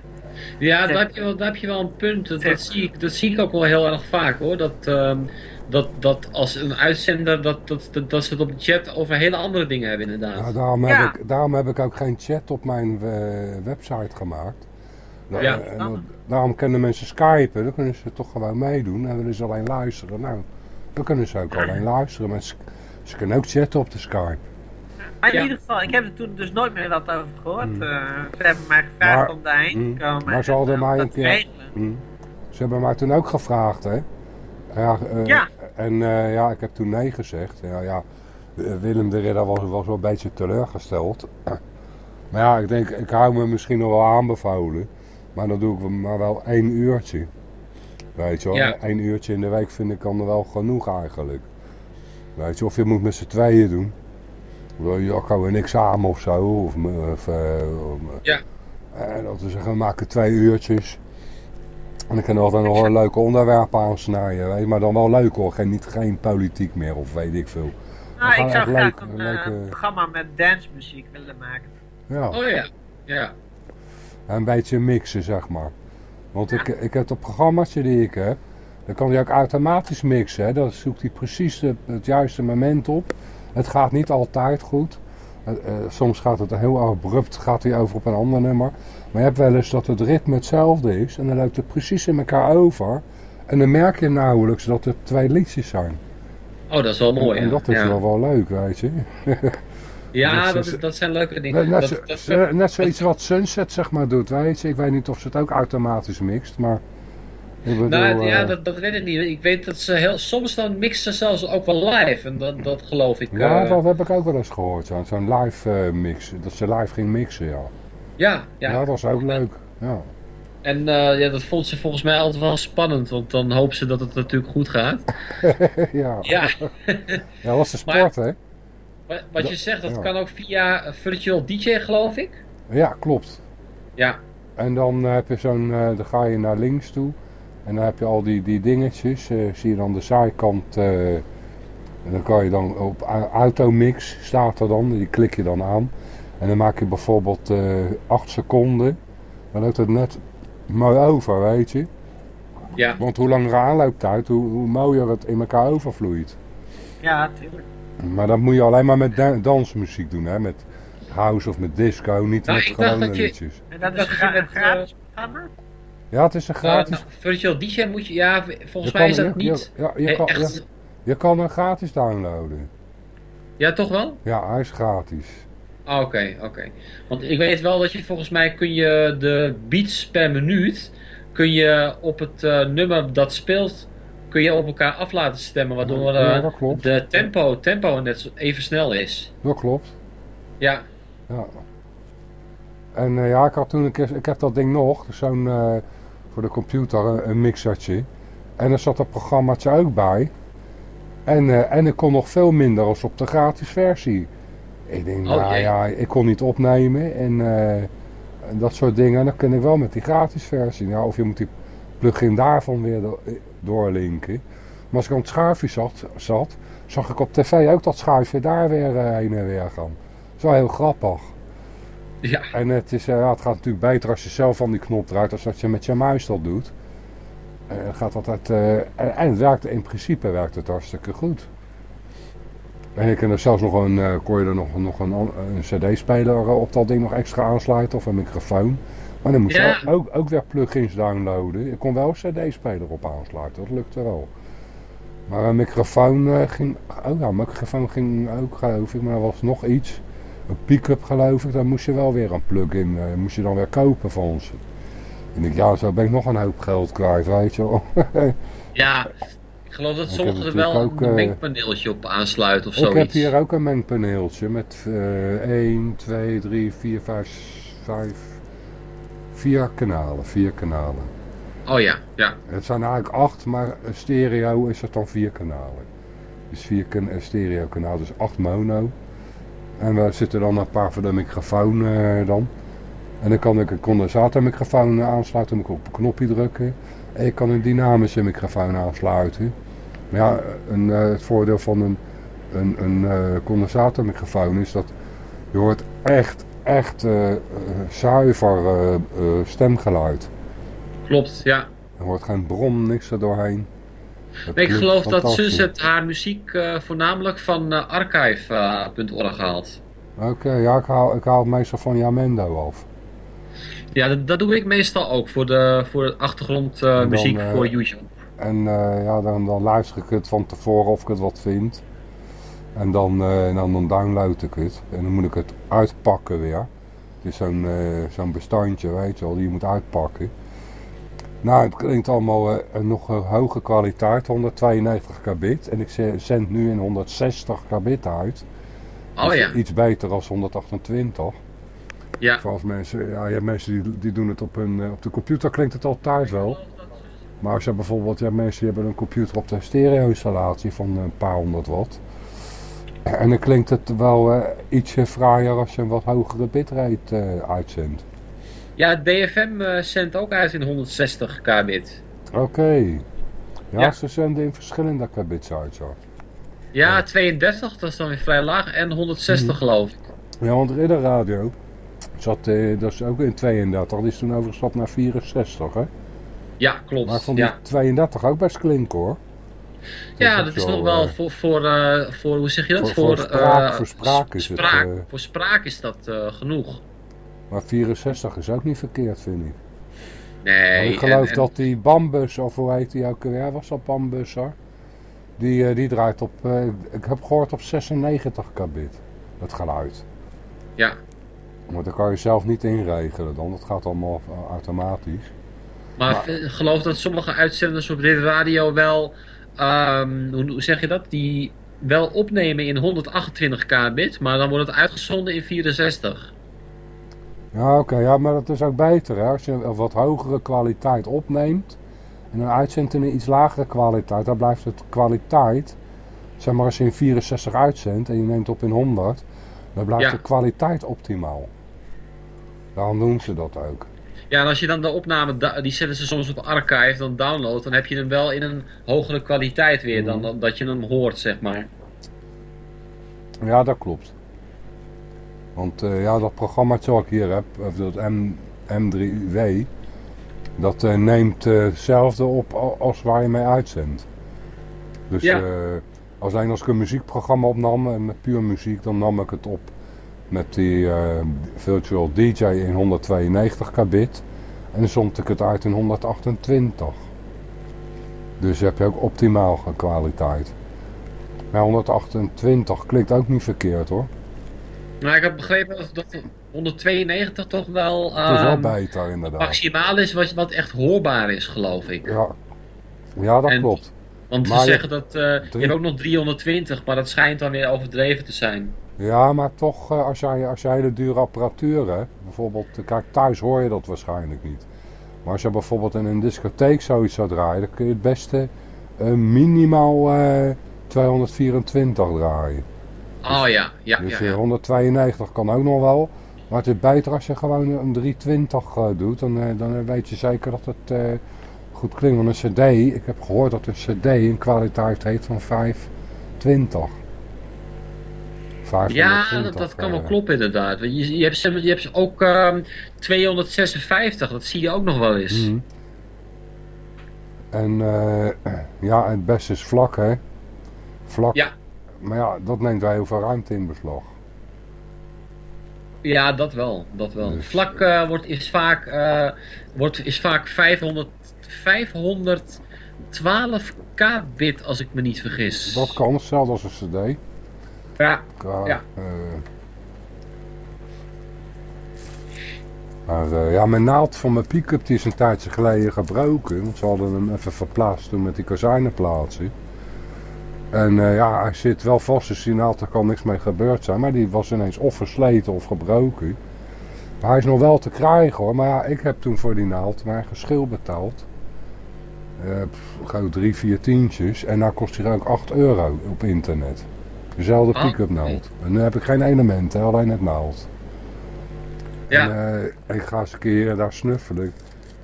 Ja, daar heb, je wel, daar heb je wel een punt. Dat, dat, zie ik, dat zie ik ook wel heel erg vaak hoor. Dat, ehm, dat, dat als een uitzender, dat, dat, dat, dat ze het op de chat over hele andere dingen hebben inderdaad. Ja, daarom, Ja. Heb ik, daarom heb ik ook geen chat op mijn eh, website gemaakt. Nou, Ja. en dat- daarom kunnen mensen skypen, dan kunnen ze toch gewoon meedoen en willen ze alleen luisteren. Nou, dan kunnen ze ook alleen luisteren, maar ze, ze kunnen ook chatten op de Skype. Maar in Ja. ieder geval, ik heb er toen dus nooit meer wat over gehoord. Hmm. Eh, ze hebben mij gevraagd Maar- om daarheen Mm, te komen. Maar ze en, hadden mij een keer... regelen. Mm. Ze hebben mij toen ook gevraagd, hè. Ja, eh, Ja. En eh, ja, ik heb toen nee gezegd. Ja, ja, Willem de Ridder was, was wel een beetje teleurgesteld. Maar ja, ik denk, ik hou me misschien nog wel aanbevolen. Maar dan doe ik maar wel één uurtje. Weet je wel, Ja. één uurtje in de week vind ik dan wel genoeg eigenlijk. Weet je, of je moet met z'n tweeën doen. Jacco en ik samen of zo. Of, of, eh, eh, Ja. en dat we zeggen, we maken twee uurtjes. En dan kunnen we altijd nog een leuke onderwerpen aansnijden. Weet je, maar dan wel leuk hoor, geen, niet, geen politiek meer of weet ik veel. Nou, ik zou graag leuk- een eh, programma met dancemuziek willen maken. Ja. Oh ja, ja. Een beetje mixen, zeg maar. Want ik, ik heb het programmaatje die ik heb, dan kan hij ook automatisch mixen. Hè. Dan zoekt hij precies de- het juiste moment op. Het gaat niet altijd goed. Eh, eh, soms gaat het heel abrupt, gaat hij over op een ander nummer. Maar je hebt wel eens dat het ritme hetzelfde is en dan loopt het precies in elkaar over. En dan merk je nauwelijks dat het twee liedjes zijn. Oh, dat is wel mooi. en ja. dat is ja. wel wel leuk, weet je. Ja, dat dat, is- is- dat zijn leuke dingen. Net, zo- dat net zoiets wat Sunset zeg maar doet, weet je. Ik weet niet of ze het ook automatisch mixt, maar... Bedoel, nou, ja, eh, dat, dat weet ik niet. Ik weet dat ze heel, soms dan mixen ze zelfs ook wel live. En dat, dat geloof ik. ja, eh, dat heb ik ook wel eens gehoord, zo'n zo'n live eh, mix. Dat ze live ging mixen, ja. ja, ja. Ja, dat was ook leuk. Ja, En ja, dat vond ze volgens mij altijd wel spannend. Want dan hopen ze dat het natuurlijk goed gaat. ja. Ja, ja dat was de Maar- sport, hè? wat, wat je zegt, dat ja. kan ook via Virtual DJ, geloof ik. Ja, klopt. Ja, En dan heb je zo'n, dan ga je naar links toe. En dan heb je al die, die dingetjes. eh, zie je dan de zijkant. eh, en dan kan je dan op au- automix staat er dan. Die klik je dan aan. En dan maak je bijvoorbeeld eh 8 seconden. Dan loopt het net mooi over, weet je. ja. Want hoe langer de aanlooptijd, hoe, hoe mooier het in elkaar overvloeit. Ja, tuurlijk. Maar dat moet je alleen maar met dan- dansmuziek doen, hè. Met house of met disco, niet Nou, met gewone liedjes. En dat is Dat een je gra- met, een gratis programma? Ja, het is een gratis Eh, nou, Virtual DJ moet je, ja, volgens Je mij is dat je- niet. Ja, je, kan, echt. je kan hem gratis downloaden. Ja, toch wel? Ja, hij is gratis. Ah, Oké, oké. Want ik weet wel dat je volgens mij kun je de beats per minuut kun je op het eh, nummer dat speelt kun je op elkaar af laten stemmen, waardoor Ja, eh, de tempo, tempo net even snel is. Dat klopt. Ja, Ja. En eh, ja, ik had toen een keer, ik heb dat ding nog, dus zo'n voor de computer een, mixertje. En er zat een programmaatje ook bij. En, eh, en ik kon nog veel minder als op de gratis versie. Ik denk, Oh, nou ja, ik kon niet opnemen en, eh, en dat soort dingen. Dat kun ik wel met die gratis versie. Ja, of je moet die plugin daarvan weer do- eh, doorlinken. Maar als ik aan het schuifje zat, zat, zag ik op tv ook dat schuifje daar weer eh, heen en weer gaan. Dat is wel heel grappig. Ja, En het, is, eh, ja, het gaat natuurlijk beter als je zelf van die knop draait, als dat je met je muis dat doet. Eh, gaat altijd, eh, en, en het werkt, in principe werkt het hartstikke goed. En je kan er zelfs nog een, eh, kon je er nog, nog een, een cd-speler op dat ding nog extra aansluiten of een microfoon. Maar dan moest Ja. je ook, ook weer plugins downloaden. Je kon wel een cd-speler op aansluiten, dat lukte wel. Maar een microfoon ging, oh ja, een microfoon ging ook geloof ik, maar er was nog iets. Een pick-up geloof ik, daar moest je wel weer een plug-in, eh, moest je dan weer kopen van ons. En ik, ja, zo ben ik nog een hoop geld kwijt, weet je wel. ja. Ik geloof dat sommigen er wel ook, een eh, mengpaneeltje op aansluiten of ik heb zoiets. hier ook een mengpaneeltje met eh 1, 2, 3, 4, 5, 5, 4 kanalen, 4 kanalen. Oh ja, ja. Het zijn eigenlijk 8, maar stereo is het dan 4 kanalen. Dus 4 kan, stereo kanaal, dus 8 mono. En we zitten dan een paar voor de microfoon eh, dan. En dan kan ik een condensatormicrofoon eh, aansluiten, dan moet ik op een knopje drukken. En ik kan een dynamische microfoon aansluiten. Maar ja, een, eh, het voordeel van een, een, een condensatormicrofoon is dat je hoort echt, echt zuiver eh, stemgeluid. Klopt, ja. Er hoort geen bron, niks er doorheen. Ik geloof dat. Sunset haar muziek eh, voornamelijk van eh, archive.org haalt. Oké, ja, ik haal, ik haal het meestal van Jamendo af. Ja, dat, dat doe ik meestal ook voor de, voor de En achtergrondmuziek eh, voor YouTube. En eh, ja, dan, dan luister ik het van tevoren of ik het wat vind. En dan, eh, dan, dan download ik het. En dan moet ik het uitpakken weer. Het is zo'n eh, zo'n bestandje, weet je wel, die je moet uitpakken. Nou, het klinkt allemaal eh, een nog een hoge kwaliteit, 192 kbit. En ik ze- zend nu in 160 kbit uit. Oh Dus ja, Iets beter als 128. ja. Mensen, ja, je hebt mensen die, die doen het op, hun, eh, op de computer, klinkt het altijd wel. Maar als je bijvoorbeeld, ja, mensen die hebben een computer op de stereo-installatie van een paar honderd watt. En dan klinkt het wel eh, ietsje fraaier als je een wat hogere bitrate eh, uitzendt. Ja, DFM eh, zendt ook uit in 160 kbit. Oké. Ja, Ja. ze zenden in verschillende kabits uit, zo. Ja, 32, dat is dan weer vrij laag. En 160 Mhm. geloof ik. Ja, want Ridder Radio zat, eh, dat is ook in 32, die is toen overgestapt naar 64, hè. Ja, klopt. Maar vond die ja. 32 ook best klinken, hoor. Ja, dat is nog wel eh, voor, voor, eh, voor, hoe zeg je dat? Voor- voor spraak- voor spraak is het, Voor spraak is dat genoeg. Maar 64 is ook niet verkeerd, vind ik. Nee, ik geloof en- en- dat die Bambus, of hoe heet die ook weer, was dat Bambus hoor? Die, eh, die draait op, eh, ik heb gehoord op 96 kabit, het geluid. Ja. Maar dat kan je zelf niet inregelen dan, dat gaat allemaal eh, automatisch. Maar, ik geloof dat sommige uitzenders op dit radio wel, ehm, hoe, hoe zeg je dat? Die wel opnemen in 128 kbit, maar dan wordt het uitgezonden in 64. Ja, oké, ja, maar dat is ook beter hè. Als je een wat hogere kwaliteit opneemt en dan uitzendt in een iets lagere kwaliteit, dan blijft het kwaliteit, zeg maar als je in 64 uitzendt en je neemt op in 100, dan blijft Ja. de kwaliteit optimaal. Daarom doen ze dat ook. Ja, en als je dan de opname, die zetten ze soms op archive, dan download, dan heb je hem wel in een hogere kwaliteit weer dan, dan dat je hem hoort, zeg maar. Ja, dat klopt. Want eh, ja, dat programma wat ik hier heb, of dat M, M3W, dat eh, neemt eh, hetzelfde op als waar je mee uitzendt. Dus Ja. alleen als ik een muziekprogramma opnam, en met puur muziek, dan nam ik het op met die Virtual DJ in 192 kbit. En dan zond ik het uit in 128. Dus heb je ook optimaal kwaliteit. Maar 128 klinkt ook niet verkeerd hoor. Maar ik heb begrepen dat, dat 192 toch wel, wel ehm, beter inderdaad. maximaal is wat, wat echt hoorbaar is, geloof ik. Ja, ja dat En- klopt. Want ze Maar zeggen dat, eh, je hebt ook nog 320, maar dat schijnt dan weer overdreven te zijn. Ja, maar toch, eh, als jij, als jij hele dure apparatuur hebt, bijvoorbeeld, eh, kijk thuis hoor je dat waarschijnlijk niet. Maar als je bijvoorbeeld in een discotheek zoiets zou draaien, dan kun je het beste eh, minimaal eh, 224 draaien. Oh ja, ja, Dus ja. eh, ja. 192 kan ook nog wel. Maar het is beter als je gewoon een 320 eh, doet, dan, eh, dan weet je zeker dat het eh, goed klinkt. Want een cd, ik heb gehoord dat een cd een kwaliteit heeft van 520. Ja, 520, dat, dat kan wel eh. kloppen inderdaad. Je, je, hebt, ze- je hebt ze ook ehm, 256, dat zie je ook nog wel eens. Mhm. En eh, ja, het beste is vlak, hè? Vlak. Ja. Maar ja, dat neemt wel heel veel ruimte in beslag. Ja, dat wel. Dat wel. Dus, Vlak eh, wordt, is, vaak, eh, wordt, is vaak 500, 512 kbit, als ik me niet vergis. Dat kan, hetzelfde als een cd. Ja, Qua, Ja. eh, maar eh, ja, mijn naald van mijn pick-up is een tijdje geleden gebroken. Want ze hadden hem even verplaatst toen met die kozijnenplaatsen. En eh, ja, hij zit wel vast, dus die naald, er kan niks mee gebeurd zijn. Maar die was ineens of versleten of gebroken. Maar hij is nog wel te krijgen hoor. Maar ja, ik heb toen voor die naald mijn eigen schil betaald. Eh pff, gauw drie, vier tientjes. En nou kost hij ook 8 euro op internet. Dezelfde Ah, pick-up naald. En dan heb ik geen elementen, alleen het naald. Ja. En, eh, ik ga eens een keer daar snuffelen.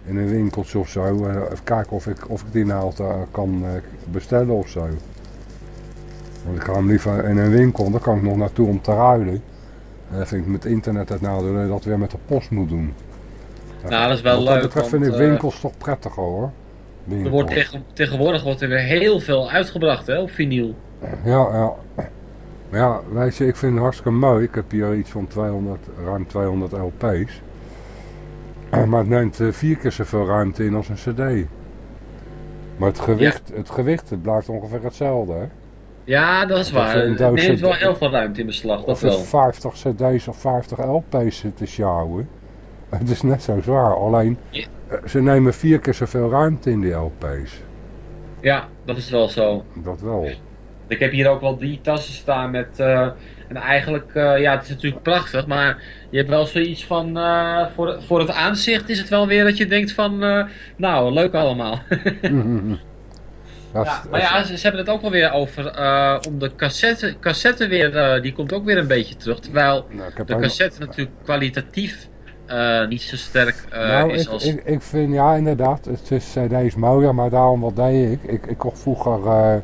In een winkeltje of zo. eh, even kijken of ik, of ik die naald eh, kan eh, bestellen of zo. Want ik ga hem liever in een winkel, daar kan ik nog naartoe om te ruilen. En dan vind ik met internet het nadeel dat je dat weer met de post moet doen. Ja, Nou, dat is wel wat leuk, dat betreft vind ik eh, winkels toch prettiger hoor. er wordt tegen, tegenwoordig wordt er weer heel veel uitgebracht hè, op vinyl. Ja, ja. Maar ja, weet je, ik vind het hartstikke mooi. Ik heb hier iets van 200, ruim 200 LP's. Maar het neemt eh, vier keer zoveel ruimte in als een cd. Maar het gewicht, het gewicht het blijft ongeveer hetzelfde, hè? Ja, dat is waar. Het neemt wel heel veel ruimte in beslag, dat wel. 50 cd's of 50 LP's zitten sjouwen. Het is net zo zwaar, alleen Ja. eh, ze nemen vier keer zoveel ruimte in die LP's. Ja, dat is wel zo. Dat wel. Ik heb hier ook wel drie tassen staan met... eh, en eigenlijk, eh, ja, het is natuurlijk prachtig, maar je hebt wel zoiets van... voor, voor het aanzicht is het wel weer dat je denkt van... nou, leuk allemaal. Ja, maar ja, ze, ze hebben het ook wel weer over eh, om de cassette, cassette weer, eh, die komt ook weer een beetje terug. Terwijl nou, de cassette natuurlijk kwalitatief eh, niet zo sterk eh, nou, is ik, als... ik, ik vind, ja inderdaad, het is cd's mooier, maar daarom wat deed ik? Ik, ik kocht vroeger, eh,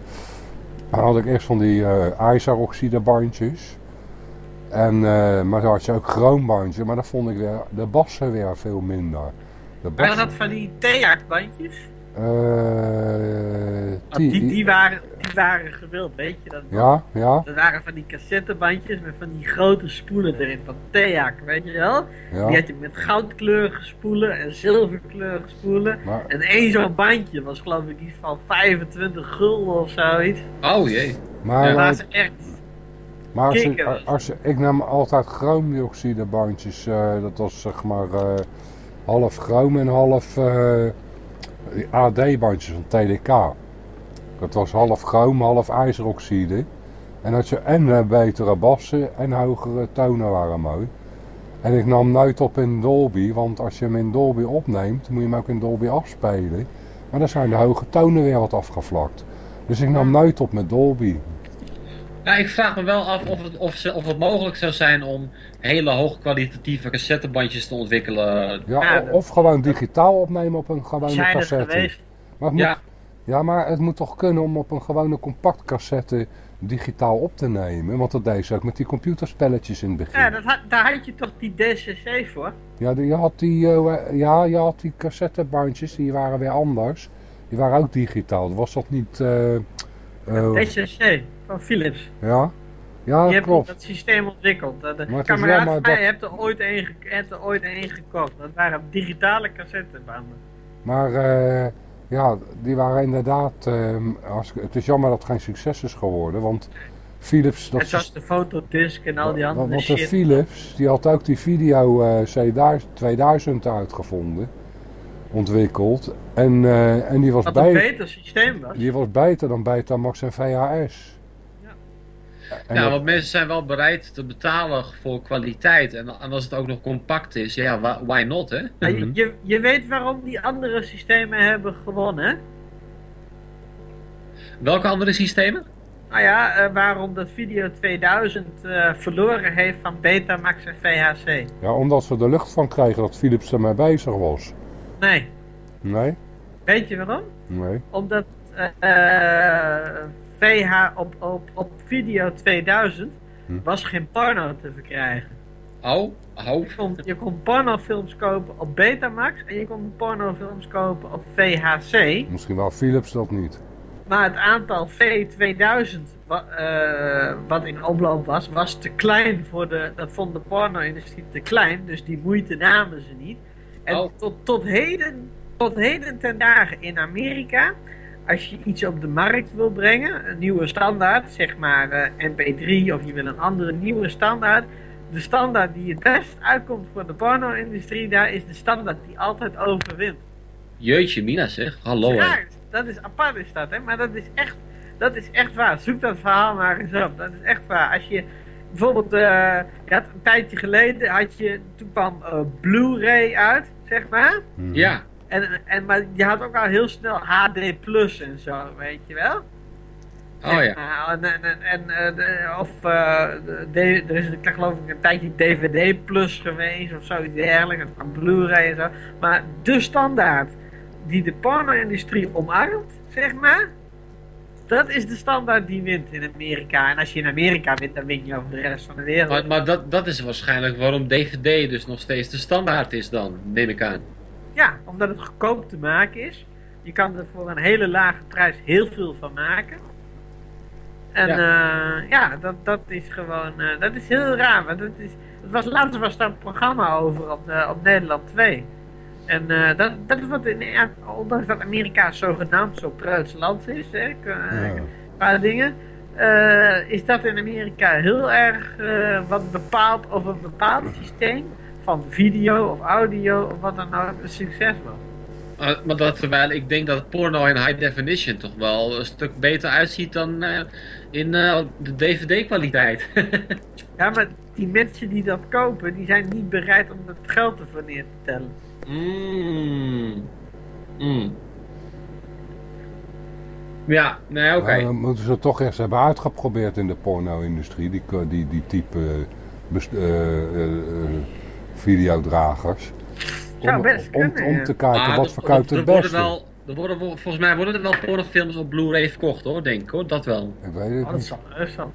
had ik eerst van die eh ijzeroxide bandjes. En, eh, maar dan had je ook chroombandjes, maar dan vond ik weer, de bassen weer veel minder. De Waren bassen, dat van die theaardbandjes? Eh, die, die, die, waren, die waren gewild, weet je dat? Ja, ja, Dat waren van die cassettebandjes met van die grote spoelen erin, van Theak, weet je wel? Die ja. had je met goudkleurige spoelen en zilverkleurige spoelen. Maar, En één zo'n bandje was geloof ik iets van 25 gulden of zoiets. Oh jee. maar, Dat eh, was echt... maar als, je, als je, ik nam altijd chroomdioxidebandjes. eh dat was zeg maar eh, half chroom en half eh, AD-bandjes van TDK. Dat was half chroom, half ijzeroxide. En dat je en eh, betere bassen en hogere tonen waren mooi. En ik nam nooit op in Dolby, want als je hem in Dolby opneemt, moet je hem ook in Dolby afspelen. Maar dan zijn de hoge tonen weer wat afgevlakt. Dus ik nam nooit op met Dolby. Nou, ik vraag me wel af of het, of, ze, of het mogelijk zou zijn om hele hoogkwalitatieve cassettebandjes te ontwikkelen. Ja, Ja, dat- of gewoon digitaal opnemen op een gewone zijn er cassette. geweest. Maar het moet, Ja. ja. maar het moet toch kunnen om op een gewone compact cassette digitaal op te nemen. Want dat deed ze ook met die computerspelletjes in het begin. Ja, dat had, daar had je toch die DCC voor? Ja, die- je had die, eh, ja, je had die cassettebandjes, die waren weer anders. Die waren ook digitaal. Was dat niet... eh, eh, DCC van Philips. ja? Ja, Je dat hebt klopt. dat systeem ontwikkeld. De, Maar het kameraad van mij dat- heeft er ooit een, heeft er ooit een gekocht. Dat waren digitale cassettebanden. Maar eh, ja, die waren inderdaad... ehm, als, het is jammer dat het geen succes is geworden, want Philips... Dat Net zoals de fotodisc en al die andere Want de shit. Philips, die had ook die video eh, C1000 2000 uitgevonden, ontwikkeld. En, eh, en die, was Wat een beter, systeem was. die was beter dan Betamax en VHS. Ja. En Ja, dat- want mensen zijn wel bereid te betalen voor kwaliteit. En, en als het ook nog compact is, ja, why not, hè? Ja, Mhm. je, je, je weet waarom die andere systemen hebben gewonnen, hè? Welke andere systemen? Nou ja, eh, waarom de Video 2000 eh, verloren heeft van Betamax en VHC. ja, omdat ze er lucht van kregen dat Philips ermee bezig was. Nee, Nee? weet je waarom? Nee. Omdat eh, eh, VH op, op, op Video 2000 Hm. was geen porno te verkrijgen. Oh, oh. Je kon, je kon pornofilms kopen op Betamax en je kon pornofilms kopen op VHC. Misschien wel Philips dat niet. Maar het aantal V2000 wa- eh, wat in omloop was, was te klein voor de. Dat vond de porno-industrie te klein, dus die moeite namen ze niet. En Oh. tot, tot, heden, tot heden ten dagen in Amerika, als je iets op de markt wil brengen, een nieuwe standaard, zeg maar eh, MP3 of je wil een andere nieuwe standaard. De standaard die het best uitkomt voor de porno-industrie, daar is de standaard die altijd overwint. Jeetje, Mina zeg. Hallo. Raar, dat is apart is dat, hè? Maar dat is echt, dat is echt waar. Zoek dat verhaal maar eens op. Dat is echt waar. Als je bijvoorbeeld, eh, je had een tijdje geleden, had je, toen kwam eh, Blu-ray uit, zeg maar. Hm. Ja. En, en, maar je had ook al heel snel HD Plus en zo, weet je wel? Oh ja. En, en, en, en, eh, de- of eh, de- er is ik geloof ik een tijdje DVD Plus geweest of zoiets dergelijks, van Blu-ray en zo. Maar de standaard die de porno-industrie omarmt, zeg maar, dat is de standaard die wint in Amerika. En als je in Amerika wint, dan win je over de rest van de wereld. Maar, maar dat, dat is waarschijnlijk waarom DVD dus nog steeds de standaard is dan, neem ik aan. Ja, omdat het goedkoop te maken is. Je kan er voor een hele lage prijs heel veel van maken. En ja, ja dat, dat is gewoon, eh, dat is heel raar. Want het is, het was, laatst was daar een programma over op, eh, op Nederland 2. En eh, dat, dat is wat, in, ja, ondanks dat Amerika zogenaamd zo preuts land is, hè, een paar dingen, eh, is dat in Amerika heel erg eh, wat bepaalt of een bepaald systeem van video of audio of wat dan ook een succes was. Uh, maar dat terwijl ik denk dat porno in high definition toch wel een stuk beter uitziet dan eh, in eh, de DVD-kwaliteit. Ja, maar die mensen die dat kopen, die zijn niet bereid om het geld ervoor neer te tellen. Mm. Mm. Ja, nee, oké. Dan moeten ze toch eerst hebben uitgeprobeerd in de porno-industrie, die, die, die type eh, eh, eh, videodragers. Zou Om, best om, kunnen, om ja. te kijken Maar wat er- verkoopt er het worden beste. Wel, er worden, volgens mij worden er wel pornofilms op Blu-ray verkocht hoor, denk ik hoor. Dat wel. Ik weet het Oh, dat niet. zal,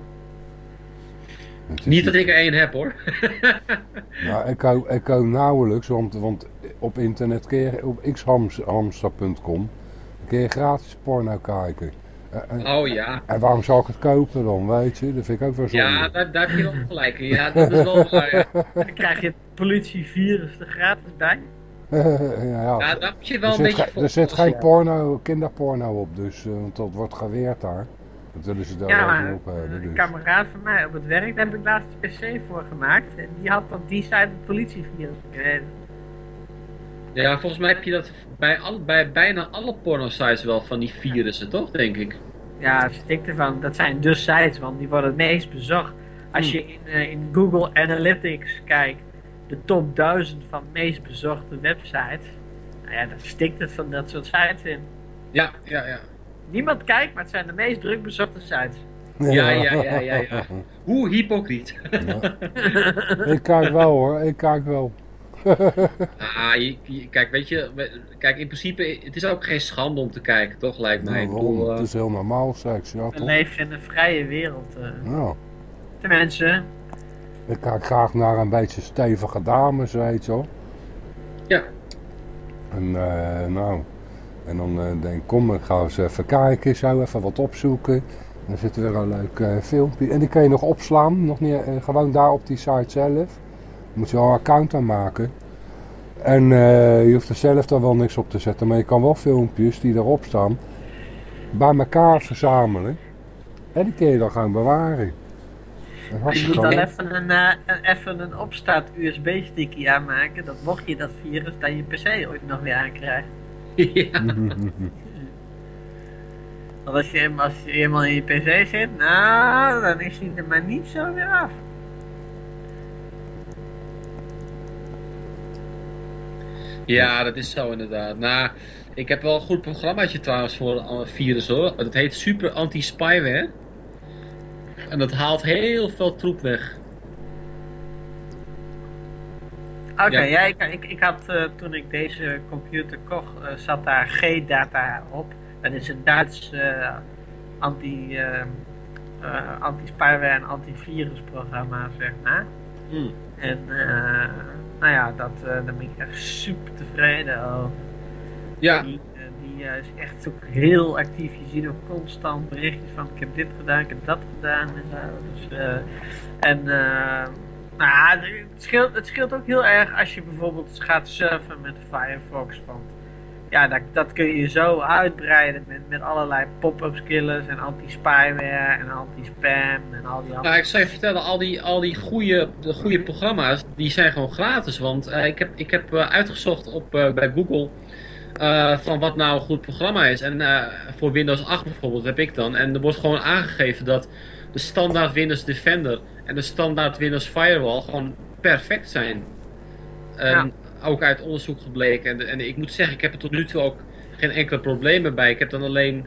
Niet dat ik er één heb hoor. Nou, ik hou, ik hou nauwelijks, want, want op internet kun je, op xhamster.com kun je gratis porno kijken. En, en- Oh ja. en waarom zou ik het kopen dan, weet je? Dat vind ik ook wel zonde. Ja, daar, daar heb je wel gelijk in. Ja, dat is wel waar. ja. Dan krijg je het politievirus er gratis bij. ja, ja. Ja, daar moet je wel er, een zit, beetje ge- er zit voor geen porno, kinderporno op, dus, eh, want dat wordt geweerd daar. Dat willen ze daar Ja, maar niet op hebben. een Dus. kameraad van mij op het werk, daar heb ik laatst een pc voor gemaakt. En die had dan die site het politievirus gekregen. Ja, volgens mij heb je dat bij, al, bij bijna alle porno-sites wel van die virussen, toch? Denk ik. Ja, stik ervan. Dat zijn de sites, want die worden het meest bezocht. Als je in, eh, in Google Analytics kijkt, de top 1000 van meest bezochte websites. Nou ja, daar stikt het van dat soort sites in. Ja, ja, ja. Niemand kijkt, maar het zijn de meest druk bezochte sites. Ja, ja, ja, ja, ja. Hoe hypocriet. ik kijk wel hoor, ik kijk wel. Ah, je- je- kijk, weet je, kijk, in principe, het is ook geen schande om te kijken, toch, lijkt mij. Nou, bedoel, eh, Het is heel normaal seks, ja We toch? leven in een vrije wereld. eh. Ja. Tenminste, Ik kijk graag naar een beetje stevige dames, weet je wel. Ja. En eh, nou, en dan eh, denk ik, kom, ik ga eens even kijken, zo even wat opzoeken. En dan zit er weer een leuk eh, filmpje. En die kun je nog opslaan, nog niet, eh, gewoon daar op die site zelf. Moet je wel een account aanmaken. En eh, je hoeft er zelf dan wel niks op te zetten, maar je kan wel filmpjes die erop staan bij elkaar verzamelen. En die kun je dan gewoon bewaren. Je moet dan even een, eh, een, even een opstaat USB-sticky aanmaken. Dat mocht je dat virus dan je PC ooit nog weer aankrijgt. ja. Want als je, als je eenmaal in je PC zit, nou, dan is hij er maar niet zo weer af. Ja, dat is zo inderdaad. Nou, ik heb wel een goed programmaatje trouwens voor een virus hoor. Dat heet Super Anti-Spyware. En dat haalt heel veel troep weg. Oké, Ja. ja, ik, ik, ik had eh, toen ik deze computer kocht, eh, zat daar G-data op. Dat is een Duits eh, anti, anti-spyware en antivirusprogramma, zeg maar. Hmm. En eh, nou ja, dat, eh, daar ben ik echt super tevreden over. Ja. Die, eh, die eh, is echt ook heel actief. Je ziet ook constant berichtjes van ik heb dit gedaan, ik heb dat gedaan en zo. Dus, en nou, het scheelt, het scheelt ook heel erg als je bijvoorbeeld gaat surfen met Firefox. Want ja, dat, dat kun je zo uitbreiden met, met allerlei pop-up killers en anti-spyware en anti-spam en al die andere Nou, ik zou je vertellen, al die, al die goede, de goede programma's, die zijn gewoon gratis. Want eh, ik heb, ik heb eh, uitgezocht op, eh, bij Google van wat nou een goed programma is. En voor Windows 8 bijvoorbeeld heb ik dan. En er wordt gewoon aangegeven dat de standaard Windows Defender en de standaard Windows Firewall gewoon perfect zijn. En ook uit onderzoek gebleken. En, en ik moet zeggen, ik heb er tot nu toe ook geen enkele problemen bij. Ik heb dan alleen,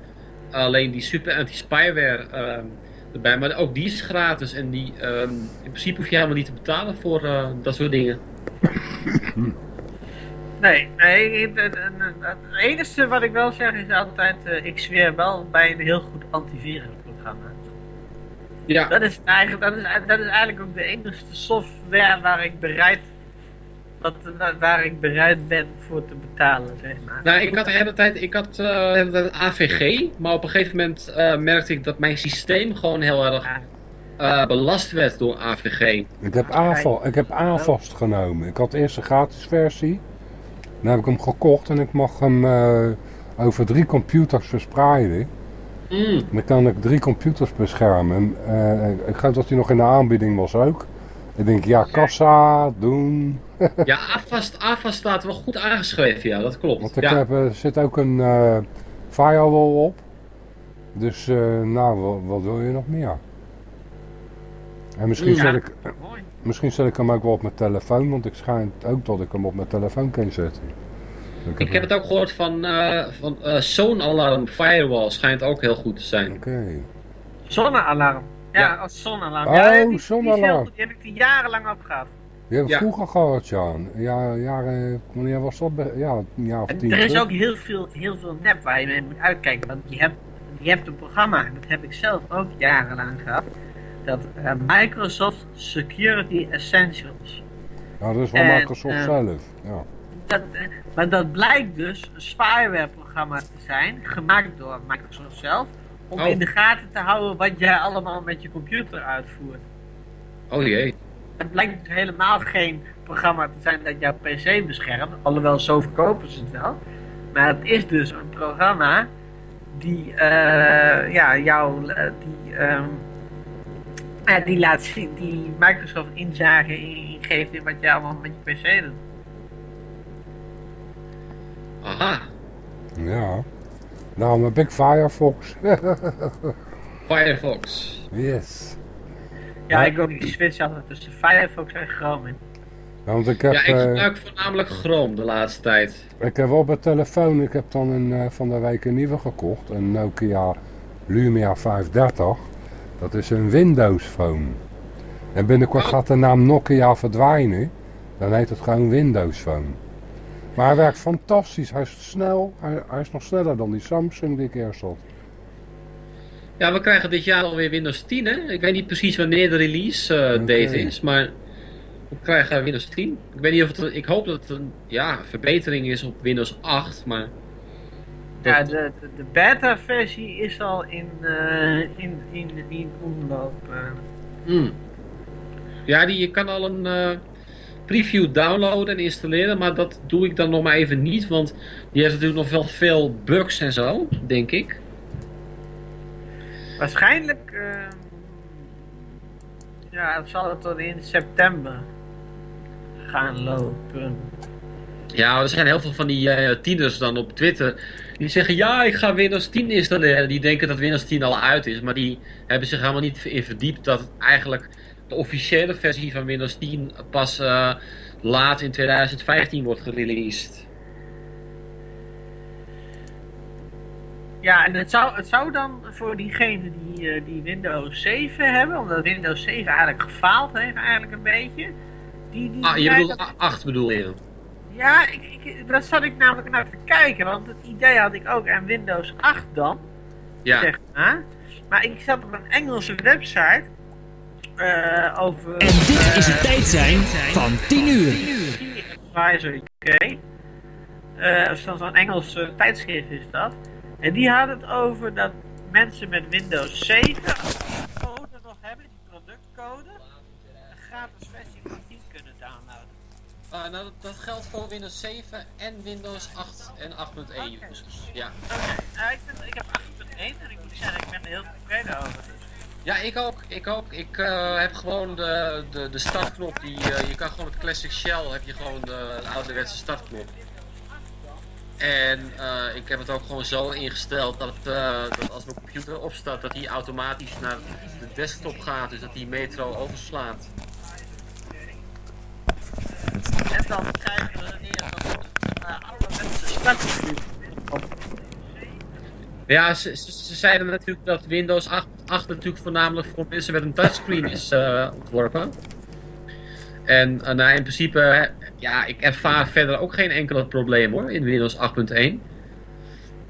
alleen die super anti-spyware ehm, erbij. Maar ook die is gratis. En die, ehm, in principe hoef je helemaal niet te betalen voor eh, dat soort dingen. Nee, nee het, het, het- het enige wat ik wel zeg is altijd, eh, ik zweer wel bij een heel goed antivirusprogramma. Ja. Dat is, eigenlijk, dat, is, dat is eigenlijk ook de enige software waar ik bereid, wat, waar ik bereid ben voor te betalen, zeg maar. Nou, ik had de hele tijd, ik had eh, de hele tijd AVG, maar op een gegeven moment eh, merkte ik dat mijn systeem gewoon heel erg eh, belast werd door AVG. Ik heb, AVA, ik heb AVAST genomen. Ik had eerst een gratis versie. Dan heb ik hem gekocht en ik mag hem eh, over drie computers verspreiden. Mm. Dan kan ik drie computers beschermen. Eh, ik geloof dat hij nog in de aanbieding was ook. Ik denk, ja, kassa, doen. Ja, AFAS, AFAS staat wel goed aangeschreven, ja, dat klopt. Want ik ja. heb, er zit ook een eh firewall op. Dus, eh, nou, wat, wat wil je nog meer? En misschien, Ja. zet ik, misschien zet ik hem ook wel op mijn telefoon, want ik schijn ook dat ik hem op mijn telefoon kan zetten. Ik heb het ook gehoord van, eh van eh Zonalarm Firewall, schijnt ook heel goed te zijn. Oké. Zonnealarm. Ja, Ja. als zonnealarm. Oh, ja, die, zonnealarm. Die heb ik die jarenlang opgehad. Die heb ik Ja. vroeger gehad, ja. Ja, jaren, wanneer was dat? Ja, een jaar of En tien er is ook heel veel, heel veel nep waar je mee moet uitkijken. Want je hebt, je hebt een programma, dat heb ik zelf ook jarenlang gehad. Dat eh, Microsoft Security Essentials. Ja, dat is wel En, Microsoft eh, zelf. Ja. dat, eh, maar dat blijkt dus een spyware-programma te zijn, gemaakt door Microsoft zelf, om Oh. in de gaten te houden wat jij allemaal met je computer uitvoert. Oh jee. Het blijkt dus helemaal geen programma te zijn dat jouw PC beschermt, alhoewel zo verkopen ze het wel. Maar het is dus een programma die, eh, ja, jou, eh, die, ehm, ja, die laat zien, die Microsoft inzage in- geeft in wat jij allemaal met je PC doet. Aha. Ja. Daarom heb ik Firefox. Firefox. yes. Ja, ik ook die switch altijd tussen Firefox en Chrome in. Ja, want ik heb, Ja, ik eh, gebruik voornamelijk Chrome de laatste tijd. ik heb op mijn telefoon, ik heb dan een, eh, van de week een nieuwe gekocht. Een Nokia Lumia 530. Dat is een Windows phone. En binnenkort Oh. gaat de naam Nokia verdwijnen. Dan heet het gewoon Windows phone. Maar hij werkt fantastisch. Hij is snel. Hij, hij is nog sneller dan die Samsung die ik eerst had. Ja, we krijgen dit jaar alweer Windows 10, hè? Ik weet niet precies wanneer de release eh, date is, maar we krijgen Windows 10. Ik weet niet of het, ik hoop dat het een ja, verbetering is op Windows 8, maar Ja, de, de, de beta-versie is al in, eh, in, in, in omloop. Hmm. Ja, die, je kan al een eh, preview downloaden en installeren, maar dat doe ik dan nog maar even niet, want die heeft natuurlijk nog wel veel bugs en zo, denk ik. Waarschijnlijk eh, ja, zal het tot in september gaan lopen. Ja, er zijn heel veel van die eh, tieners dan op Twitter. Die zeggen, ja, ik ga Windows 10 installeren. Die denken dat Windows 10 al uit is. Maar die hebben zich helemaal niet in verdiept dat eigenlijk de officiële versie van Windows 10 pas eh, laat in 2015 wordt gereleased. Ja, en het zou, het zou dan voor diegenen die, eh, die Windows 7 hebben, omdat Windows 7 eigenlijk gefaald heeft eigenlijk een beetje. Die, die Ah, je bedoelt 8 bedoel je? Ja, ik, ik, dat zat ik namelijk naar te kijken, want het idee had ik ook aan Windows 8 dan, Ja. zeg maar. Maar ik zat op een Engelse website eh, over... En dit is het tijd zijn van 10 uur. Advisor UK. Eh, Zo'n zo'n Engels eh, tijdschrift is dat. En die had het over dat mensen met Windows 7, als die die code nog hebben, die productcode, een gratis versie van 10 kunnen downloaden. nou, dat, dat geldt voor Windows 7 en Windows 8 en 8.1 users. Ja. Oké, nou, ik, ben, ik heb 8.1 en ik moet zeggen, ik ben er heel tevreden over. Dus. Ja, ik ook. Ik ook. Ik eh, heb gewoon de, de, de startknop. Die, eh, je kan gewoon met Classic Shell heb je gewoon de, de ouderwetse startknop. En eh, ik heb het ook gewoon zo ingesteld dat, eh, dat als mijn computer opstaat, dat hij automatisch naar de desktop gaat. Dus dat hij Metro overslaat. En dan krijgen we weer een uh, alle mensen. Ja, ze, ze, ze zeiden natuurlijk dat Windows 8, 8 natuurlijk voornamelijk voor mensen met een touchscreen is eh, ontworpen. En eh, nou, in principe, ja, ik ervaar verder ook geen enkel probleem hoor, in Windows 8.1.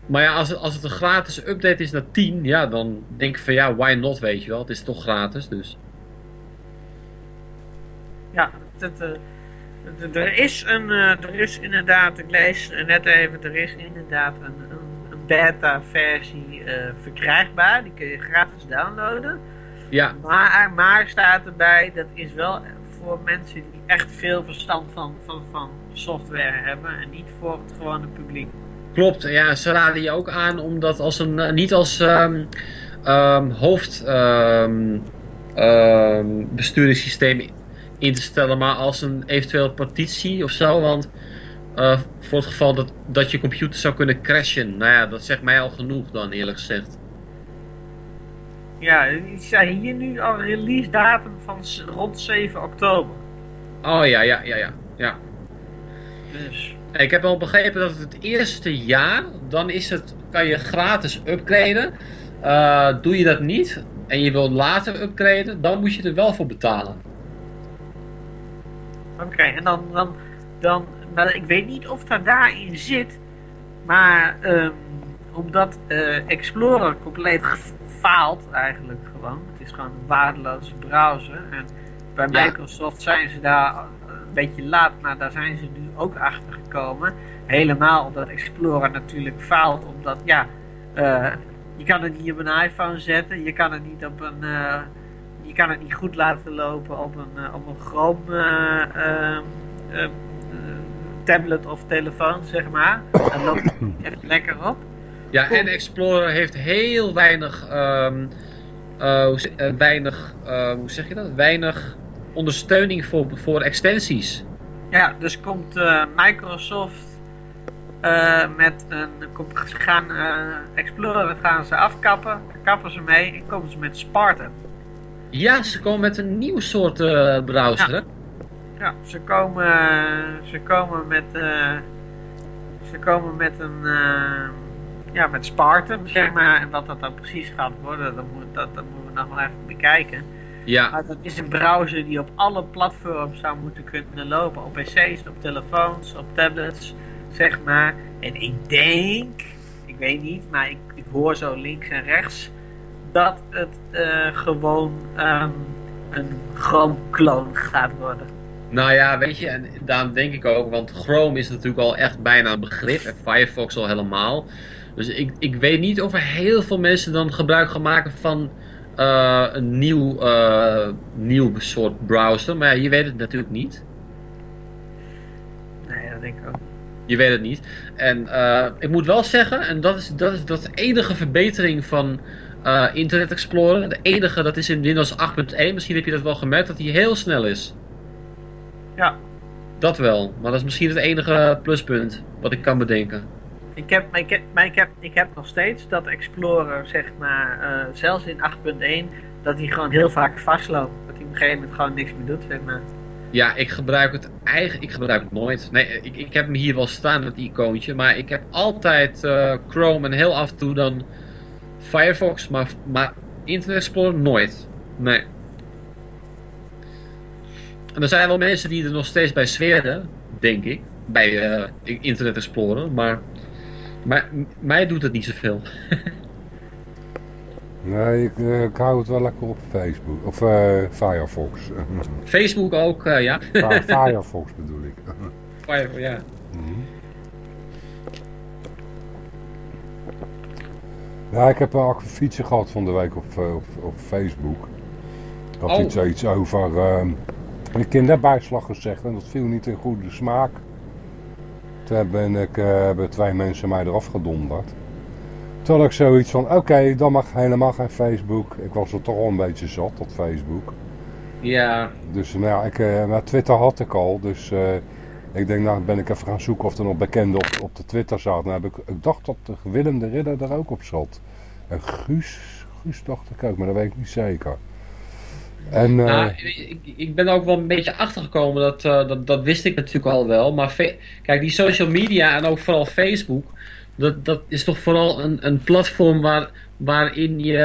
Maar ja, als het, als het een gratis update is naar 10, ja, dan denk ik van ja, why not, weet je wel. Het is toch gratis, dus. Ja, het, eh, er is een, eh, er is inderdaad, ik lees net even, er is inderdaad een, een, een beta versie eh, verkrijgbaar, die kun je gratis downloaden. Ja, Maar, maar staat erbij, dat is wel voor mensen die echt veel verstand van, van, van software hebben en niet voor het gewone publiek. klopt. Ja, ze raden je ook aan om dat als een, eh, niet als ehm, ehm, hoofd ehm, ehm, besturingssysteem in te stellen, maar als een eventueel partitie of zo. Want eh, voor het geval dat, dat je computer zou kunnen crashen. Nou ja, dat zegt mij al genoeg dan eerlijk gezegd. Ja, ik zei hier nu al release datum van rond 7 oktober. Oh ja, ja, ja, ja. ja. Dus Ik heb al begrepen dat het eerste jaar, dan is het, kan je gratis upgraden. Eh, doe je dat niet en je wilt later upgraden, dan moet je er wel voor betalen. Oké, en dan, dan, dan, maar ik weet niet of dat daarin zit, maar ehm, omdat eh, Explorer compleet gefaald eigenlijk gewoon, het is gewoon een waardeloze browser en bij Ja. Microsoft zijn ze daar eh, beetje laat, maar daar zijn ze nu ook achter gekomen. Helemaal omdat Explorer natuurlijk faalt, omdat ja, eh, je kan het niet op een iPhone zetten, je kan het niet op een, je kan het niet goed laten lopen op een, op een Chrome eh, eh, eh, eh, tablet of telefoon, zeg maar. Daar loopt het niet echt lekker op. Ja, en Explorer heeft heel weinig, ehm, eh, eh, weinig eh, hoe zeg je dat? Weinig ondersteuning voor, voor extensies. Ja, dus komt Microsoft met een. gaan Explorer dat gaan ze afkappen, kappen ze mee en komen ze met Spartan. Ja, ze komen met een nieuw soort browser. hè? Ja, ze komen, ze komen met. ze komen met een. Ja, met Spartan, zeg maar. En wat dat dan precies gaat worden, dat, moet, dat, dat moeten we nog wel even bekijken. Ja, Maar dat is een browser die op alle platforms zou moeten kunnen lopen. Op pc's, op telefoons, op tablets, zeg maar. En ik denk, ik weet niet, maar ik, ik hoor zo links en rechts... dat het eh, gewoon ehm, een Chrome-kloon gaat worden. nou ja, weet je, en daarom denk ik ook, want Chrome is natuurlijk al echt bijna een begrip en Firefox al helemaal. Dus ik, ik weet niet of er heel veel mensen dan gebruik gaan maken van eh, een nieuw, eh, nieuw soort browser. Maar ja, je weet het natuurlijk niet. Nee, dat denk ik ook. Je weet het niet. En eh, ik moet wel zeggen, en dat is, dat is, dat is de enige verbetering van Internet Explorer. De enige, dat is in Windows 8.1. Misschien heb je dat wel gemerkt, dat hij heel snel is. Ja. Dat wel, maar dat is misschien het enige pluspunt wat ik kan bedenken. Ik heb, ik, ik, heb, ik heb nog steeds dat Explorer, zeg maar, eh, zelfs in 8.1, dat hij gewoon heel vaak vastloopt. Dat hij op een gegeven moment gewoon niks meer doet, zeg maar. Ja, ik gebruik het eigenlijk, ik gebruik het nooit. Nee, ik, ik heb hem hier wel staan, dat icoontje. Maar ik heb altijd eh, Chrome en heel af en toe dan Firefox, maar, maar Internet Explorer nooit. Nee. En er zijn wel mensen die er nog steeds bij zweren, denk ik. Bij eh, Internet Explorer, maar, maar mij doet het niet zoveel. Nee, ik, eh, ik hou het wel lekker op Facebook. Of eh, Firefox. Facebook ook, eh, ja. Fi- Firefox bedoel ik. Fire, ja. Ja, ik heb een akkefietje gehad van de week op, op, op Facebook. Ik had Oh. iets, iets over ehm, een kinderbijslag gezegd en dat viel niet in goede smaak. Toen ben ik, eh, hebben twee mensen mij eraf gedonderd. Toen had ik zoiets van, oké, dan mag helemaal geen Facebook. Ik was er toch al een beetje zat, dat Facebook. Ja, Dus nou ja, ik, eh, maar Twitter had ik al, dus eh, ik denk, nou ben ik even gaan zoeken of er nog bekenden op, op de Twitter zaten. Nou, heb ik, ik dacht dat de Willem de Ridder er ook op zat. En Guus, Guus dacht ik ook, maar dat weet ik niet zeker. En, eh, Nou, ik, ik ben er ook wel een beetje achtergekomen, dat, eh, dat, dat wist ik natuurlijk al wel. Maar kijk, die social media en ook vooral Facebook, dat, dat is toch vooral een, een platform waar, waarin je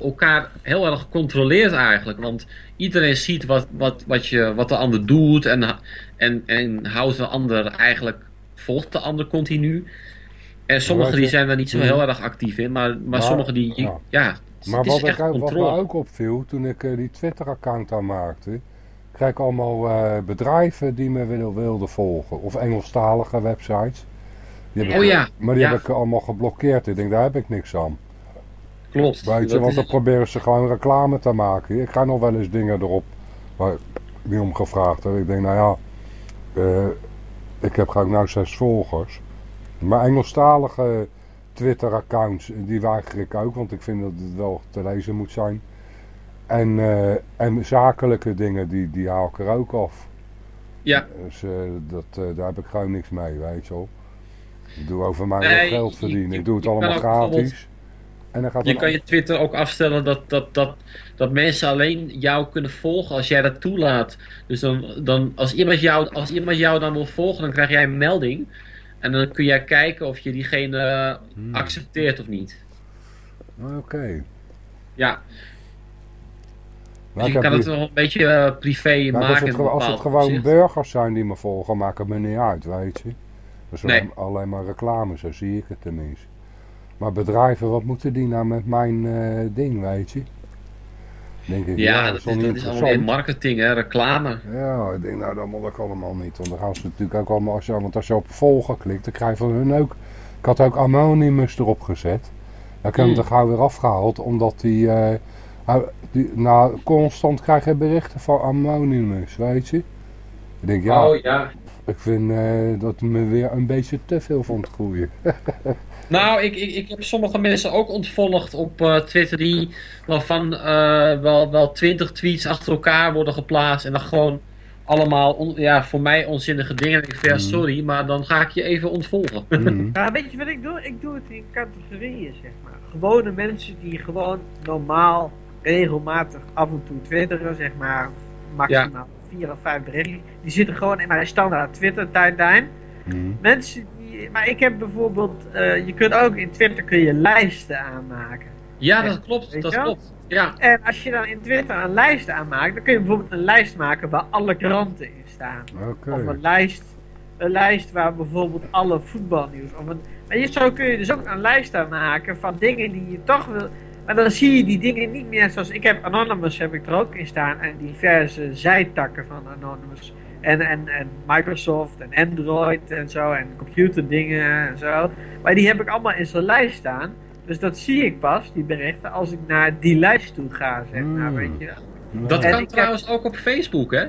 elkaar heel erg controleert eigenlijk. Want iedereen ziet wat, wat, wat, je, wat de ander doet en, en, en houdt de ander eigenlijk, volgt de ander continu. En sommigen die zijn daar niet zo Mm. heel erg actief in, maar, maar, Maar- sommigen die, ja. ja, maar het is wat, ik, wat me ook opviel toen ik eh, die Twitter-account aanmaakte, krijg ik allemaal eh, bedrijven die me wil- wilden volgen. Of Engelstalige websites. Die heb ik- Oh ja, Maar die ja. heb ik allemaal geblokkeerd. Ik denk, daar heb ik niks aan. Klopt. Weet je, want dan proberen ze gewoon reclame te maken. Ik ga nog wel eens dingen erop waar ik niet om gevraagd heb. Ik denk, nou ja, eh, ik heb gewoon nou zes volgers. Maar Engelstalige Twitter-accounts, die weiger ik ook, want ik vind dat het wel te lezen moet zijn. En, eh, en zakelijke dingen, die, die haal ik er ook af. Ja. Dus eh, dat, eh, daar heb ik gewoon niks mee, weet je wel. Ik doe over mij Nee, wel geld verdienen. je- ik doe het allemaal gratis. En dan gaat Je kan je Twitter ook afstellen dat, dat, dat, dat mensen alleen jou kunnen volgen als jij dat toelaat. Dus dan, dan als, iemand jou, als iemand jou dan wil volgen, dan krijg jij een melding. En dan kun jij kijken of je diegene eh, Hmm. accepteert of niet. Oké. Ja. Maar Dus ik je kan het wel een beetje eh, privé Maar maken. als het, als het gewoon burgers zijn die me volgen, maakt het me niet uit, weet je. Dat is Nee. alleen, alleen maar reclame, zo zie ik het tenminste. Maar bedrijven, wat moeten die nou met mijn eh, ding, weet je? Denk ik, Ja, dat is, niet dat is allemaal marketing, hè, reclame. Ja, ik denk nou, dat moet ik allemaal niet. Want dan gaan ze natuurlijk ook allemaal, als je, want als je op volgen klikt, dan krijg je van hun ook... Ik had ook Anonymous erop gezet. Dan heb ik hem er gauw weer afgehaald, omdat die, eh, die... Nou, constant krijg je berichten van Anonymous, weet je. Ik denk, ja, Oh ja. ik vind eh, dat me weer een beetje te veel het groeien. Nou, ik, ik, ik heb sommige mensen ook ontvolgd op eh, Twitter die waarvan eh, wel, wel 20 tweets achter elkaar worden geplaatst en dan gewoon allemaal on- ja, voor mij onzinnige dingen. En ik vind, ja, sorry, maar dan ga ik je even ontvolgen. Nou, weet je wat ik doe? Ik doe het in categorieën, zeg maar. Gewone mensen die gewoon normaal, regelmatig af en toe twitteren, zeg maar, maximaal vier of vijf berichten. Die zitten gewoon in mijn standaard Twitter tijdlijn. Mhm. Mensen maar ik heb bijvoorbeeld, eh, je kunt ook in Twitter kun je lijsten aanmaken. Ja, dat klopt, dat klopt. Ja. En als je dan in Twitter een lijst aanmaakt, dan kun je bijvoorbeeld een lijst maken waar alle kranten in staan. Of een lijst, een lijst waar bijvoorbeeld alle voetbalnieuws. Of een, maar je, zo kun je dus ook een lijst aanmaken van dingen die je toch wil. Maar dan zie je die dingen niet meer zoals ik heb Anonymous heb ik er ook in staan en diverse zijtakken van Anonymous. En, en, en Microsoft en Android en zo en computerdingen en zo. Maar die heb ik allemaal in zo'n lijst staan. Dus dat zie ik pas, die berichten, als ik naar die lijst toe ga, zeg maar, Mm. weet je. Dat En kan heb- trouwens ook op Facebook, hè?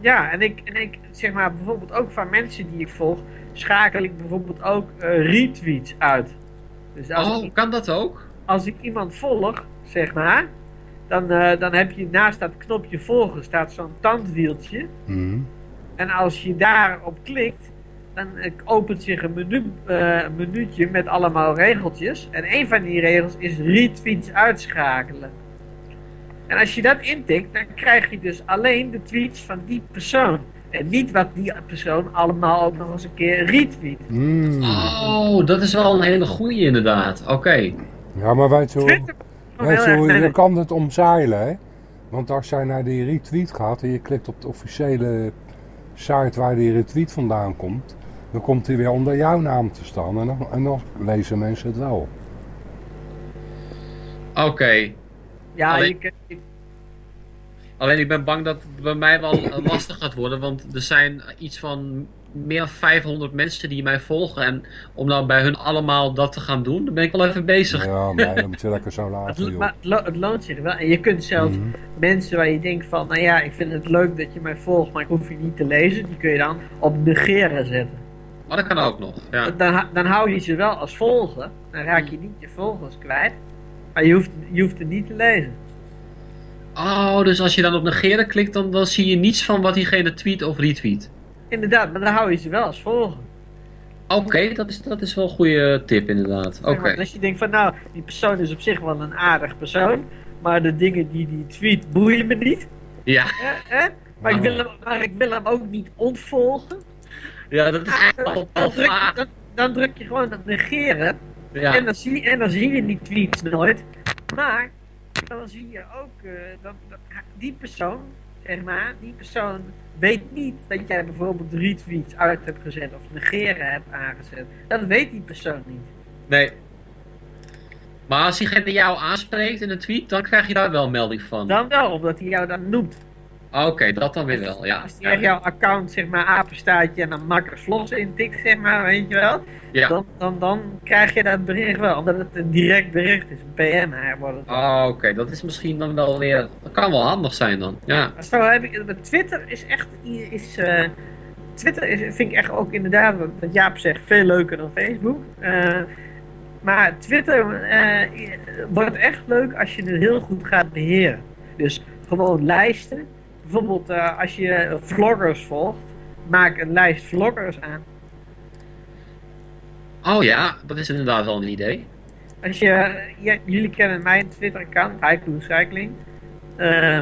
Ja, en ik, en ik zeg maar bijvoorbeeld ook van mensen die ik volg, schakel ik bijvoorbeeld ook eh, retweets uit. Dus als, Oh, ik, kan dat ook? als ik iemand volg, zeg maar, dan, eh, dan heb je naast dat knopje volgen staat zo'n tandwieltje. Mhm. En als je daarop klikt, dan eh, opent zich een menu, eh, minuutje met allemaal regeltjes. En een van die regels is retweets uitschakelen. En als je dat intikt, dan krijg je dus alleen de tweets van die persoon. En niet wat die persoon allemaal ook nog eens een keer retweet. Mm. Oh, dat is wel een hele goeie inderdaad. Oké. Ja, maar weet je hoe, Twitter weet heel je, kan het omzeilen, hè? Want als jij naar die retweet gaat en je klikt op de officiële site waar die retweet vandaan komt, dan komt hij weer onder jouw naam te staan en dan, en dan lezen mensen het wel. Oké. Ja, Alleen- je, kunt- je- Alleen ik ben bang dat het bij mij wel eh, lastig gaat worden, want er zijn iets van meer dan 500 mensen die mij volgen. En om nou bij hun allemaal dat te gaan doen, dan ben ik wel even bezig. Ja, nee, dan moet je lekker zo laten, joh. maar het, lo- het loont zich wel. En je kunt zelfs Mhm. mensen waar je denkt van, nou ja, ik vind het leuk dat je mij volgt, maar ik hoef je niet te lezen. Die kun je dan op negeren zetten. Maar dat kan ook nog. Ja. Dan, dan hou je ze wel als volger. Dan raak je niet je volgers kwijt. Maar je hoeft, je hoeft het niet te lezen. Oh, dus als je dan op negeren klikt, dan, dan zie je niets van wat diegene tweet of retweet. Inderdaad, maar dan hou je ze wel als volger. Oké, dat, is, dat is wel een goede tip inderdaad. Oké. Als je denkt van, nou, die persoon is op zich wel een aardig persoon. Maar de dingen die die tweet boeien me niet. Ja. Hè? Maar, ik wil hem, maar ik wil hem ook niet ontvolgen. ja, dat is eigenlijk wel Dan druk, je, dan, dan druk je gewoon op negeren. Ja. En, dan zie, en dan zie je die tweets nooit. Maar dan zie je ook eh, dat, dat die persoon, zeg maar, die persoon weet niet dat jij bijvoorbeeld retweets uit hebt gezet of negeren hebt aangezet. Dat weet die persoon niet. Nee. Maar als diegene jou aanspreekt in een tweet, dan krijg je daar wel een melding van. Dan wel, omdat hij jou dan noemt. Oké, dat dan weer wel, ja. Als echt jouw account, zeg maar, apenstaartje en dan vlogs intikt, zeg maar, weet je wel. Ja. Dan, dan, dan krijg je dat bericht wel, omdat het een direct bericht is, een PM hè, wordt het. Oh, Oké, dat is misschien dan wel weer. Dat kan wel handig zijn dan. Ja. Zo heb ik, Twitter is echt, is, eh, Twitter is, vind ik echt ook inderdaad, wat, wat Jaap zegt, veel leuker dan Facebook. Eh, maar Twitter eh, wordt echt leuk als je het heel goed gaat beheren. Dus gewoon lijsten. Bijvoorbeeld eh, als je vloggers volgt, maak een lijst vloggers aan. Oh ja, dat is inderdaad wel een idee. Als je, ja, jullie kennen mijn Twitter-account, Haiku Cycling. Eh,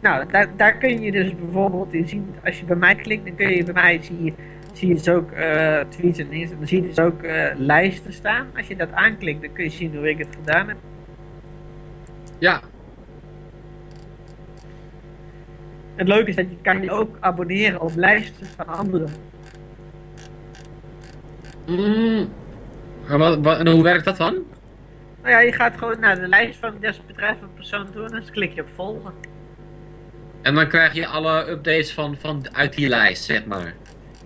nou, daar, daar kun je dus bijvoorbeeld in zien, als je bij mij klikt, dan kun je bij mij zie je, zie je dus ook eh, tweets en dingen, dan zie je dus ook lijsten staan. Als je dat aanklikt, dan kun je zien hoe ik het gedaan heb. Ja. Het leuke is dat je kan je ook abonneren op lijsten van anderen. Mm. Maar wat, wat- en hoe werkt dat dan? Nou ja, je gaat gewoon naar de lijst van de desbetreffende persoon toe en dan klik je op volgen. En dan krijg je alle updates van, van uit die lijst, zeg maar.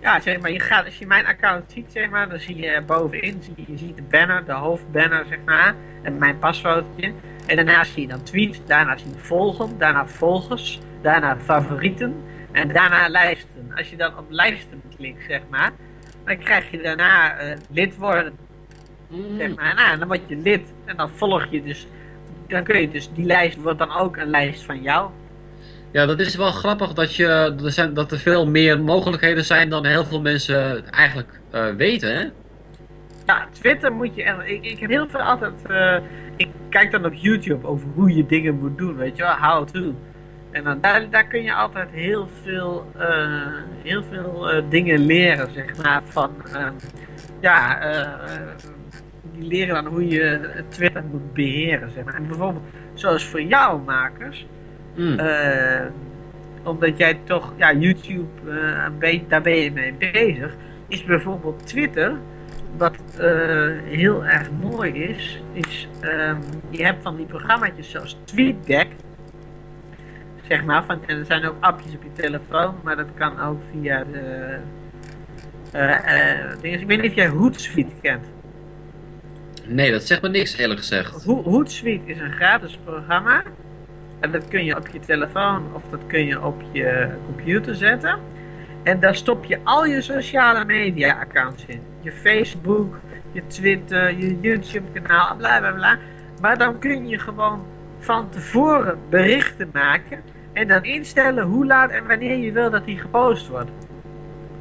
Ja, zeg maar, je gaat, als je mijn account ziet, zeg maar, dan zie je bovenin, zie je, je ziet de banner, de hoofdbanner, zeg maar, en mijn pasfotootje. En daarna zie je dan tweets, daarna zie je volgen, daarna volgers, daarna favorieten en daarna lijsten. Als je dan op lijsten klikt, zeg maar, dan krijg je daarna eh, lid worden. Zeg maar, nou, dan word je lid en dan volg je dus, dan kun je dus, die lijst wordt dan ook een lijst van jou. Ja, dat is wel grappig dat, je, er zijn, dat er veel meer mogelijkheden zijn dan heel veel mensen eigenlijk eh, weten, hè? Ja, Twitter moet je echt. Ik, ik heb heel veel altijd. eh, ik kijk dan op YouTube over hoe je dingen moet doen, weet je wel, how to. En dan, daar, daar kun je altijd heel veel, eh, heel veel eh, dingen leren, zeg maar. Van, eh, ja, die leren dan hoe je Twitter moet beheren, zeg maar. En bijvoorbeeld, zoals voor jou makers, Hmm. omdat jij toch, ja, YouTube, daar ben je mee bezig, is bijvoorbeeld Twitter, wat heel erg mooi is, is, ehm, je hebt van die programma's zoals TweetDeck, zeg maar, van, en er zijn ook appjes op je telefoon, maar dat kan ook via de, eh, eh, dingen. Ik weet niet of jij Hootsuite kent. Nee, dat zegt me niks, eerlijk gezegd. Ho- Hootsuite is een gratis programma. En dat kun je op je telefoon of dat kun je op je computer zetten. En daar stop je al je sociale media accounts in. Je Facebook, je Twitter, je YouTube kanaal, bla bla bla. Maar dan kun je gewoon van tevoren berichten maken. En dan instellen hoe laat en wanneer je wil dat die gepost wordt.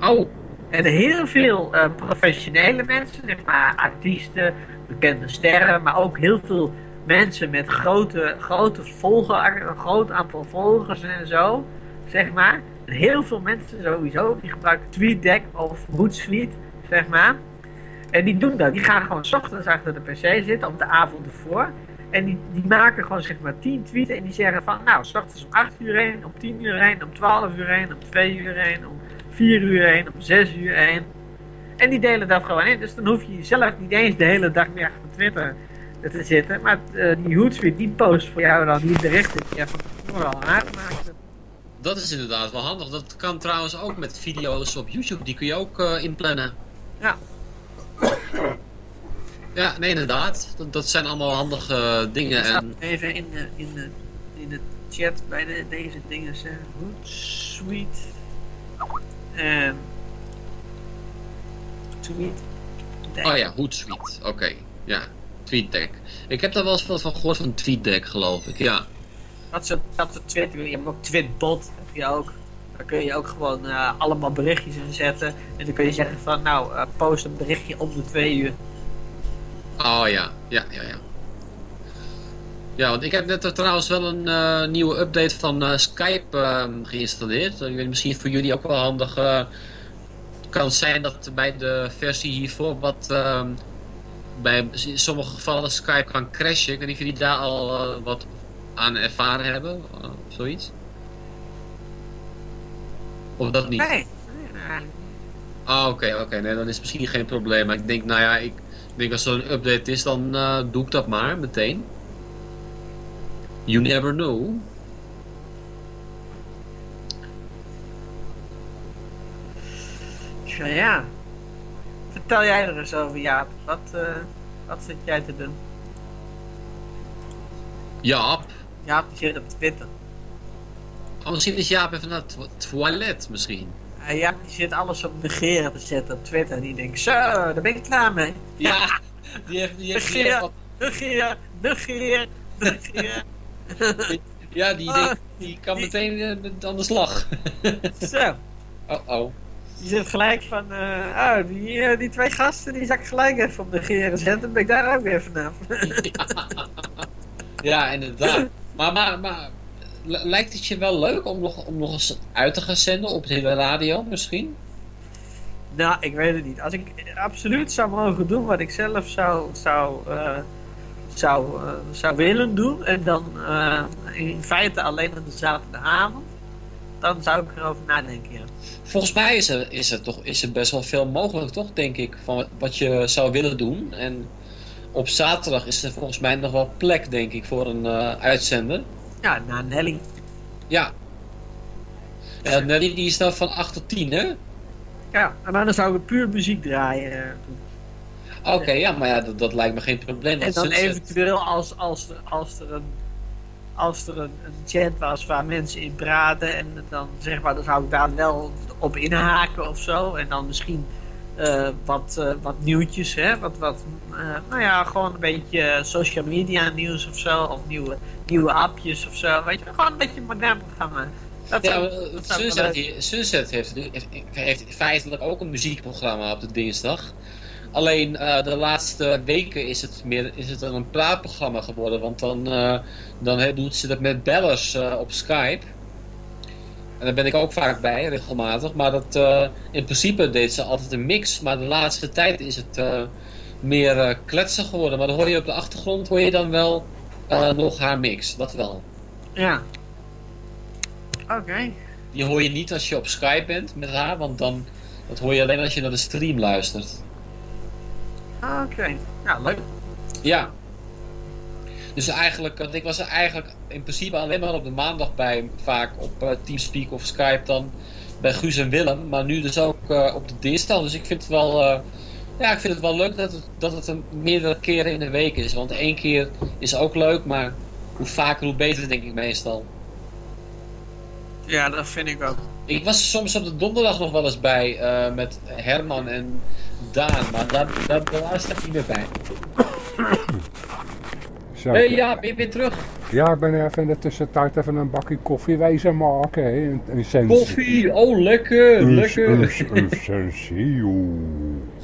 Oh, En heel veel eh, professionele mensen, zeg maar artiesten, bekende sterren, maar ook heel veel mensen met grote, grote volgers, een groot aantal volgers en zo, zeg maar. En heel veel mensen sowieso, die gebruiken TweetDeck of Hootsuite, zeg maar. En die doen dat, die gaan gewoon 's ochtends achter de pc zitten, op de avond ervoor. En die, die maken gewoon zeg maar 10 tweets en die zeggen van, nou, 's ochtends om 8 uur heen, om 10 uur heen, om 12 uur heen, om 2 uur heen, om 4 uur heen, om 6 uur heen. En die delen dat gewoon in. Dus dan hoef je zelf niet eens de hele dag meer achter Twitter te zitten. Maar eh, die Hootsuite die post voor jou dan die berichten die je van tevoren al aangemaakt hebt. dat is inderdaad wel handig. Dat kan trouwens ook met video's op YouTube. Die kun je ook eh, inplannen. Ja. Ja, nee, inderdaad. Dat, dat zijn allemaal handige eh, dingen. Ik En, even in de, in de, in de chat bij de, deze dingen. Hootsuite. En... Tweet. oh ja, Hootsuite. Oké, ja. TweetDeck. Ik heb daar wel eens wat van gehoord van TweetDeck, geloof ik. Ja. Dat soort, dat soort Twitter, je hebt ook Twitbot, heb je ook. Daar kun je ook gewoon eh, allemaal berichtjes in zetten. En dan kun je zeggen van, nou, eh, post een berichtje om de twee uur. Oh ja, ja, ja, ja. Ja, want ik heb net trouwens wel een eh, nieuwe update van eh, Skype ehm, geïnstalleerd. Ik weet misschien voor jullie ook wel handig. eh, het kan zijn dat bij de versie hiervoor wat ehm, bij in sommige gevallen Skype kan crashen. Ik weet niet of jullie daar al wat aan ervaren hebben, of zoiets. Of dat niet? Nee, Ah, oké, oké. Nee, dan is misschien geen probleem. Maar ik denk, nou ja, ik denk als er een update is, dan eh, doe ik dat maar meteen. You never know. Ja, ja. Vertel jij er eens over, Jaap. Wat, eh, wat zit jij te doen? Jaap. Jaap die zit op Twitter. Oh, misschien is Jaap even naar het to- toilet, misschien. Jaap die zit alles op negeren te zetten op Twitter. En die denkt, zo, daar ben ik klaar mee. Ja, die heeft... Die heeft, die Negeer, wat- negeer, negeer, negeer. ja, die, die kan meteen eh, aan de slag. Zo. Oh, oh. Je zit gelijk van, eh oh, die, eh, die twee gasten die zak ik gelijk even op de geren zetten. Dan ben ik daar ook even vanaf. Ja, inderdaad. Maar, maar, maar lijkt het je wel leuk om nog, om nog eens uit te gaan zenden op de radio misschien? nou, ik weet het niet. Als ik absoluut zou mogen doen wat ik zelf zou, zou, eh, zou, eh, zou willen doen. En dan eh, in feite alleen op de zaterdagavond. Dan zou ik erover nadenken, ja. Volgens mij is er, is er toch is er best wel veel mogelijk, toch, denk ik, van wat- je zou willen doen. En op zaterdag is er volgens mij nog wel plek, denk ik, voor een uitzender. Ja, na Nelly. Ja. Ja, Nelly die is dan van 8 tot 10, hè? Ja, en dan zou ik puur muziek draaien. eh. Oké, ja, maar ja, dat, dat lijkt me geen probleem. En dan eventueel als, als, er, als er een als er een, een chat was waar mensen in praten en dan zeg maar, dan zou ik daar wel op inhaken of zo. En dan misschien eh, wat, eh, wat nieuwtjes, hè? Wat, wat, eh, nou ja, gewoon een beetje social media nieuws of zo. Of nieuwe, nieuwe appjes of zo. Weet je, gewoon een beetje een modern programma. Dat Ja, zou- Sunset, heeft, heeft, feitelijk ook een muziekprogramma op de dinsdag. Alleen de laatste weken is het, meer, is het een praatprogramma geworden. Want dan, dan doet ze dat met bellers op Skype. En daar ben ik ook vaak bij, regelmatig. Maar dat, eh, in principe deed ze altijd een mix. Maar de laatste tijd is het eh, meer eh, kletsen geworden. Maar dan hoor je op de achtergrond hoor je dan wel nog haar mix. Dat wel. Ja. Oké. Die hoor je niet als je op Skype bent met haar, want dan dat hoor je alleen als je naar de stream luistert. Oké. Ja, leuk. Ja. Dus eigenlijk, want ik was er eigenlijk in principe alleen maar op de maandag bij, vaak op eh, Teamspeak of Skype dan bij Guus en Willem, maar nu dus ook eh, op de dinsdag. Dus ik vind het wel, eh, ja, ik vind het wel leuk dat het, dat het een meerdere keren in de week is. Want één keer is ook leuk, maar hoe vaker hoe beter denk ik meestal. Ja, dat vind ik ook. Ik was soms op de donderdag nog wel eens bij met Herman en Daan, maar daar, daar, daar ik niet meer bij. Zo. Hé, hey, ja, ben je weer terug? Ja, ik ben even in de tussentijd even een bakje koffie wezen maken. Hè. Een, een sens- Koffie, oh lekker, lekker. senseo.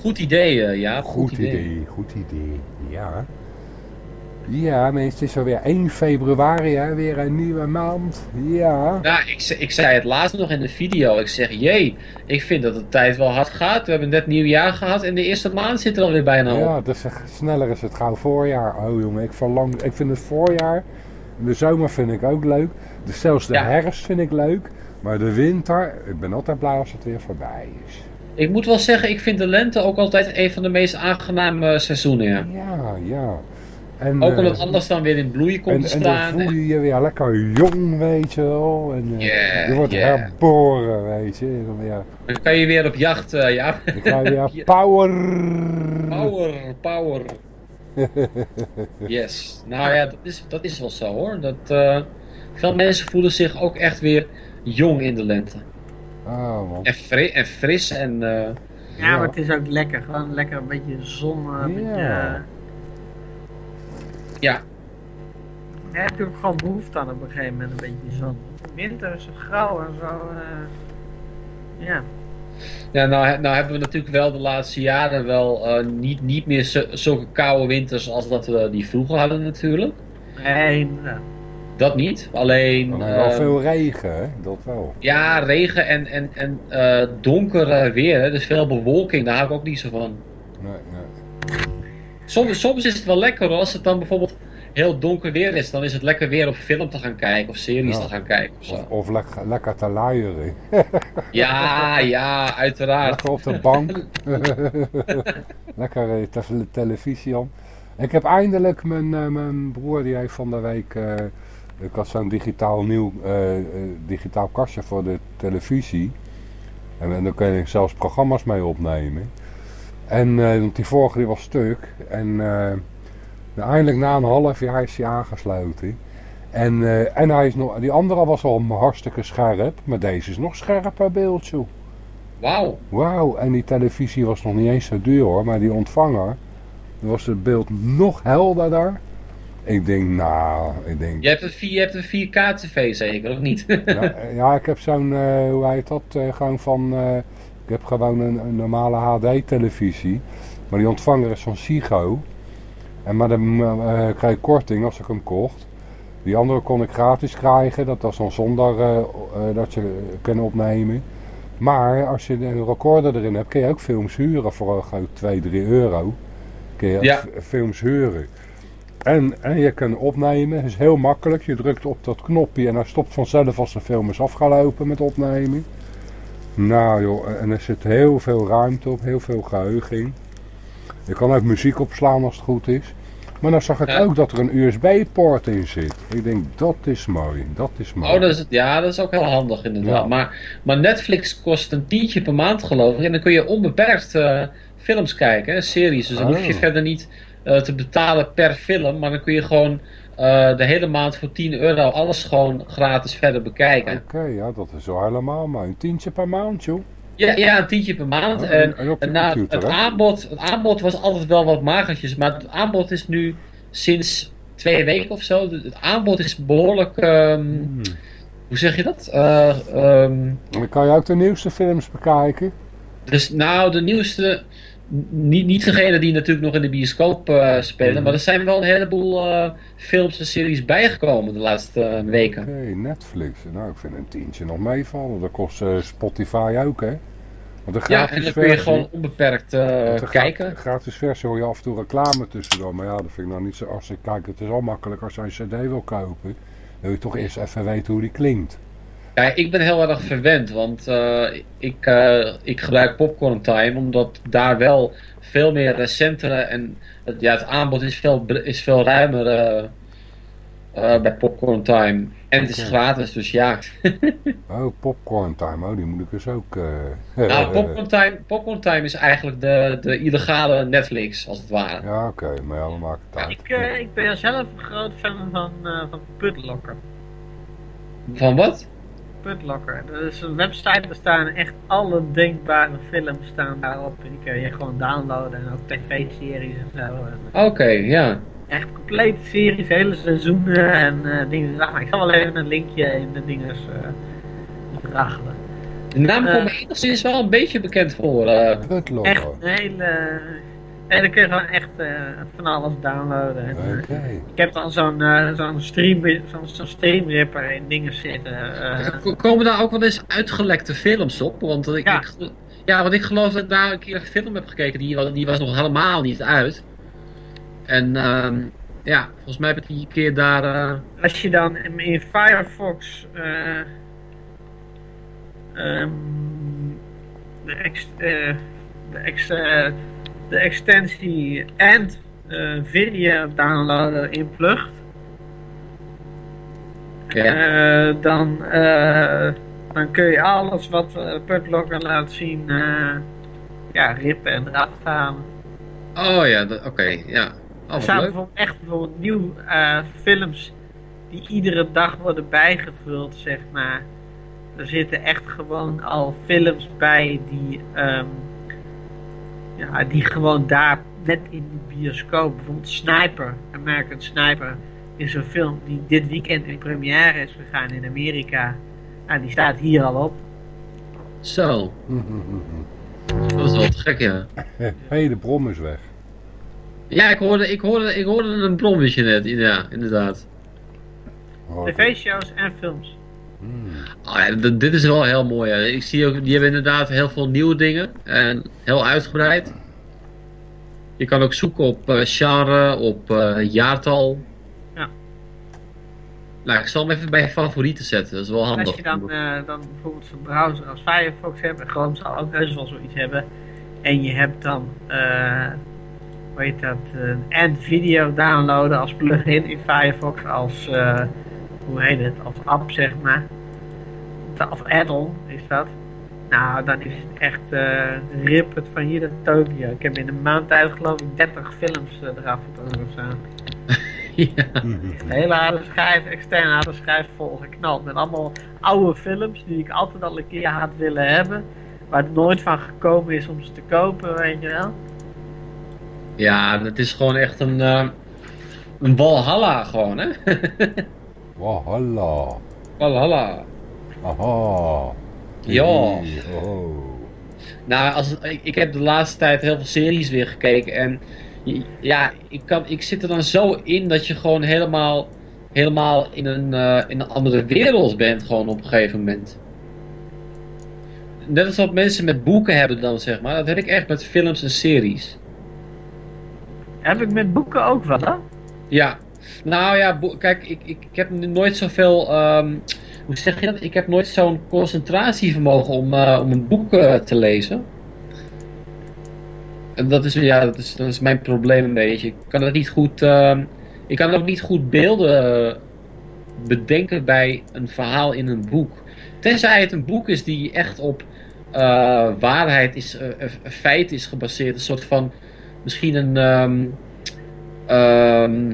Goed idee, eh, ja. Goed idee, goed idee. Ja. Ja, mensen, het is alweer 1 februari, hè? weer een nieuwe maand. Ja. Nou, ik, ik zei het laatst nog in de video. Ik zeg, jee, ik vind dat de tijd wel hard gaat. We hebben net nieuwjaar gehad en de eerste maand zit er alweer bijna op. Ja, dus sneller is het gauw voorjaar. Oh jongen, ik verlang, ik vind het voorjaar, de zomer vind ik ook leuk. Dus zelfs de Ja. herfst vind ik leuk. Maar de winter, ik ben altijd blij als het weer voorbij is. Ik moet wel zeggen, ik vind de lente ook altijd een van de meest aangename seizoenen. Ja. Ja, ja. En, Ook eh, omdat alles dan weer in bloei komt en, te en dan staan. voel je je weer lekker jong, weet je wel. En, eh, Yeah, je wordt yeah. herboren, weet je. En dan, ja, Dan kan je weer op jacht, eh, ja. dan krijg je weer power. Power, power. Yes. Nou ja, dat is, dat is wel zo hoor. Dat, eh, veel mensen voelen zich ook echt weer jong in de lente. Oh, man. En, fri- en fris en... eh, Ja, maar het is ook lekker. Gewoon lekker een beetje zon. eh, Een beetje. Eh, ja, ja, heb je ook gewoon behoefte aan op een gegeven moment een beetje zon. Winter is zo grauw en zo. eh, ja. ja nou, nou hebben we natuurlijk wel de laatste jaren wel eh, niet, niet meer zo- zulke koude winters als dat we die vroeger hadden natuurlijk. Nee. Dat niet. Alleen... Maar wel eh, veel regen, hè? Dat wel. Ja, regen en, en, en eh, donker eh, weer. Hè? Dus veel bewolking, daar hou ik ook niet zo van. Nee, nee. Soms, soms is het wel lekker hoor, als het dan bijvoorbeeld heel donker weer is. Dan is het lekker weer op film te gaan kijken of series Ja. te gaan kijken. Of zo. Of, of lekker, lekker te luieren. Ja, ja, uiteraard. Lekker op de bank. lekker eh, te- televisie aan. Ik heb eindelijk mijn, eh, mijn broer, die heeft van de week... eh, ik had zo'n digitaal nieuw digitaal kastje voor de televisie. En, en daar kun je zelfs programma's mee opnemen. En eh, want die vorige die was stuk. En eh, eindelijk na een half jaar is hij aangesloten. En, eh, en hij is nog, die andere was al hartstikke scherp. Maar deze is nog scherper beeldje. Wauw. Wauw, en die televisie was nog niet eens zo duur hoor, maar die ontvanger, was het beeld nog helderder. Ik denk, nou, ik denk, Je hebt een, vier- je hebt een 4K tv zeker, of niet? ja, ja, ik heb zo'n, eh, hoe heet dat, eh, gewoon van, heb gewoon een, een normale HD televisie, maar die ontvanger is van Sigo. En maar dan eh, kreeg ik korting als ik hem kocht. Die andere kon ik gratis krijgen, dat was dan zonder eh, eh, dat je kunnen opnemen. Maar als je een recorder erin hebt, kun je ook films huren voor een groot 2, 3 euro. Kun je Ja. films huren. En, en je kunt opnemen, het is heel makkelijk. Je drukt op dat knopje en hij stopt vanzelf als de film is afgelopen met opnemen. Nou joh, en er zit heel veel ruimte op, heel veel geheugen in. Je kan ook muziek opslaan als het goed is. Maar dan zag ik Ja. ook dat er een USB-poort in zit. Ik denk, dat is mooi, dat is mooi. Oh, dat is, ja, dat is ook heel handig inderdaad. Ja. Maar, maar Netflix kost een tientje per maand geloof ik. En dan kun je onbeperkt eh, films kijken, hè, series. Dus dan hoef je Oh. verder niet eh, te betalen per film. Maar dan kun je gewoon eh, de hele maand voor 10 euro alles gewoon gratis verder bekijken. Oké, ja, dat is wel helemaal mooi. Een tientje per maand, joh. Ja, ja, een tientje per maand. Oh, en en computer, het, hè? aanbod, het aanbod was altijd wel wat magertjes. Maar het aanbod is nu sinds twee weken of zo. Het aanbod is behoorlijk... Hmm. Hoe zeg je dat? En dan kan je ook de nieuwste films bekijken. Dus nou, de nieuwste. Niet, niet degene die natuurlijk nog in de bioscoop eh, spelen, maar er zijn wel een heleboel eh, films en series bijgekomen de laatste eh, weken. Oké, Netflix. Nou, ik vind een tientje nog meevallen. Dat kost Spotify ook, hè? Want de Ja, en dan kun je versie- gewoon onbeperkt de kijken. gratis versie hoor je af en toe reclame tussendoor. Maar ja, dat vind ik nou niet zo... Als ik kijk, het is al makkelijk als je een cd wil kopen. wil je toch eerst even weten hoe die klinkt. Ja, ik ben heel erg verwend, want eh, ik, eh, ik gebruik Popcorn Time omdat daar wel veel meer recentere en het, ja, het aanbod is veel, is veel ruimer eh, eh, bij Popcorn Time. En het is gratis, dus ja. Oh, Popcorn Time. Oh, die moet ik dus ook... eh Nou, Popcorn Time, Popcorn Time is eigenlijk de, de illegale Netflix, als het ware. Ja, oké. maar ja, dan maakt het uit. Ik, eh, ik ben zelf een groot fan van, eh van Putlocker. Van wat? Putlocker. Dat is een website, er staan echt alle denkbare films staan daarop. En die kun je gewoon downloaden en ook tv-series en zo. Oké, ja. echt complete series, hele seizoenen en eh, dingen. Nou, ik zal wel even een linkje in de dinges uh, rachelen. De naam Eh. komt me enigszins wel een beetje bekend voor. eh. Putlocker. Echt een hele... En dan kun je gewoon echt eh, van alles downloaden. En, eh, Oké. ik heb dan zo'n eh, zo'n stream, zo'n zo'n streamripper in dingen zitten. eh, Komen daar ook wel eens uitgelekte films op? Want ik, Ja. ik, gel- ja, want ik geloof dat ik daar een keer een film heb gekeken, die, was- die was nog helemaal niet uit. En ehm, ja, volgens mij heb ik die keer daar... eh, als je dan in, in Firefox eh, ehm, de, ex, eh, de, ex, eh, de extensie and eh, video downloader inplugt, ja. eh, dan, eh, dan kun je alles wat uh, Putlocker laat zien, ja, rippen en eraf halen. Oh ja, oké, ja. Oh, Er staan leuk. bijvoorbeeld echt bijvoorbeeld nieuw films die iedere dag worden bijgevuld, zeg maar. Er zitten echt gewoon al films bij die, ehm, ja, die gewoon daar net in de bioscoop, bijvoorbeeld Sniper, American Sniper, is een film die dit weekend in première is gegaan in Amerika. En die staat hier al op. Zo, dat is wel te gek, ja. Hé, hey, de brom is weg. Ja, ik hoorde, ik hoorde, ik hoorde een brommetje net, ja, inderdaad. TV-shows en films. Oh dit is wel heel mooi. Hè. Ik zie ook, die hebben inderdaad heel veel nieuwe dingen. En heel uitgebreid. Je kan ook zoeken op eh, genre, op eh, jaartal. Ja. Nou, ik zal hem even bij favorieten zetten. Dat is wel handig. Als je dan, eh, dan bijvoorbeeld zo'n browser als Firefox hebt, en Chrome zal ook heus wel zoiets hebben. En je hebt dan, hoe heet dat, and video downloaden als plugin in Firefox, als, hoe heet het, als app zeg maar. Of add-on is dat. Nou, dan is het echt eh rip het van hier naar Tokio. Ik heb in een maand tijd geloof ik 30 films eh, eraf getrokken of zo. ja. Een hele harde schijf, externe harde schijf volgeknald. Met allemaal oude films die ik altijd al een keer had willen hebben. Waar het nooit van gekomen is om ze te kopen, weet je wel. ja, dat is gewoon echt een, eh, een Valhalla gewoon, hè? Walhalla. Valhalla. Aha. Ja. Oh. Nou, als, het- ik, ik heb de laatste tijd heel veel series weer gekeken en ja, ik, kan, ik zit er dan zo in dat je gewoon helemaal, helemaal in, een, eh, in een andere wereld bent gewoon op een gegeven moment. Net als wat mensen met boeken hebben dan, zeg maar. Dat heb ik echt met films en series. Heb ik met boeken ook wel, hè? Ja, nou ja, kijk, ik, ik, heb nooit zoveel, ehm, hoe zeg je dat? Ik heb nooit zo'n concentratievermogen om, eh, om een boek eh, te lezen. En dat is, ja, dat is, dat is mijn probleem een beetje. Ik kan het niet goed, ehm, ik kan ook niet goed beelden eh, bedenken bij een verhaal in een boek. Tenzij het een boek is die echt op waarheid is, feit is gebaseerd. Een soort van, misschien een, ehm,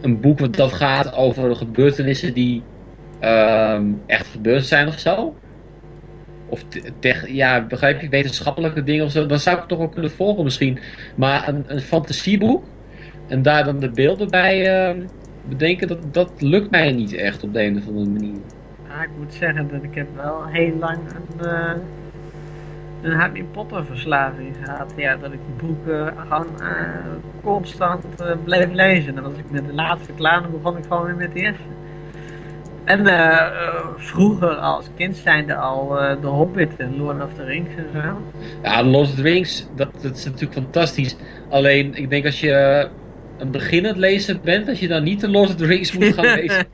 een boek wat dat gaat over gebeurtenissen die ehm, echt gebeurd zijn of zo. Of ja, begrijp je, wetenschappelijke dingen of zo. Dan zou ik het toch wel kunnen volgen misschien. Maar een, een fantasieboek en daar dan de beelden bij ehm, bedenken, dat, dat lukt mij niet echt op de een of andere manier. Ja, ik moet zeggen dat ik heb wel heel lang een, eh, een Harry Potter verslaving gehad. Ja, dat ik die boeken gewoon eh, constant eh, bleef lezen. En als ik met de laatste klaar, dan begon ik gewoon weer met de eerste. En eh, vroeger als kind zijnde al The Hobbit en Lord of the Rings en zo. Ja, Lord of the Rings, dat, dat is natuurlijk fantastisch. Alleen, ik denk als je een beginnend lezer bent, dat je dan niet de Lord of the Rings moet gaan lezen.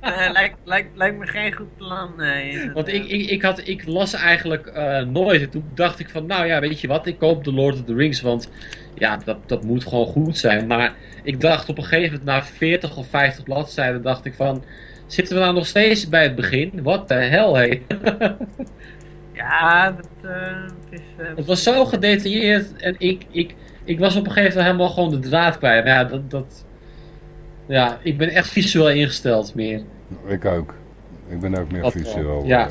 Eh, lijkt, lijkt, lijkt me geen goed plan, nee. Want ik, ik, ik, had, ik las eigenlijk eh, nooit. En toen dacht ik van, nou ja, weet je wat, ik koop de Lord of the Rings, want ja, dat, dat moet gewoon goed zijn. Maar ik dacht op een gegeven moment, na 40 of 50 bladzijden, dacht ik van, zitten we nou nog steeds bij het begin? Wat de hel, hé. Ja, dat eh, het is... eh, Het was zo gedetailleerd en ik, ik, ik was op een gegeven moment helemaal gewoon de draad kwijt. Maar ja, dat, dat, ja, ik ben echt visueel ingesteld meer. Ik ook. Ik ben ook meer Dat visueel. ja.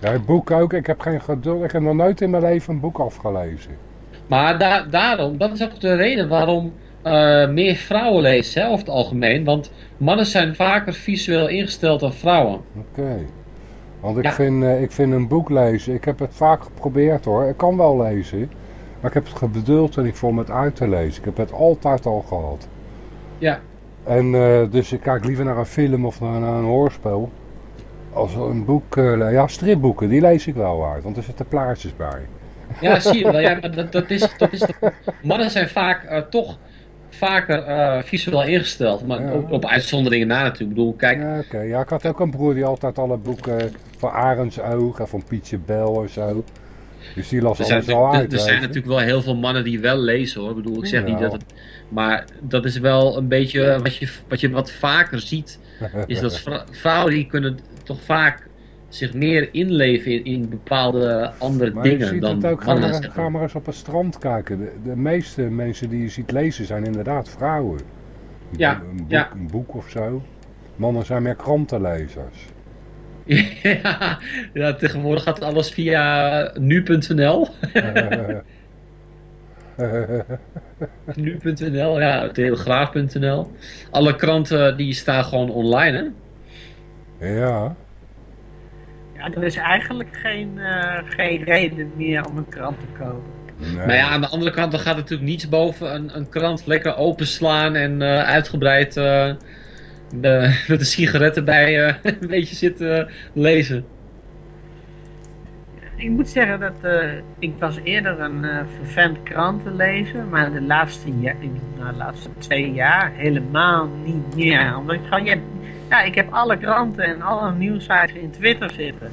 Ja. boek ook. Ik heb geen geduld. Ik heb nog nooit in mijn leven een boek afgelezen. Maar da daarom, dat is ook de reden waarom eh, meer vrouwen lezen, hè, over het algemeen. Want mannen zijn vaker visueel ingesteld dan vrouwen. Oké. Want ik, Ja. vind, eh, ik vind een boek lezen, ik heb het vaak geprobeerd hoor. Ik kan wel lezen. Maar ik heb het geduld en ik voor me het uit te lezen. Ik heb het altijd al gehad. Ja. En eh, dus ik kijk liever naar een film of naar, naar een hoorspel. Als een boek, eh, ja stripboeken, die lees ik wel uit. Want er zitten plaatjes bij. Ja, zie je wel. Ja, dat, dat is, dat is de, mannen zijn vaak eh, toch vaker eh, visueel ingesteld. Maar Ja. op, op uitzonderingen na natuurlijk. Ik bedoel, kijk, Ja, oké. Ja, ik had ook een broer die altijd alle boeken van Arends Oog en van Pietje Bel en zo. Dus die las Er zijn, al uit. er zijn natuurlijk wel heel veel mannen die wel lezen hoor. Ik bedoel, ik zeg niet dat het. Maar dat is wel een beetje wat je, wat je wat vaker ziet. Is dat vrou- vrouwen die kunnen toch vaak zich meer inleven in, in bepaalde andere Maar dingen dan het ook, ga mannen. maar, ga maar. maar eens op het strand kijken. De, de meeste mensen die je ziet lezen zijn inderdaad vrouwen. Ja, boek- een boek, ja. een boek of zo. Mannen zijn meer krantenlezers. Ja, ja, tegenwoordig gaat alles via nu.nl. Nu.nl, ja, telegraaf.nl. Alle kranten die staan gewoon online, hè? ja, Ja, er is eigenlijk geen, eh, geen reden meer om een krant te kopen. nee. Maar ja, aan de andere kant dan gaat natuurlijk niets boven een, een krant lekker openslaan en eh, uitgebreid eh, de, met de sigaretten bij eh, een beetje zitten lezen. Ik moet zeggen dat eh, ik was eerder een eh vervent krantenlezer, maar de laatste, ja, nou, de laatste twee jaar helemaal niet meer. Omdat ik gewoon, hebt- ja, ik heb alle kranten en alle nieuwsites in Twitter zitten.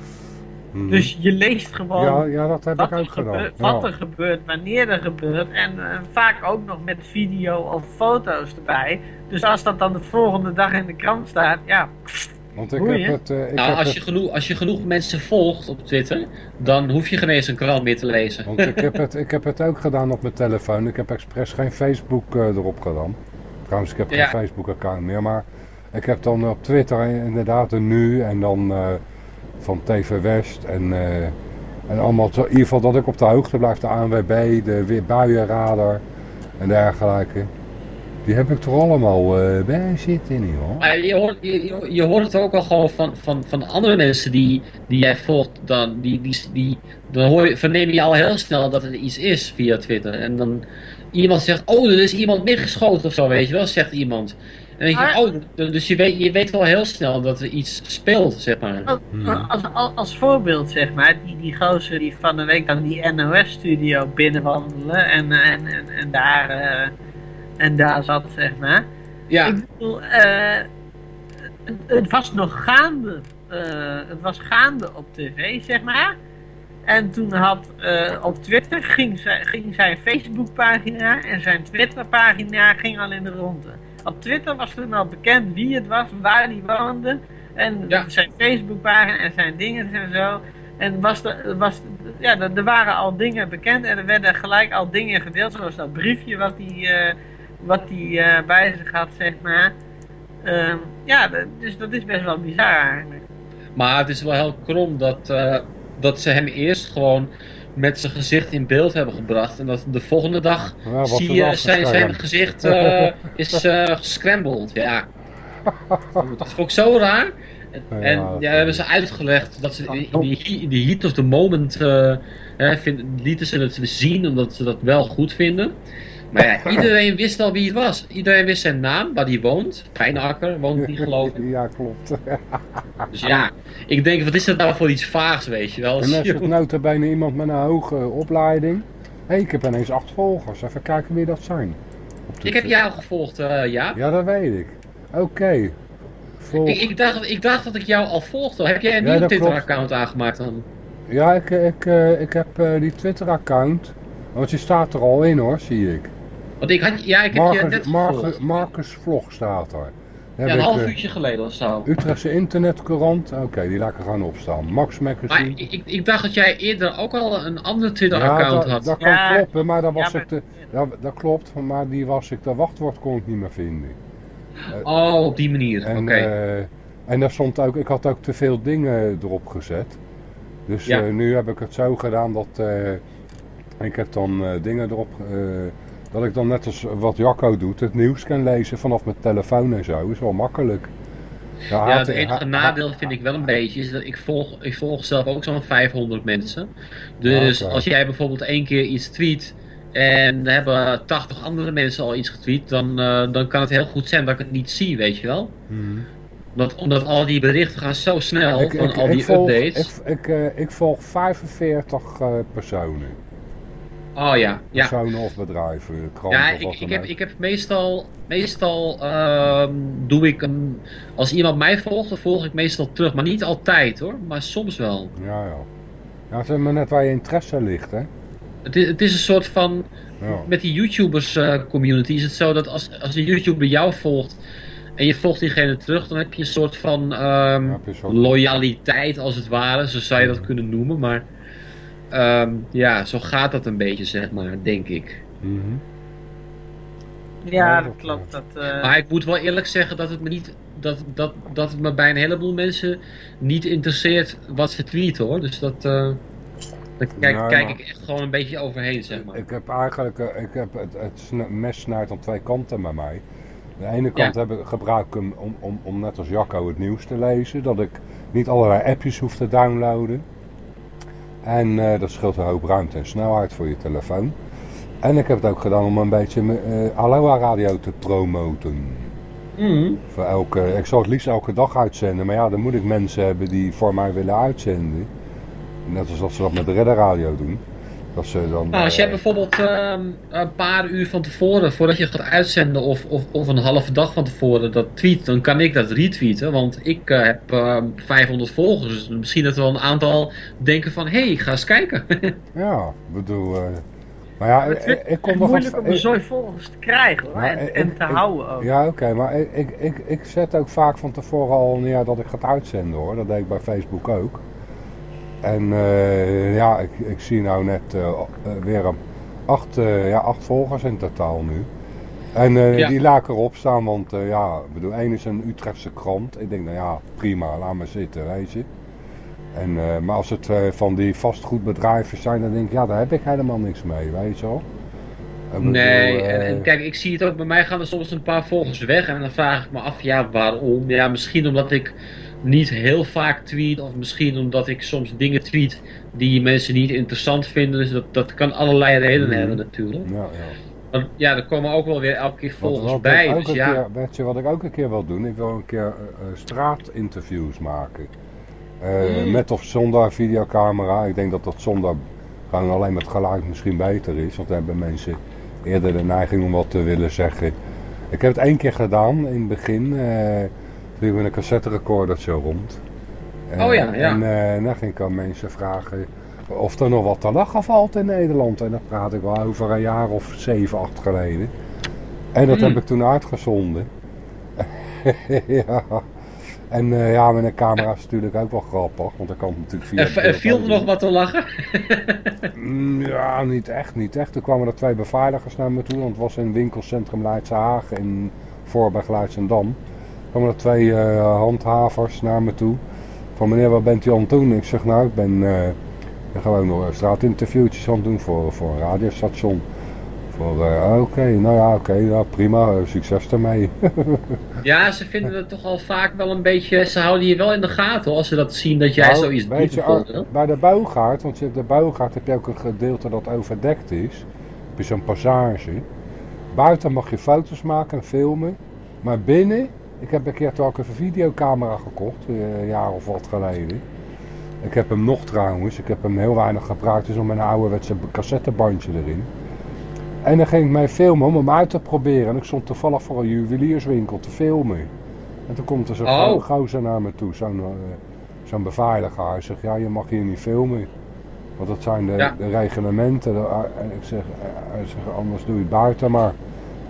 Mhm. Dus je leest gewoon ja, ja, dat heb wat, ik er ook gebeurt, wat er gebeurt, wanneer er gebeurt en eh, vaak ook nog met video of foto's erbij. Dus als dat dan de volgende dag in de krant staat, ja, Want ik heb het... eh, ik Nou, heb als het- je, genoeg, als je genoeg mensen volgt op Twitter, dan hoef je geen eens een krant meer te lezen. Want ik heb, het, ik heb het ook gedaan op mijn telefoon. Ik heb expres geen Facebook eh, erop gedaan. Trouwens, ik heb Ja. geen Facebook-account meer. Maar ik heb dan op Twitter inderdaad een nu en dan eh, van TV West. En, eh, en allemaal, in ieder geval dat ik op de hoogte blijf. De ANWB, de buienradar en dergelijke. Die heb ik toch allemaal eh, bij zitten niet hoor. Maar je hoort, je- je hoort het ook al gewoon van, van, van andere mensen die, die jij volgt. Dan, die, die, die, dan hoor je, verneem je al heel snel dat er iets is via Twitter. En dan iemand zegt, oh, er is iemand neergeschoten of zo, weet je wel, zegt iemand. En dan denk je, oh, dus je weet, je weet wel heel snel dat er iets speelt, zeg maar. Als, als, als, als voorbeeld zeg maar, die, die gozer die van de week dan die NOS-studio binnenwandelen en, en, en, en, daar, eh, en daar zat, zeg maar. Ja, Ik bedoel, eh, het, het was nog gaande. eh, het was gaande op tv, zeg maar. En toen had eh, op Twitter ging, ging zijn Facebookpagina en zijn Twitterpagina ging al in de ronde. Op Twitter was toen al bekend wie het was, waar hij woonde. En zijn Facebookpagina en zijn dingen en zo. En was er, was, ja, er, waren al dingen bekend en er werden gelijk al dingen gedeeld. Zoals dat briefje wat hij, eh, wat hij eh, bij zich had, zeg maar. Ehm, ja, dat- dus dat is best wel bizar eigenlijk. Maar het is wel heel krom dat, eh, dat ze hem eerst gewoon met zijn gezicht in beeld hebben gebracht. En dat de volgende dag Ja, zie je zijn, zijn gezicht eh, is eh gescrambled. Ja. Dat vond ik zo raar. En, en Ja, ja, hebben ze uitgelegd dat ze in die, he- in die heat of the moment eh, hè, vind, lieten ze het zien omdat ze dat wel goed vinden. Maar ja, iedereen wist al wie het was. Iedereen wist zijn naam, waar hij woont. Pijnakker woont hij geloof ik. Ja, klopt. Dus ja, ik denk, wat is dat nou voor iets vaags, weet je wel? En is het nota bene iemand met een hoge opleiding. Hé, ik heb ineens acht volgers. Even kijken wie dat zijn. Ik heb jou gevolgd, eh ja. Ja, dat weet ik. Oké. Volg- Ik, ik, dacht, ik dacht dat ik jou al volgde. Heb jij een Ja, nieuw dat Twitter-account aangemaakt dan? Ja, ik, ik, eh, ik heb eh, die Twitter-account. Want die staat er al in hoor, zie ik. Want ik had, ja, ik heb je net Marcus. Marcus Vlog staat er. Ja, heb een half eh, uurtje geleden of zo. Utrechtse internetcourant. Oké, die laat ik er gewoon op staan. Max Maar Magazine. ik, ik, ik dacht dat jij eerder ook al een ander Ja, Twitter-account dat, had. dat kan Ja, kloppen, maar dat was ja, ik de, ja, dat klopt, maar die was ik, de wachtwoord kon ik niet meer vinden. Oh, op die manier. En, Oké. eh, en daar stond ook, ik had ook te veel dingen erop gezet. Dus Ja. eh, nu heb ik het zo gedaan dat eh, ik heb dan eh, dingen erop, eh, dat ik dan net als wat Jacco doet, het nieuws kan lezen vanaf mijn telefoon en zo. Is wel makkelijk. ja, het enige nadeel vind ik wel een beetje is dat ik volg, ik volg zelf ook zo'n 500 mensen. Dus als jij bijvoorbeeld één keer iets tweet en er hebben 80 andere mensen al iets getweet, dan, eh, dan kan het heel goed zijn dat ik het niet zie, weet je wel. Mhm. Omdat, omdat al die berichten gaan zo snel Ik, van ik, al ik die volg, updates. Ik, ik, eh, ik volg 45 eh, personen. Oh ja, ja. Personen of bedrijven, kranten Ja, of ik, ik, heb, ik heb meestal, meestal ehm, doe ik een, als iemand mij volgt, dan volg ik meestal terug. Maar niet altijd hoor, maar soms wel. Ja, ja. Ja, het is maar net waar je interesse ligt, hè. Het is, het is een soort van, Ja. met die YouTubers eh, community is het zo dat als, als een YouTuber jou volgt en je volgt diegene terug, dan heb je een soort van ehm, loyaliteit als het ware, zo zou je dat kunnen noemen. Maar ehm, ja, zo gaat dat een beetje zeg maar, denk ik. Mhm. Ja, Ja, dat klopt. Dat, eh, Maar ik moet wel eerlijk zeggen dat het me niet. Dat, dat, dat het me bij een heleboel mensen niet interesseert wat ze tweeten hoor. Dus dat. eh daar kijk, Ja, kijk maar- ik echt gewoon een beetje overheen, zeg maar. Ik heb eigenlijk, eh, ik heb het, het mes snijdt aan twee kanten bij mij. De ene kant heb ik, gebruik ik hem om, om, om net als Jacco het nieuws te lezen. Dat ik niet allerlei appjes hoef te downloaden. En eh, dat scheelt een hoop ruimte en snelheid voor je telefoon. En ik heb het ook gedaan om een beetje eh, Aloha radio te promoten. Mhm. Voor elke, ik zou het liefst elke dag uitzenden, maar ja, dan moet ik mensen hebben die voor mij willen uitzenden. Net als dat ze dat met de Redder Radio doen. Dat ze dan, Nou, als jij bijvoorbeeld ehm, een paar uur van tevoren, voordat je gaat uitzenden, of, of, of een halve dag van tevoren dat tweet, dan kan ik dat retweeten. Want ik eh, heb ehm, 500 volgers. Dus misschien dat wel een aantal denken van, hé, hey, ga eens kijken. Ja, ik bedoel. eh, maar ja, het ik, is ik kom nog moeilijk om zooi volgers te krijgen hoor. maar En, ik- en te ik- houden ook. Ja, oké, maar ik, ik, ik, ik zet ook vaak van tevoren al ja, dat ik ga uitzenden hoor. Dat deed ik bij Facebook ook. En eh, ja, ik, ik zie nou net eh, eh, weer een acht, ja, acht volgers in totaal nu. En Ja. die laat ik erop staan, want eh, ja, ik bedoel, één is een Utrechtse krant. Ik denk, nou ja, prima, laat maar zitten, weet je. En, maar als het van die vastgoedbedrijven zijn, dan denk ik, ja, daar heb ik helemaal niks mee, weet je wel. Bedoel, Nee, en, en kijk, ik zie het ook, bij mij gaan er soms een paar volgers weg en dan vraag ik me af, ja, waarom? Ja, misschien omdat ik niet heel vaak tweet, of misschien omdat ik soms dingen tweet die mensen niet interessant vinden, dus dat, dat kan allerlei redenen Mhm. hebben natuurlijk. Ja, ja. Maar ja, er komen ook wel weer elke keer volgers wat bij, dus ja. keer, weet je wat ik ook een keer wil doen? Ik wil een keer eh, eh, straatinterviews maken. Mm. Met of zonder videocamera. Ik denk dat dat zonder gewoon alleen met geluid misschien beter is. Want dan hebben mensen eerder de neiging om wat te willen zeggen. Ik heb het één keer gedaan in het begin. Liep ik met een cassette recorder zo rond. Eh, Oh ja, ja. En eh, dan ging ik aan mensen vragen of er nog wat te lachen valt in Nederland. En dat praat ik wel over een jaar of zeven, acht geleden. En dat Hmm. heb ik toen uitgezonden. ja. En eh, ja, met een camera is natuurlijk ook wel grappig. Want dan kan het natuurlijk via... Beeld viel er nog wat te lachen. Mm, Ja, niet echt, niet echt. Toen kwamen er twee beveiligers naar me toe, want het was in winkelcentrum Leidse Haag in Voorberg Leidsendam. Kwamen er twee eh, handhavers naar me toe. Van meneer, wat bent u aan het doen? Ik zeg nou, ik ben eh, gewoon nog straatinterviewtjes aan het doen voor, voor een radiostation. Voor, eh, oké, nou ja, oké, ja, prima, eh, succes ermee. Ja, ze vinden het toch al vaak wel een beetje... Ze houden je wel in de gaten hoor, als ze dat zien dat jij Nou, zoiets doet je, bij de bouwgaard, want je hebt de bouwgaard heb je ook een gedeelte dat overdekt is. Heb je zo'n passage. Buiten mag je foto's maken en filmen. Maar binnen, ik heb een keer toch ook een videocamera gekocht, eh, een jaar of wat geleden. Ik heb hem nog trouwens, ik heb hem heel weinig gebruikt, dus om mijn ouderwetse cassettebandje erin. En dan ging ik mij filmen om hem uit te proberen. En ik stond toevallig voor een juwelierswinkel te filmen. En toen komt er zo'n Oh. go- gozer naar me toe, zo'n eh, zo'n beveiliger. Hij zegt, ja, je mag hier niet filmen. Want dat zijn de, Ja. de reglementen. De- en ik zeg, eh, hij zegt, anders doe je het buiten maar.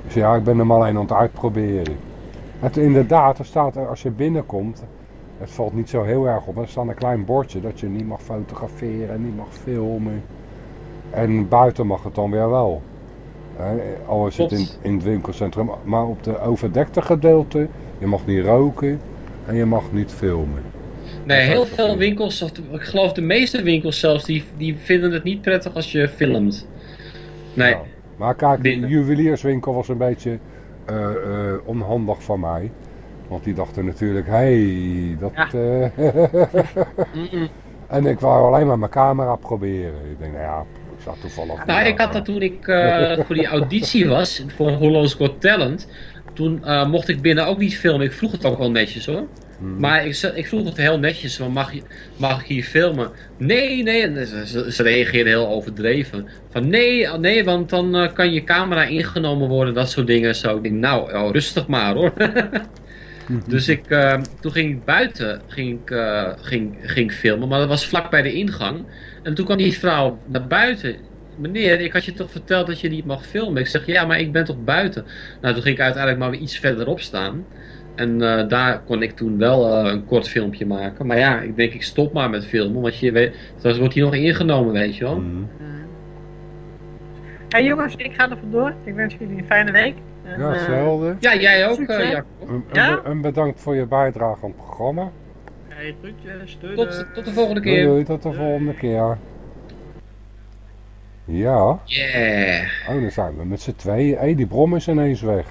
Ik zeg, ja, ik ben hem alleen aan het uitproberen. Inderdaad, er staat er, als je binnenkomt, het valt niet zo heel erg op, maar er staat een klein bordje dat je niet mag fotograferen en niet mag filmen. En buiten mag het dan weer wel. Hè, al is het in, in het winkelcentrum. Maar op de overdekte gedeelte, je mag niet roken en je mag niet filmen. Nee, heel veel winkels, of ik geloof de meeste winkels zelfs, die, die vinden het niet prettig als je filmt. Nee. Maar kijk, de juwelierswinkel was een beetje onhandig van mij. Want die dachten natuurlijk, hé, hey, dat... Ja. eh, Mm-mm. en ik wou alleen maar mijn camera proberen. Ik denk, nou ja, ik zag toevallig... Nou, ik had dat toen ik eh, voor die auditie was, voor Holland's Got Talent. Toen eh, mocht ik binnen ook niet filmen. Ik vroeg het ook wel netjes hoor. Hmm. Maar ik, ik vroeg het heel netjes, van mag, je, mag ik hier filmen? Nee, nee, en ze, ze, reageerden heel overdreven. Van nee, nee want dan eh, kan je camera ingenomen worden, dat soort dingen. Zo, ik denk, nou, oh, rustig maar hoor. dus ik, eh, toen ging ik buiten ging ik, eh, ging, ging filmen, maar dat was vlak bij de ingang. En toen kwam die vrouw naar buiten. Meneer, ik had je toch verteld dat je niet mag filmen? Ik zeg, ja, maar ik ben toch buiten? Nou, toen ging ik uiteindelijk maar weer iets verderop staan. En eh, daar kon ik toen wel eh, een kort filmpje maken. Maar ja, ik denk ik stop maar met filmen. Want je weet, dan wordt hier nog ingenomen, weet je wel. Mhm. Hey jongens, ik ga er vandoor. Ik wens jullie een fijne week. En, Ja, eh, zetzelfde. Ja, jij ook, Succes. eh, Jacob. En, en Ja? be- en bedankt voor je bijdrage aan het programma. hey, groetjes. Tot, tot de volgende Doei, keer. doei, tot de volgende keer. Ja, Yeah. oh, dan zijn we met z'n tweeën. Hé, die brom is ineens weg.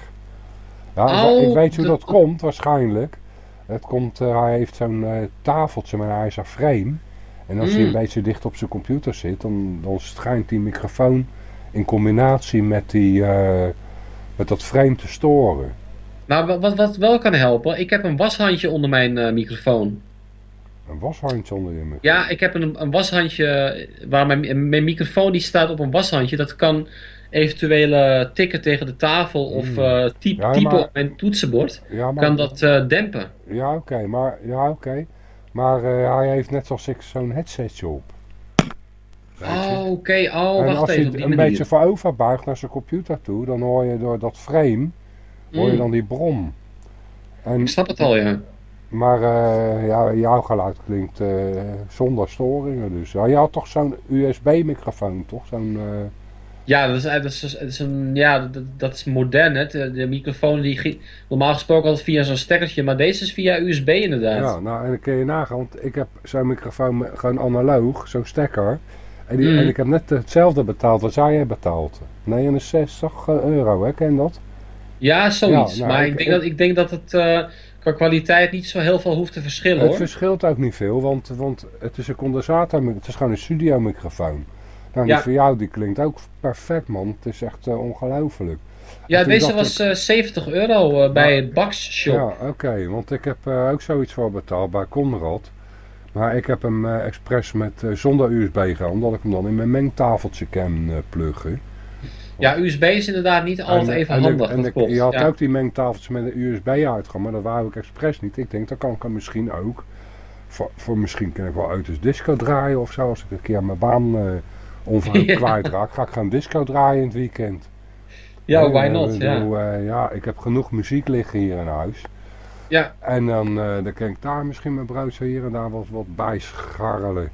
Ja, Oh, ik weet hoe dat- komt, waarschijnlijk. Het komt, eh, hij heeft zo'n eh, tafeltje met een ijzer frame. En als hij Mm. een beetje dicht op zijn computer zit, dan, dan schijnt die microfoon in combinatie met, die, eh, met dat frame te storen. Nou, wa- wat, wat wel kan helpen, ik heb een washandje onder mijn microfoon. Een washandje onder je microfoon. Ja, ik heb een, een washandje waar mijn, mijn microfoon die staat op een washandje. Dat kan eventueel eh, tikken tegen de tafel of Mm. eh type, Ja, typen op mijn toetsenbord. Ja, maar, Kan dat eh, dempen. Ja, oké, maar, ja, oké. maar eh, hij heeft net zoals ik zo'n headsetje op. Je? Oh, oké. Oh, en wacht als even. je Op die een manier. beetje voorover buigt naar zijn computer toe, dan hoor je door dat frame, hoor je Mm. dan die brom. En, Ik snap het al, ja. Maar eh, ja, jouw geluid klinkt eh, zonder storingen dus. Ja, je had toch zo'n USB-microfoon, toch? Zo'n, eh, Ja, dat is, dat is, dat is een, ja, dat, dat is modern. Hè. De, de microfoon die normaal gesproken altijd via zo'n stekkertje, maar deze is via USB inderdaad. ja, nou, en dan kun je nagaan, want ik heb zo'n microfoon gewoon analoog, zo'n stekker. En, die, Mm. en ik heb net hetzelfde betaald wat jij hebt betaald. 69 euro, hè, ken je dat? Ja, zoiets. Ja, nou, maar ik- ik, denk dat, ik denk dat het qua kwaliteit niet zo heel veel hoeft te verschillen Het hoor. verschilt ook niet veel, want, want het is een condensator, het is gewoon een studiomicrofoon. Nou, die Ja. voor jou die klinkt ook perfect man, het is echt eh, ongelooflijk. Ja, deze was ik- eh, 70 euro eh, bij het Bax Shop. Ja, oké, want ik heb ook zoiets voor betaald bij Conrad. Maar ik heb hem expres met, zonder USB gedaan, omdat ik hem dan in mijn mengtafeltje kan pluggen. Ja, USB is inderdaad niet altijd En, even en, handig. en je had ja. ook die mengtafeltjes met een USB uitgang, maar dat wou ik expres niet. Ik denk, dat kan ik misschien ook. voor, voor misschien kan ik wel auto's disco draaien of zo. Als ik een keer mijn baan eh onverhoopt Ja. kwijtraak, ga ik gaan disco draaien in het weekend. Ja, Eh, why ik not? Ja. eh, ja, ik heb genoeg muziek liggen hier in huis. Ja. En dan, eh, dan kan ik daar misschien mijn brood zo hier en daar wat, wat bij scharrelen.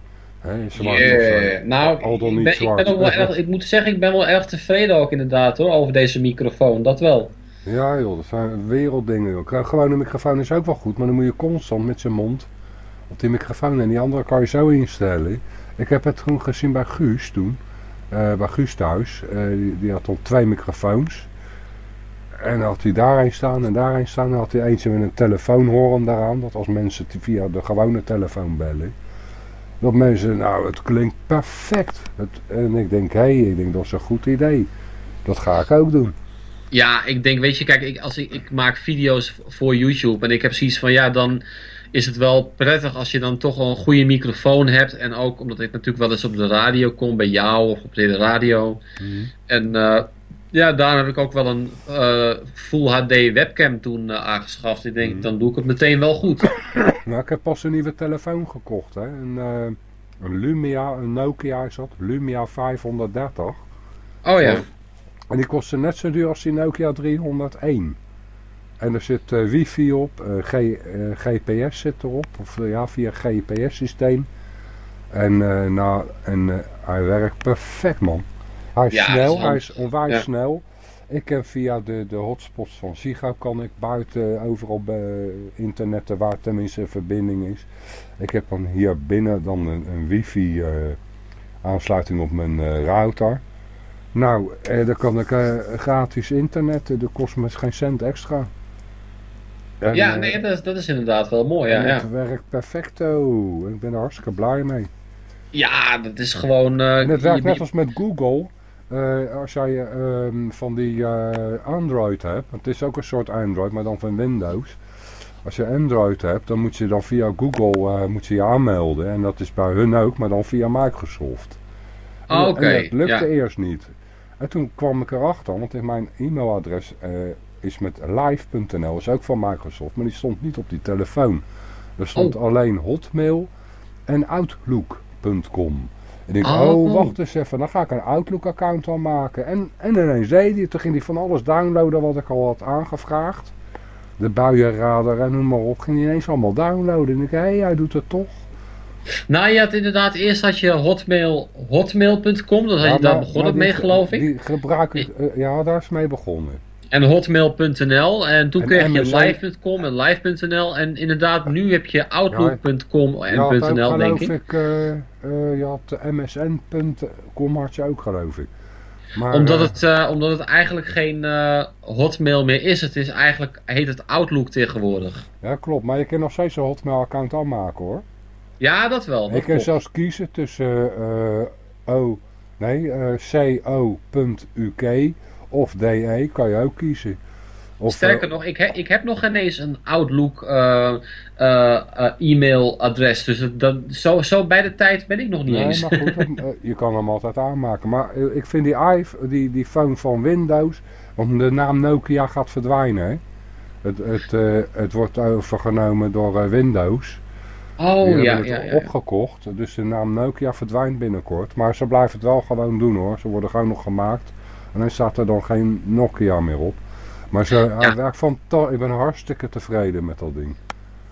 Hè. Nou, al dan ik niet ben, ik, zwart. ben ook wel erg, ik moet zeggen, ik ben wel erg tevreden ook inderdaad hoor, over deze microfoon. Dat wel. Ja joh, dat zijn werelddingen joh. Een microfoon is ook wel goed, maar dan moet je constant met zijn mond op die microfoon. En die andere kan je zo instellen. Ik heb het toen gezien bij Guus toen. eh, bij Guus thuis. Eh, die, die had dan twee microfoons. En dan had hij daarheen staan en daarheen staan. Dan had hij eentje met een telefoonhoorn daaraan. Dat als mensen via de gewone telefoon bellen. Dat mensen, nou het klinkt perfect. Het, en ik denk, hé, hey, ik denk dat is een goed idee. Dat ga ik ook doen. Ja, ik denk, weet je, kijk, ik, als ik, ik maak video's voor YouTube en ik heb zoiets van, ja, dan is het wel prettig als je dan toch wel een goede microfoon hebt. En ook omdat ik natuurlijk wel eens op de radio kom, bij jou of op de radio. En eh, ja, daar heb ik ook wel een eh, Full HD webcam toen eh, aangeschaft. Ik denk, dan doe ik het meteen wel goed. Nou, ik heb pas een nieuwe telefoon gekocht. Hè. Een, eh, een Lumia, een Nokia is dat. Lumia 530. Oh ja. En die kostte net zo duur als die Nokia 301. En er zit eh, wifi op, eh, G, eh, GPS zit erop. Of ja, via GPS systeem. En, eh, nou, en hij werkt perfect man. Hij is Ja, snel, hij is onwijs ja. snel. Ik kan via de, de hotspots van Ziggo kan ik buiten overal bij internetten waar tenminste een verbinding is. Ik heb dan hier binnen dan een, een wifi eh, aansluiting op mijn eh, router. Nou, eh, dan kan ik eh, gratis internet, eh, dat kost me geen cent extra. En, ja, nee, dat is, dat is inderdaad wel mooi. Ja, het werkt perfecto. Ik ben er hartstikke blij mee. ja dat is gewoon... eh, En het werkt je- net als met Google. Eh, als jij ehm, van die eh, Android hebt, het is ook een soort Android, maar dan van Windows. Als je Android hebt, dan moet je dan via Google eh, moet je, je aanmelden. En dat is bij hun ook, maar dan via Microsoft. Ah, oké, En dat lukte ja. eerst niet. En toen kwam ik erachter, want in mijn e-mailadres is met live.nl, is ook van Microsoft, maar die stond niet op die telefoon. Er stond Oh. alleen Hotmail en Outlook.com. En ik denk, Oh. oh, wacht eens even, dan ga ik een Outlook-account aanmaken. En, en ineens deed hij, toen ging hij van alles downloaden wat ik al had aangevraagd. De buienradar en noem maar op, ging hij ineens allemaal downloaden. En ik, hé, hey, hij doet het toch. Nou, je had inderdaad, eerst had je hotmail, hotmail.com, dat had Ja, je, daar maar- begon maar het mee geloof ik. Die gebruik ik, eh, ja, daar is mee begonnen. En hotmail.nl en toen En kreeg je live.com en live.nl en inderdaad nu heb je outlook.com ook, en .nl denk geloof ik. ik, eh, eh, je had msn.com had je ook geloof ik. Maar, Omdat eh, het, omdat het eigenlijk geen hotmail meer is, het is eigenlijk, heet het Outlook tegenwoordig. Ja, klopt. Maar je kan nog steeds een Hotmail-account aanmaken hoor. Ja, dat wel. dat je kan zelfs kiezen tussen O, nee, co.uk of DE kan je ook kiezen. Of, Sterker eh, nog, ik, he- ik heb nog geen eens een Outlook eh, eh, eh, e-mailadres. Dus het, dat, zo, zo bij de tijd ben ik nog niet Nee, eens. maar goed, dat- eh, je kan hem altijd aanmaken. Maar eh, ik vind die, iPhone, die, die phone van Windows, want de naam Nokia gaat verdwijnen. Hè? Het, het, eh, het wordt overgenomen door eh, Windows. oh Die ja, hebben ja, het ja. opgekocht, dus de naam Nokia verdwijnt binnenkort. Maar ze blijven het wel gewoon doen hoor, ze worden gewoon nog gemaakt. En dan staat er dan geen Nokia meer op. Maar ze, hij werkt van ik ben hartstikke tevreden met dat ding.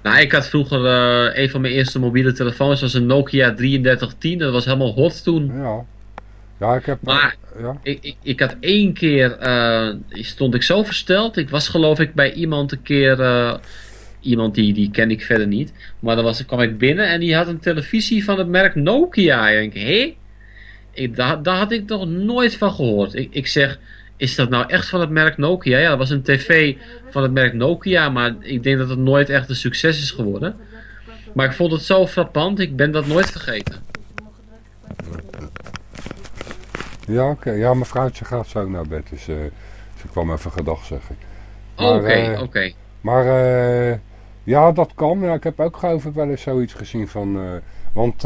Nou, ik had vroeger eh, een van mijn eerste mobiele telefoons, was een Nokia 3310. Dat was helemaal hot toen. Ja, ja ik heb... Maar ja. ik, ik, ik had één keer, eh, stond ik zo versteld. Ik was geloof ik bij iemand een keer, eh, iemand die, die ken ik verder niet. Maar dan was, kwam ik binnen en die had een televisie van het merk Nokia. En ik denk, hé? Ik, daar, daar had ik nog nooit van gehoord. Ik, ik zeg, is dat nou echt van het merk Nokia? Ja, dat was een tv van het merk Nokia, maar ik denk dat het nooit echt een succes is geworden. Maar ik vond het zo frappant, ik ben dat nooit vergeten. Ja, oké. Ja, mijn vrouwtje gaat zo naar bed, dus eh, ze kwam even gedag zeggen. Oké, eh, oké. Maar eh, ja, dat kan. Ja, ik heb ook geloof ik wel eens zoiets gezien van... want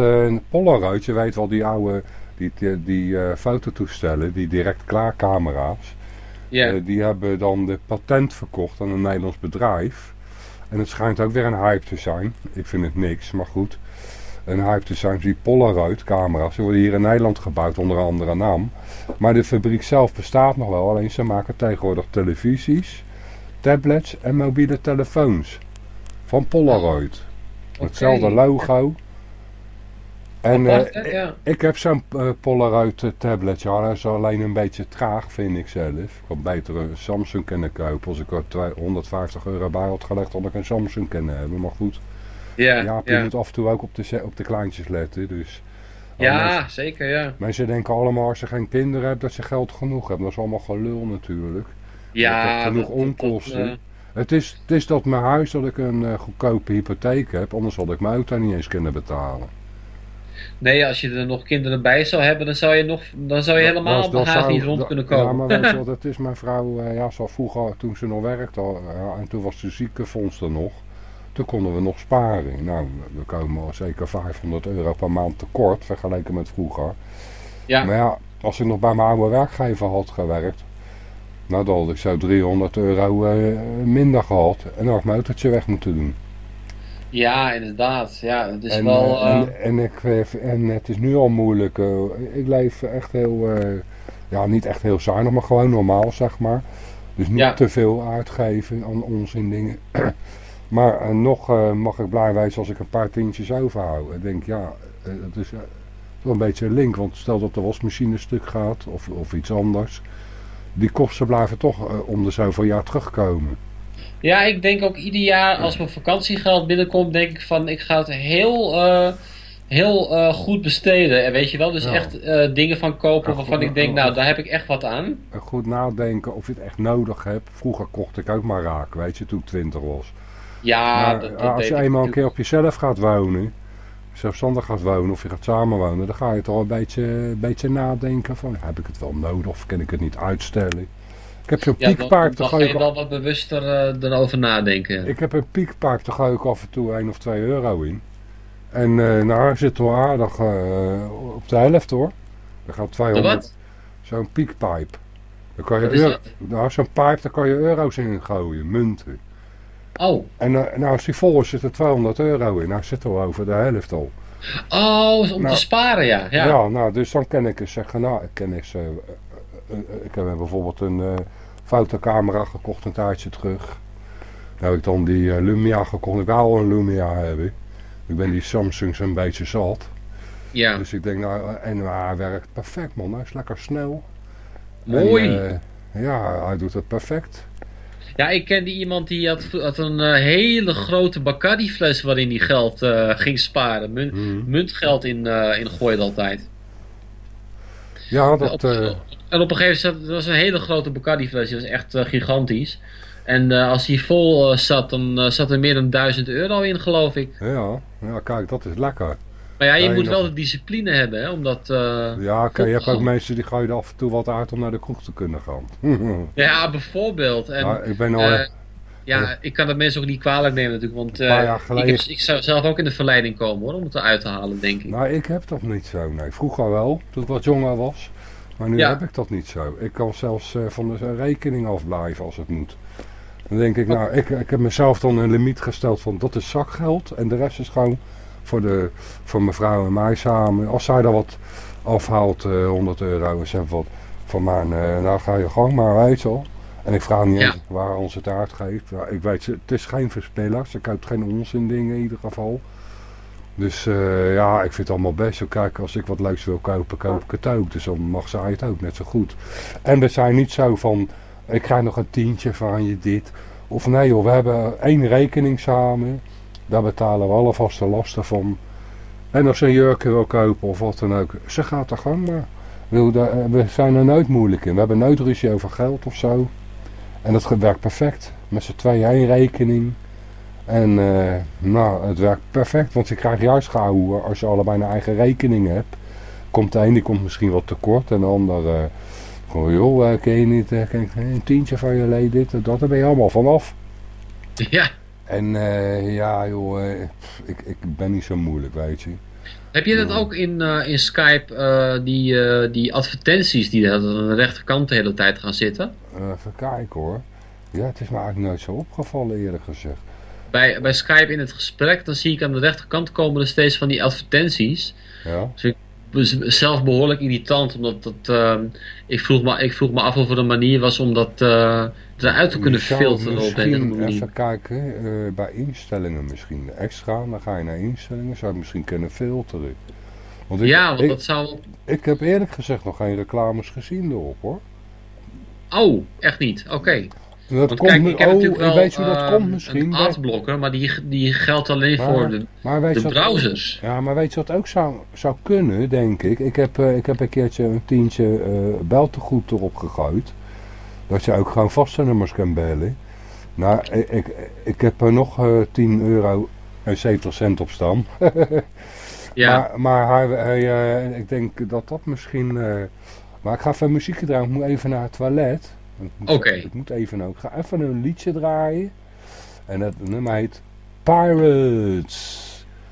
Polaroid, je weet wel, die oude die, die, die eh, fototoestellen, die direct klaar camera's. Eh, die hebben dan de patent verkocht aan een Nederlands bedrijf. En het schijnt ook weer een hype te zijn. Ik vind het niks, maar goed. Een hype te zijn, die Polaroid camera's. Die worden hier in Nederland gebouwd onder een andere naam. Maar de fabriek zelf bestaat nog wel. Alleen ze maken tegenwoordig televisies, tablets en mobiele telefoons. Van Polaroid. Hetzelfde logo. En Apart, eh? Ja. ik heb zo'n eh, Polaroid eh, tablet. Ja, dat is alleen een beetje traag, vind ik zelf. Ik had beter een Samsung kunnen kopen. Als ik er 250 euro bij had gelegd, had ik een Samsung kunnen hebben. Maar goed, Ja, ja, je ja. moet af en toe ook op de, op de kleintjes letten. Dus Ja, zeker, ja. mensen denken allemaal als ze geen kinderen hebben, dat ze geld genoeg hebben. Dat is allemaal gelul natuurlijk. Ja, genoeg dat- onkosten. dat, Het is, het is dat mijn huis dat ik een goedkope hypotheek heb. Anders had ik mijn auto niet eens kunnen betalen. Nee, als je er nog kinderen bij zou hebben, dan zou je, nog, dan zou je helemaal Dat- op de dat zou- niet rond kunnen Ja, komen. maar weet je dat is mijn vrouw, eh, ja, vroeger, toen ze nog werkte, ja, en toen was de ziekenfonds er nog. Toen konden we nog sparen. Nou, we komen al zeker 500 euro per maand tekort, vergeleken met vroeger. Ja. Maar ja, als ik nog bij mijn oude werkgever had gewerkt, nou dan had ik zo 300 euro eh, minder gehad. En dan had ik mijn autootje weg moeten doen. Ja, inderdaad. Ja, het is en, wel... eh, eh, en, en, ik, eh, en het is nu al moeilijk. ik leef echt heel, ja niet echt heel zuinig, maar gewoon normaal zeg maar. Dus niet Ja. te veel uitgeven aan onzin dingen. maar nog mag ik blij wezen als ik een paar tientjes overhoud. Ik denk ja, het is wel een beetje een link. Want stel dat de wasmachine stuk gaat of, of iets anders. Die kosten blijven toch om de zoveel jaar terugkomen. Ja, ik denk ook ieder jaar als mijn vakantiegeld binnenkomt, denk ik van ik ga het heel, eh, heel eh, goed besteden. En weet je wel, dus Ja. echt eh, dingen van kopen waarvan goed, ik denk, nou daar heb ik echt wat aan. En goed nadenken of je het echt nodig hebt. Vroeger kocht ik ook maar raak, weet je, toen ik twintig was. Ja, Maar dat, dat als je eenmaal een keer op jezelf gaat wonen, zelfstandig gaat wonen of je gaat samenwonen, dan ga je toch een beetje, een beetje nadenken van, heb ik het wel nodig of kan ik het niet uitstellen? Ik heb zo'n Ja, dan, piekpaard, dan daar ga ga je wel wat bewuster eh, erover nadenken. ik heb een piekpaard, daar ga ik af en toe 1 of 2 euro in. En eh nou zit wel aardig op de helft hoor. Er gaat De 200, wat? zo'n piekpijp. Daar kan je euro- dat? nou, zo'n pijp, daar kan je euro's in gooien, munten. Oh, En nou, als die vol is, zit er 200 euro in. Nou, zit er over de helft al. oh om Nou, te sparen ja. Ja. ja. nou, dus dan kan ik eens zeggen, nou, ik ken eens, eh, ik heb bijvoorbeeld een eh, fotocamera gekocht een tijdje terug. Nou heb ik dan die eh, Lumia gekocht, ik wou al een Lumia hebben. Ik ben die Samsungs een beetje zat. Ja. Dus ik denk, nou, en maar hij werkt perfect man, hij is lekker snel. Mooi. En, eh, ja, hij doet het perfect. Ja, ik kende iemand die had, had een eh, hele grote Bacardi fles waarin hij geld ging sparen. Mun- Mhm. Muntgeld in, in gooide altijd. Ja, dat... Eh, En op een gegeven moment, dat was een hele grote Bacardi fles, die was echt eh, gigantisch. En eh, als die vol zat, dan zat er meer dan 1000 euro in, geloof ik. ja, ja, kijk, dat is lekker. Maar ja, je moet nog- wel de discipline hebben, hè, omdat... Ja, oké, je hebt ook mensen die gooien af en toe wat uit om naar de kroeg te kunnen gaan. Ja, bijvoorbeeld. En, ik ben al... ja, ik kan dat mensen ook niet kwalijk nemen natuurlijk, want jaar ik, heb- ik zou zelf ook in de verleiding komen hoor, om het eruit te halen, denk ik. Nou, ik heb dat niet zo. Nee, vroeger wel, toen ik wat jonger was. Maar nu Ja. heb ik dat niet zo. Ik kan zelfs eh, van de rekening afblijven als het moet. Dan denk ik, nou, ik, ik heb mezelf dan een limiet gesteld van dat is zakgeld. En de rest is gewoon voor, de, voor mijn vrouw en mij samen. Als zij er wat afhaalt, eh 100 euro en wat van mij, eh, nou ga je gang maar, weet je wel. En ik vraag niet Ja. eens waar ons het uitgeeft. Ik weet, het is geen verspiller. Ze koopt geen onzin dingen in ieder geval. Dus eh, ja, ik vind het allemaal best. Zo kijk, als ik wat leuks wil kopen, koop ik het ook. Dus dan mag zij het ook net zo goed. En we zijn niet zo van, ik krijg nog een tientje van je dit. Of nee joh, we hebben één rekening samen. Daar betalen we alle vaste lasten van. En als ze een jurkje wil kopen of wat dan ook, ze gaat er gang maar. Eh, We zijn er nooit moeilijk in. We hebben nooit ruzie over geld of zo. En dat werkt perfect. Met z'n tweeën één rekening. En eh, nou, het werkt perfect, want je krijgt juist gehouden als je allebei een eigen rekening hebt. Komt de een die komt misschien wat tekort en de ander gewoon joh, eh, ken je niet, ken een tientje van je leed dit en dat, daar ben je allemaal vanaf. Ja. En ja joh, pff, ik, ik ben niet zo moeilijk, weet je. Heb je dat ook in, eh, in Skype, eh, die, eh, die advertenties die aan de rechterkant de hele tijd gaan zitten? Even kijken hoor. Ja, het is me eigenlijk nooit zo opgevallen eerlijk gezegd. bij, bij Skype in het gesprek, dan zie ik aan de rechterkant komen er steeds van die advertenties. Ja. Dus ik zelf behoorlijk irritant, omdat dat, ehm, ik, vroeg me, ik vroeg me af of er een manier was om dat eh, eruit te kunnen filteren op een even kijken, eh, bij instellingen misschien extra, dan ga je naar instellingen, zou je misschien kunnen filteren. Want ik, Ja, want ik, dat zou... ik heb eerlijk gezegd nog geen reclames gezien erop hoor. Oh, echt niet, oké. Dat Want komt kijk, ik heb oh, natuurlijk wel weet je hoe dat ehm, komt misschien? een maar die, die geldt alleen voor de, de browsers. Ja, maar weet je wat ook zou, zou kunnen, denk ik? Ik heb, eh, ik heb een keertje een tientje eh beltegoed erop gegooid. Dat je ook gewoon vaste nummers kan bellen. Nou, ik, ik, ik heb er nog eh 10 euro en 70 cent op staan. Ja. Maar, maar hij, hij, ik denk dat dat misschien... maar ik ga even muziek draaien. Ik moet even naar het toilet. Moet- Oké. Ik moet even ook. Ik ga even een liedje draaien. En dat nummer heet Pirates.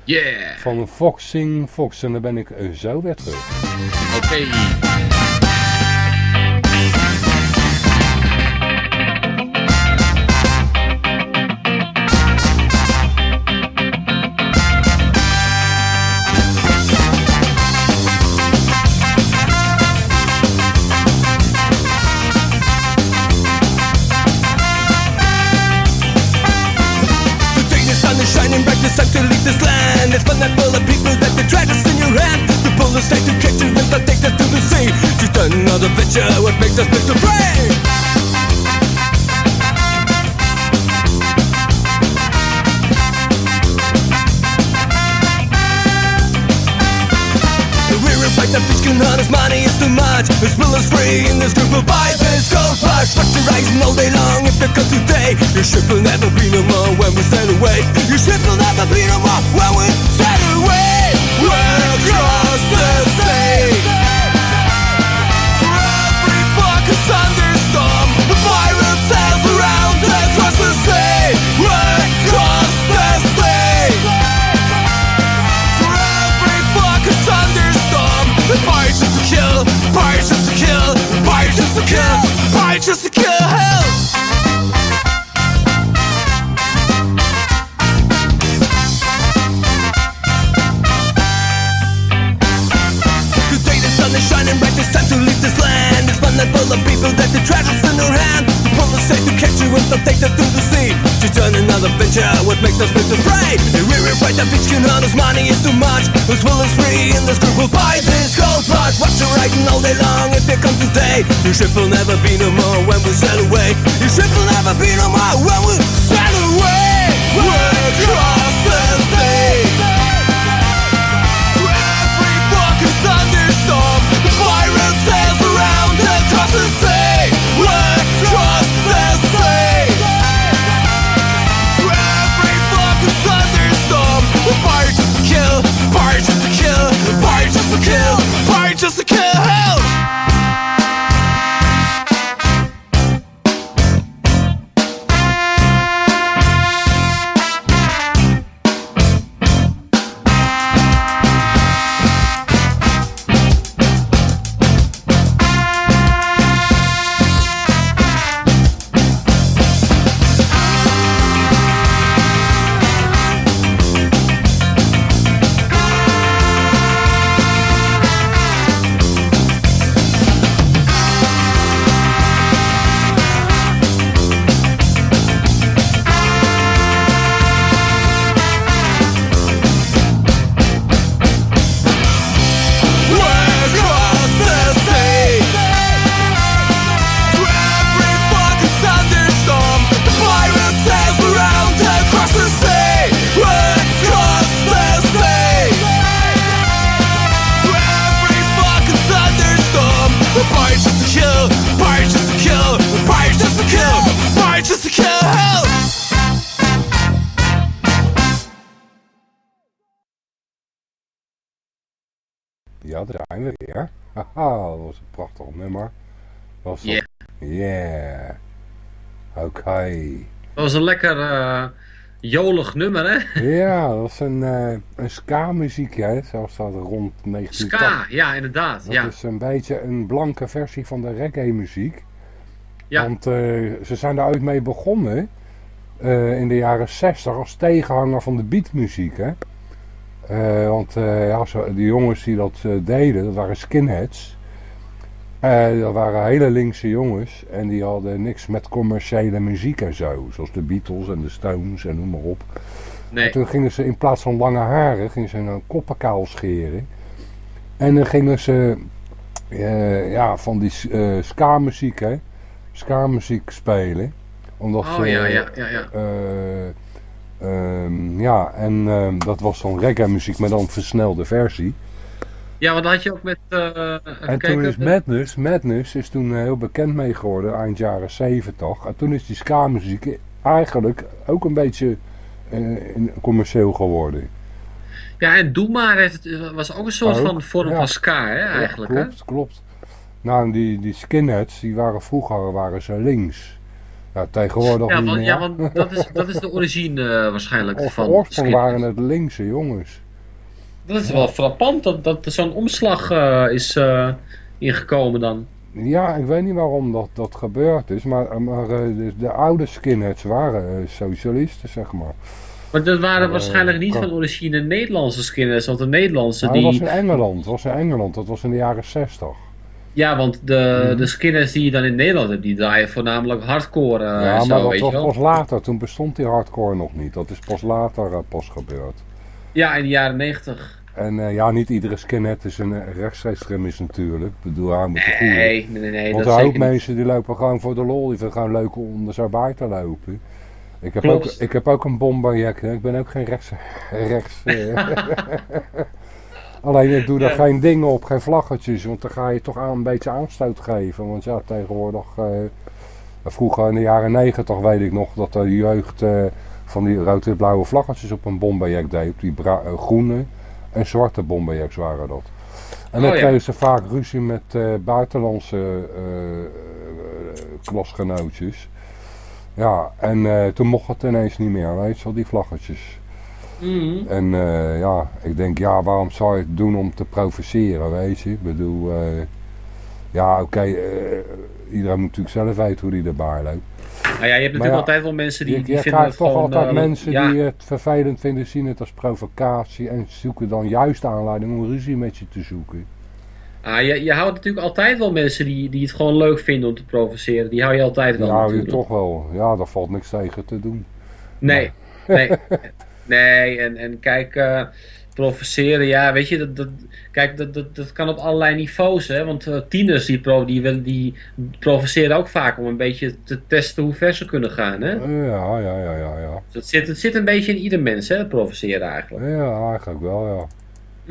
Yeah. Van Foxing Fox. En dan ben ik eh, zo weer terug. Oké. It's fun that full of people that the us in your hand. The bullets take catch you and they'll take us to the sea. Done another venture, what makes us Mr. Brave? The fish can hunt us, money is too much. The spill is free in this group of this gold rush. Fluctuating all day long if it comes today. Your ship will never be no more when we sail away. Your ship will never be no more when we sail away. We're across full of people that the treasures in their hand The police say to catch you and they'll take us to the sea. She's done another venture, what makes us Mr. Brave? And we're in fight, the bitch can hunt us, money is too much. As well as free, and this group will buy this gold rush Watch you riding all day long if it comes today. Your ship will never be no more when we sail away. Your ship will never be no more when we Haha, dat was een prachtig nummer. Was dat? Yeah. Oké. Dat was een lekker eh, jolig nummer, hè? Ja, dat was een, eh een ska-muziekje, hè, zoals dat rond 1980. Ska, ja, inderdaad. Dat Ja. is een beetje een blanke versie van de reggae-muziek. Ja. Want eh, ze zijn daar ooit mee begonnen. in de jaren 60 als tegenhanger van de beatmuziek. Hè? Eh, want eh, ja, die jongens die dat eh, deden, dat waren skinheads. Dat waren hele linkse jongens en die hadden niks met commerciële muziek en zo. Zoals de Beatles en de Stones en noem maar op. Nee. En toen gingen ze in plaats van lange haren, gingen ze een koppenkaal scheren. En dan gingen ze ja, van die ska-muziek, hè, ska-muziek spelen. Omdat Oh ze, ja, ja, ja, ja. Eh, ehm, ja, en ehm, dat was zo'n reggae-muziek, maar dan een versnelde versie. Ja, want dat had je ook met... eh En kijken, toen is Madness, Madness is toen eh, heel bekend mee geworden, eind jaren 70. En toen is die ska-muziek eigenlijk ook een beetje in- commercieel geworden. Ja, en Doe maar heeft was ook een soort Ook, van vorm ja. van ska, hè, eigenlijk. Ja, hè? klopt, klopt. Nou, die, die skinheads, die waren vroeger waren ze links. Ja, tegenwoordig Ja, niet want, meer. ja, want dat, is, dat is de origine eh, waarschijnlijk Of van oorsprong waren het linkse jongens. Dat is wel frappant dat, dat er zo'n omslag eh, is eh, ingekomen dan. Ja, ik weet niet waarom dat, dat gebeurd is, maar, maar de, de oude skinheads waren socialisten, zeg maar. Maar dat waren waarschijnlijk niet van origine Nederlandse skinners, want de Nederlandse Nou, dat was die... in Engeland, dat was in Engeland, dat was in de jaren 60. Ja, want de, Mhm. de skinners die je dan in Nederland hebt, die draaien voornamelijk hardcore eh, ja, maar zo, dat weet was pas later, toen bestond die hardcore nog niet. Dat is pas later eh, pas gebeurd. Ja, in de jaren negentig. En eh, ja, niet iedere skinhead is een uh, rechtsextremist natuurlijk. Ik bedoel, hij moet goede. Nee, nee, nee, Want dat er zeker ook niet. mensen die lopen gewoon voor de lol. Die vinden gewoon leuk om er zo bij te lopen. Ik heb, Klopt. ook, ik heb ook een bomberjack. Ik ben ook geen rechts... rechts. Alleen ik doe daar Ja. geen dingen op, geen vlaggetjes. Want dan ga je toch aan, een beetje aanstoot geven. Want ja, tegenwoordig... eh, vroeger in de jaren negentig weet ik nog dat de jeugd eh, van die rood-wit-blauwe vlaggetjes op een bomberjack deed. Op die eh, groene en zwarte bomberjacks waren dat. En dan Oh, ja. kregen ze vaak ruzie met buitenlandse klasgenootjes. Ja, en toen mocht het ineens niet meer, weet je wel, die vlaggetjes. Mhm. En eh, ja, ik denk, ja, waarom zou je het doen om te provoceren, weet je? Ik bedoel, eh, ja, oké, eh, iedereen moet natuurlijk zelf weten hoe die erbij loopt. Nou ja, je hebt natuurlijk ja, altijd wel mensen die, je, die je vinden krijgt het toch gewoon... altijd mensen ja, die het vervelend vinden, zien het als provocatie en zoeken dan juist aanleiding om ruzie met je te zoeken. ah, je, je houdt natuurlijk altijd wel mensen die, die het gewoon leuk vinden om te provoceren. Die hou je altijd wel Ja, je natuurlijk. toch wel. Ja, daar valt niks tegen te doen. Nee, nee. nee, en, en kijk, eh, provoceren, ja, weet je, dat, dat, kijk, dat, dat, dat kan op allerlei niveaus, hè. Want eh, tieners die, pro, die, willen- die provoceren ook vaak om een beetje te testen hoe ver ze kunnen gaan, hè. Ja, ja, ja, ja, ja. Dus het, zit, het zit een beetje in ieder mens, hè, provoceren eigenlijk. Ja, eigenlijk wel, ja.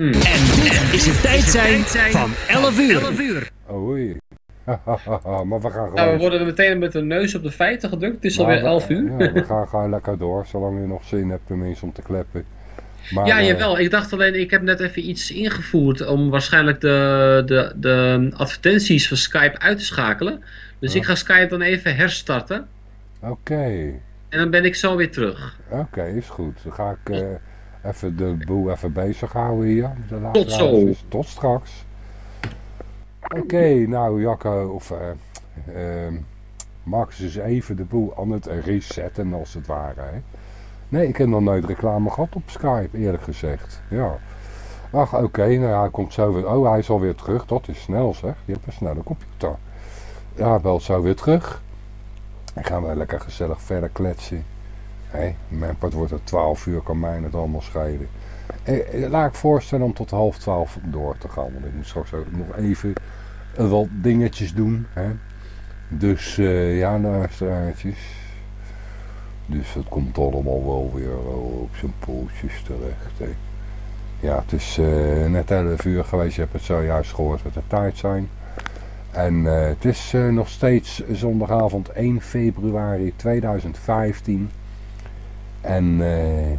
Mm. En dit is het tijd zijn van 11 uur. Oei. maar we gaan Nou, we gewoon... worden meteen met de neus op de feiten gedrukt. Het is Maar alweer we- 11 uur. Ja, we gaan gewoon lekker door, zolang je nog zin hebt tenminste om te kleppen. Maar, ja, eh, jawel. Ik dacht alleen, ik heb net even iets ingevoerd om waarschijnlijk de, de, de advertenties van Skype uit te schakelen. Dus Ja. ik ga Skype dan even herstarten. Oké, En dan ben ik zo weer terug. oké, is goed. Dan ga ik eh, even de boel even bezig houden hier. De Tot zo. Tot straks. Oké, nou Jacco, of eh, ehm, Max is even de boel aan het resetten als het ware. Hè? Nee, ik heb nog nooit reclame gehad op Skype, eerlijk gezegd. Ja. Ach, oké, nou hij komt zo weer. Oh, hij is alweer terug. Dat is snel zeg. Je hebt een snelle computer. Ja, belt zo weer terug. Dan gaan we lekker gezellig verder kletsen. Hé, mijn part wordt het 12 uur, kan mij het allemaal schelen. Eh, eh, laat ik voorstellen om tot half 12 door te gaan. Want ik moet straks ook nog even eh, wat dingetjes doen. Hè? Dus eh, ja, luisteraartjes. Dus het komt allemaal wel weer op zijn pootjes terecht. Hè? Ja, het is net 11 uur geweest. Je hebt het zojuist gehoord wat de tijd zijn. En het is nog steeds zondagavond 1 februari 2015. En eh,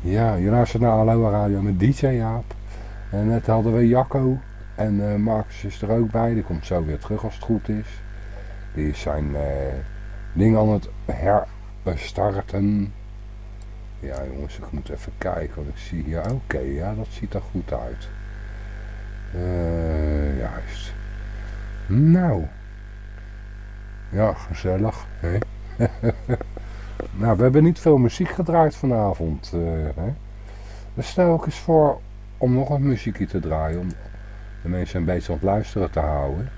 ja, je luistert naar Aloha Radio met DJ Jaap. En net hadden we Jacco. En eh Marcus is er ook bij. Die komt zo weer terug als het goed is. Die is zijn eh, ding aan het herstarten. Ja jongens, ik moet even kijken. Want ik zie hier, oké, ja dat ziet er goed uit. Eh, juist. Nou. Ja, gezellig. Hè? Nou, we hebben niet veel muziek gedraaid vanavond. eh, hè? Stel ook eens voor om nog een muziekje te draaien. Om de mensen een beetje aan het luisteren te houden.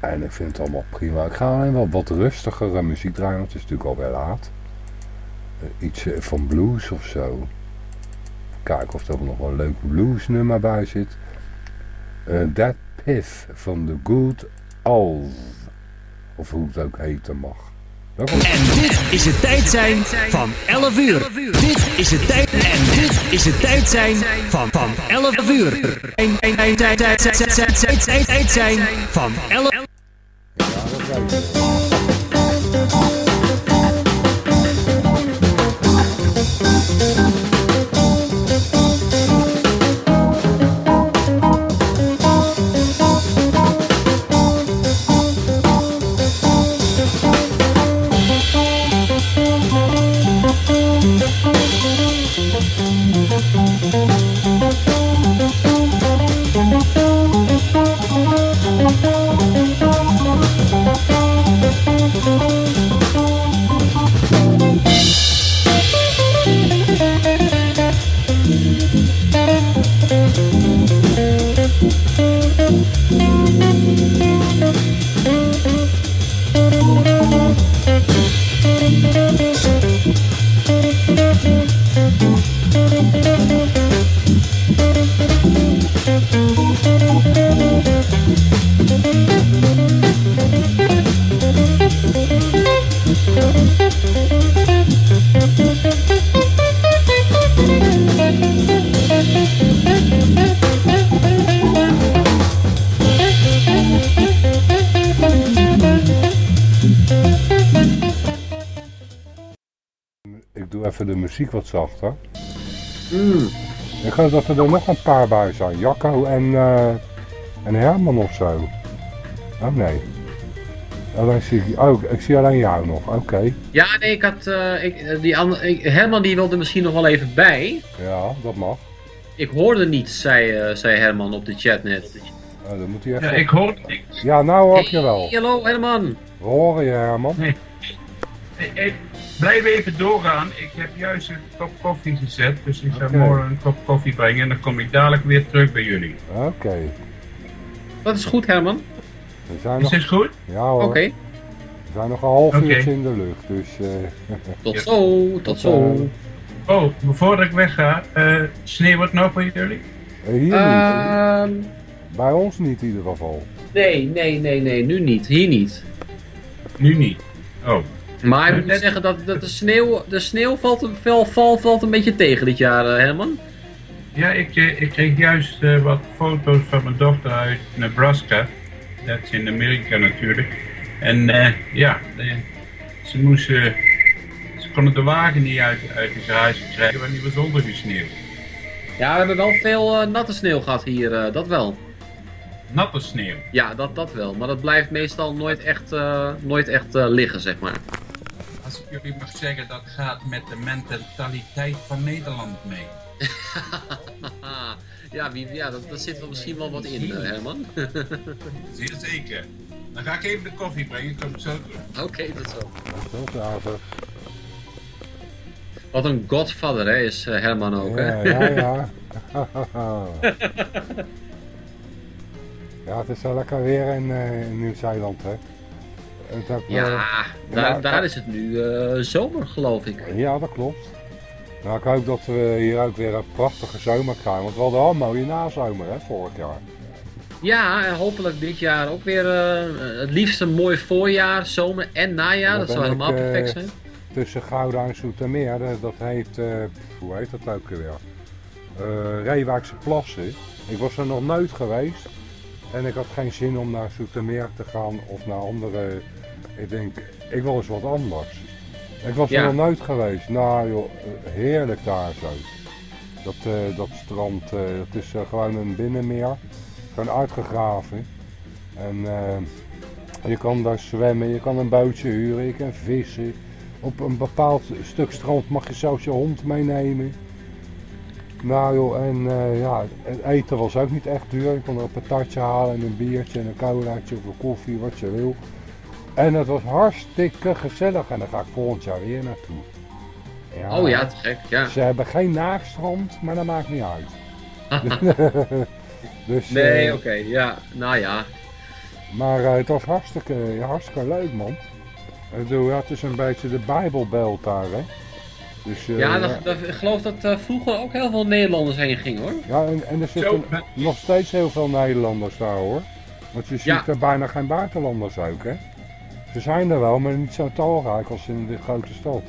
En ik vind het allemaal prima. Ik ga alleen wel wat rustigere muziek draaien, want het is natuurlijk alweer laat. Eh, iets eh, van blues of zo. Kijken of er nog wel een leuk bluesnummer bij zit. That Piff van The Good Old. Of hoe het ook heten mag. En dit is het tijd zijn van 11 uur. Dit is het tijd en dit is het tijd zijn van van 11 uur. En tijd tijd tijd tijd tijd tijd zijn van 11. Even de muziek wat zachter. Mm. Ik geloof dat er nog een paar bij zijn. Jacco en, eh, en Herman of zo. Oh nee. Alleen zie ik, oh, ik zie alleen jou nog. Oké. Ja, nee, ik had. eh, ik, eh, die andere, ik, Herman die wilde misschien nog wel even bij. Ja, dat mag. Ik hoorde niets, zei, zei Herman op de chat net. Oh, dan moet hij even... Ja, ik hoor niks. Ja, nou hoor ik je wel. Hey, hallo Herman. We horen je, Herman. Nee. Hey, hey, blijf even doorgaan. Ik heb juist een kop koffie gezet. Dus ik ga Oké. morgen een kop koffie brengen. En dan kom ik dadelijk weer terug bij jullie. Oké. Dat is goed, Herman. We zijn Is nog... dit goed? Ja hoor. Oké. We zijn nog een half uurtje in de lucht, dus... eh, Tot zo, tot zo. Oh, voordat ik wegga. eh sneeuwt het nou voor jullie? eh, hier niet. Ehm, Bij ons niet in ieder geval. nee, nee, nee, nee, nu niet. Hier niet. Nu niet. Oh. Maar ik moet Net- zeggen dat, dat de sneeuw, de sneeuw valt, een- val, val, valt een beetje tegen dit jaar, eh, Herman. Ja, ik, eh, ik kreeg juist eh, wat foto's van mijn dochter uit Nebraska. Dat is in Amerika natuurlijk. En ja, de- ze moesten. Ze konden de wagen niet uit, uit de garage krijgen, want die was ondergesneeuwd. Ja, we hebben wel veel natte sneeuw gehad hier, dat wel. Natte sneeuw. Ja, dat, dat wel. Maar dat blijft meestal nooit echt, nooit echt liggen, zeg maar. Als ik jullie mag zeggen, dat gaat met de mentaliteit van Nederland mee. ja, wie, ja dat, daar zit wel misschien wel wat in, eh, Herman. Zeer zeker. Dan ga ik even de koffie brengen, kom ik zo terug. Oké, tot zo. Zo zaterdag. Wat een godfather hè, is eh, Herman ook. Ja, hè? ja, ja. ja, het is wel lekker weer in, eh, in Nieuw-Zeeland, hè. Eh, Ja, daar, ja, daar is het nu eh, zomer, geloof ik. ja, dat klopt. Nou, ik hoop dat we hier ook weer een prachtige zomer krijgen. Want we hadden al een mooie nazomer, hè, vorig jaar. Ja, en hopelijk dit jaar ook weer eh, het liefst een mooi voorjaar, zomer en najaar. Dan Dat zou helemaal ik, perfect zijn. Tussen Gouda en Zoetermeer, dat, dat heet, hoe heet dat ook weer? Eh Reewijkse Plassen. Ik was er nog nooit geweest. En ik had geen zin om naar Zoetermeer te gaan of naar andere... Ik denk, ik wil eens wat anders. Ik was Ja. er nog nooit geweest. Nou joh, heerlijk daar zo. Dat, eh, dat strand, eh, dat is eh, gewoon een binnenmeer. Gewoon uitgegraven. En je kan daar zwemmen, je kan een bootje huren, je kan vissen. Op een bepaald stuk strand mag je zelfs je hond meenemen. Nou joh, en eh, ja, het eten was ook niet echt duur. Je kon er een patatje halen en een biertje en een colaatje of een koffie, wat je wil. En het was hartstikke gezellig en daar ga ik volgend jaar weer naartoe. Ja, Oh ja, te gek, ja. Ze hebben geen naakstrand, maar dat maakt niet uit. dus, Nee, eh, oké, ja. Nou ja. Maar eh, het was hartstikke, hartstikke leuk, man. Ik bedoel, ja, het is een beetje de Bijbelbelt daar, hè. Dus, eh, Ja, dat, dat- ik geloof dat eh, vroeger ook heel veel Nederlanders heen gingen hoor. ja en, en er zitten nog steeds heel veel Nederlanders daar, hoor. Want je ziet Ja. er bijna geen buitenlanders ook, hè. Ze zijn er wel, maar niet zo talrijk als in de grote stad.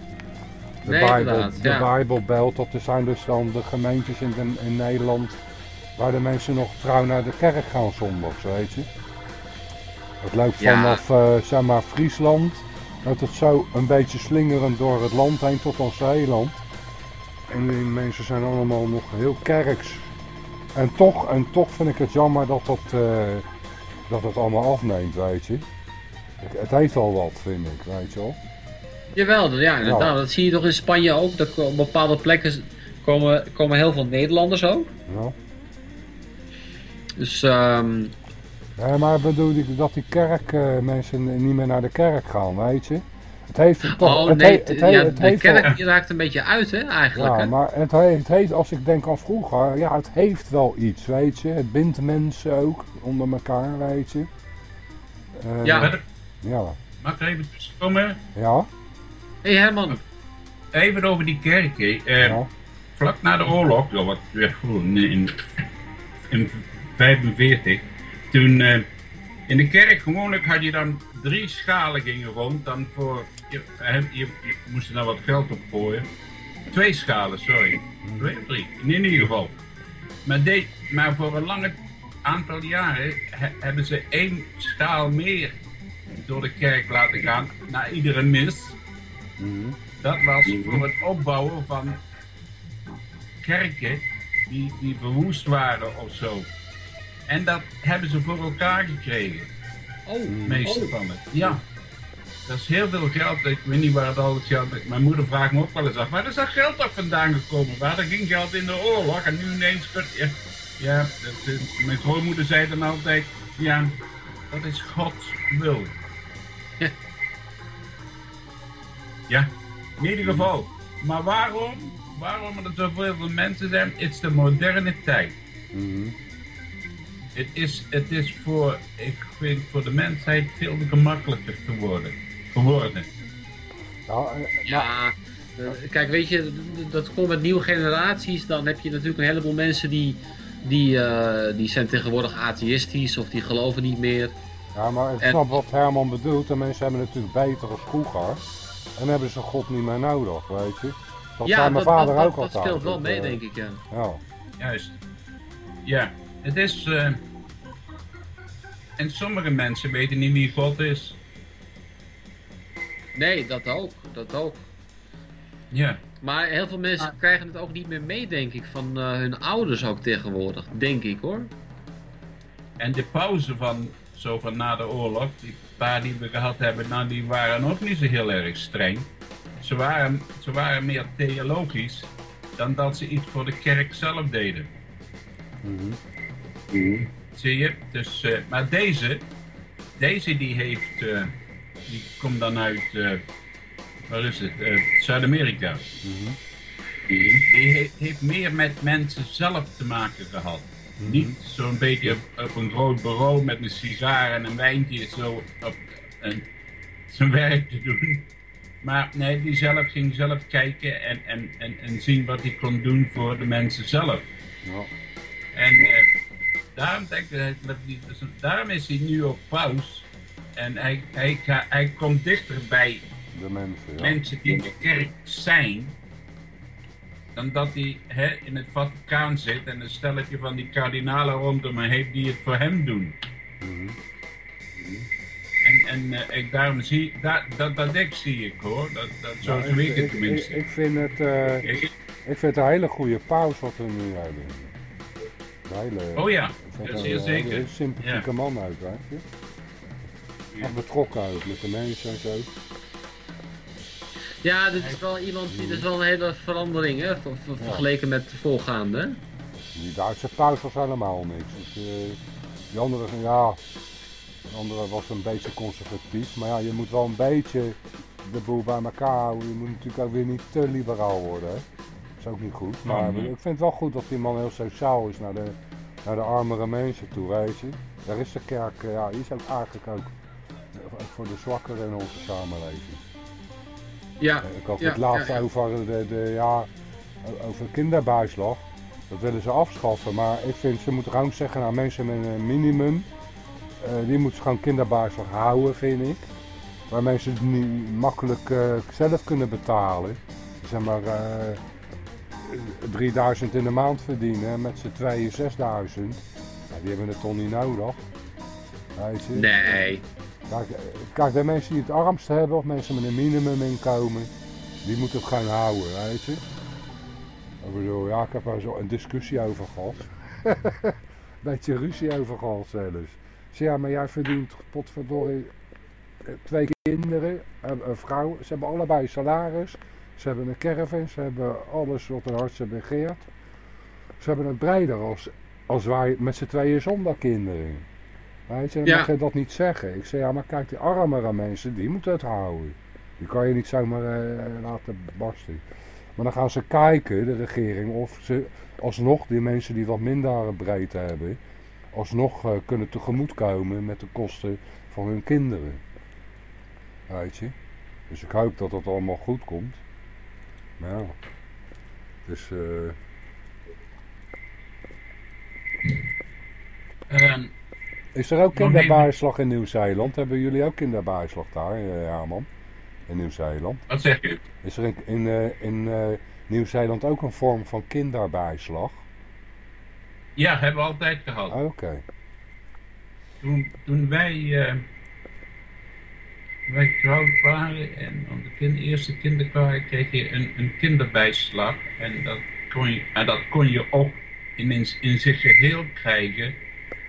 De, Nee, Bijbel, de ja. Bijbelbelt, dat er zijn dus dan de gemeentes in, de- in Nederland waar de mensen nog trouw naar de kerk gaan zondags, weet je. Het loopt Ja. vanaf, eh, zeg maar, Friesland, dat het zo een beetje slingerend door het land heen tot aan Zeeland. En die mensen zijn allemaal nog heel kerks. En toch, en toch vind ik het jammer dat dat, eh, dat het allemaal afneemt, weet je. Het- Het heeft al wat, vind ik, weet je wel. Jawel, ja, inderdaad. Dat zie je toch in Spanje ook. Dat op bepaalde plekken komen, komen heel veel Nederlanders ook. Ja. Dus ehm, Ja, maar bedoel ik dat die kerk, eh, mensen niet meer naar de kerk gaan, weet je. Het heeft toch, oh het, nee, he- t- het, ja, he- het de heeft kerk wel- die raakt een beetje uit hè, eigenlijk. Ja, hè? maar het, he- het heeft, als ik denk aan vroeger, ja, het heeft wel iets, weet je. Het bindt mensen ook onder elkaar, weet je. Eh, Ja. Ja. Mag ik even tussenkomen? Ja. hey Herman. Even over die kerken. Eh, Ja. Vlak na de oorlog, ja, wat in, in 45, toen eh, in de kerk gewoonlijk had je dan drie schalen gingen rond, dan voor, je, je, je moest er nou wat geld op gooien. Twee schalen, sorry. Twee of drie, in ieder geval. Maar, de, maar voor een lange aantal jaren he- hebben ze één schaal meer door de kerk laten gaan, na iedere mis. Dat was voor het opbouwen van kerken die, die verwoest waren of zo. En dat hebben ze voor elkaar gekregen. Oh, meeste oh. van het. Ja. Dat is heel veel geld. Ik weet niet waar het al het geld. Mijn moeder vraagt me ook wel eens af. Waar is dat geld toch vandaan gekomen? Waar er ging geld in de oorlog en nu ineens... Ja, ja dat, mijn grootmoeder zei dan altijd... Ja, dat is Gods wil. Ja. Ja, in ieder geval. Maar waarom? Waarom er zoveel mensen zijn? Het is de moderne tijd. Het is, het is voor, ik vind, voor de mensheid veel gemakkelijker te worden. Geworden. Ja, eh, Ja, eh, kijk, weet je, dat komt met nieuwe generaties. Dan heb je natuurlijk een heleboel mensen die, die, eh, die zijn tegenwoordig atheïstisch of die geloven niet meer. ja, maar ik En- snap wat Herman bedoelt. De mensen hebben natuurlijk beter als vroeger. En hebben ze God niet meer nodig, weet je. Dat ja, zei mijn dat, vader dat, ook dat, altijd. speelt wel Dat, mee, denk ik. Ja. Ja. Juist. Ja, het is. eh, en sommige mensen weten niet wie God is. Nee, dat ook. Dat ook. Ja. Maar heel veel mensen krijgen het ook niet meer mee, denk ik, van eh, hun ouders ook tegenwoordig. Denk ik hoor. En de pauze van, zo van na de oorlog, die paar die we gehad hebben, nou, die waren ook niet zo heel erg streng. Ze waren, ze waren meer theologisch dan dat ze iets voor de kerk zelf deden. Zie je? Dus, eh, maar deze, deze die heeft, eh, die komt dan uit, waar is het? Zuid-Amerika. Die he- heeft meer met mensen zelf te maken gehad. Niet zo'n beetje op, op een groot bureau met een sigaar en een wijntje zo op een, zijn werk te doen. Maar nee, die zelf ging zelf kijken en, en, en, en zien wat hij kon doen voor de mensen zelf. Ja. En daarom, denk ik, dus daarom is hij nu ook paus. En hij, hij, hij komt dichter bij De mensen, ja. mensen die in de kerk zijn, dan dat hij hè, in het Vaticaan zit en een stelletje van die kardinalen rondom hem heeft die het voor hem doen. En, en eh, ik daarom zie, dat, dat, dat ik zie ik hoor, dat, dat, zo Nou, ik het tenminste. ik, ik vind het, eh, Ik- ik vind het een hele goede pauze wat we nu hebben. Hele, Oh ja, dat zeer een hele sympathieke Ja. man ook, weet je. Betrokken ook met de mensen en zo. Ja, dit is wel iemand, die dit is wel een hele verandering, hè, ver- ver- vergeleken met de voorgaande. Die Duitse paus was helemaal niks. Ik, eh, die andere, ja, De andere was een beetje conservatief. Maar ja, je moet wel een beetje de boel bij elkaar houden. Je moet natuurlijk ook weer niet te liberaal worden. Hè? Dat is ook niet goed. Maar Mhm. ik vind het wel goed dat die man heel sociaal is naar de, naar de armere mensen toe, weet je. Daar is de kerk, eh, ja, is ook eigenlijk ook eh, voor de zwakkeren in onze samenleving. Ja, Eh, Ik had ja, het laatst ja, ja. over de, de, ja, over kinderbijslag. Dat willen ze afschaffen, maar ik vind ze moeten gewoon zeggen, nou mensen met een minimum, die moeten gewoon kinderbijslag houden, vind ik. Waar mensen het niet makkelijk zelf kunnen betalen. Zeg maar 3000 in de maand verdienen, met z'n tweeën 6000. Ja, die hebben het toch niet nodig. Weet je? Nee. Kijk, eh, kijk, de mensen die het armst hebben, of mensen met een minimuminkomen, die moeten het gewoon houden, weet je. Ik bedoel, ja, ik heb er zo een discussie over gehad. Beetje ruzie over gehad zelfs. Zei, ja, maar jij verdient potverdorie eh, twee kinderen, een, een vrouw. Ze hebben allebei salaris. Ze hebben een caravan, ze hebben alles wat hun hart ze begeert. Ze hebben het breder als, als wij met z'n tweeën zonder kinderen. Weet je, dan Ja. mag je dat niet zeggen. Ik zei, ja, maar kijk, die armere mensen, die moeten het houden. Die kan je niet zomaar eh, laten barsten. Maar dan gaan ze kijken, de regering, of ze alsnog die mensen die wat minder breedte hebben, alsnog eh, kunnen tegemoetkomen met de kosten van hun kinderen. Weet je? Dus ik hoop dat dat allemaal goed komt. Ja. Dus eh, Ehm, is er ook Nog kinderbijslag in Nieuw-Zeeland? Hebben jullie ook kinderbijslag daar, eh, Herman? In Nieuw-Zeeland? wat zeg je? Is er in, in, eh, in eh, Nieuw-Zeeland ook een vorm van kinderbijslag? Ja, hebben we altijd gehad. Oké. Toen, toen wij, wij getrouwd waren en onze kind, eerste kinderen kwamen, kreeg je een, een kinderbijslag. En dat kon je, en dat kon je ook in, in, zich geheel krijgen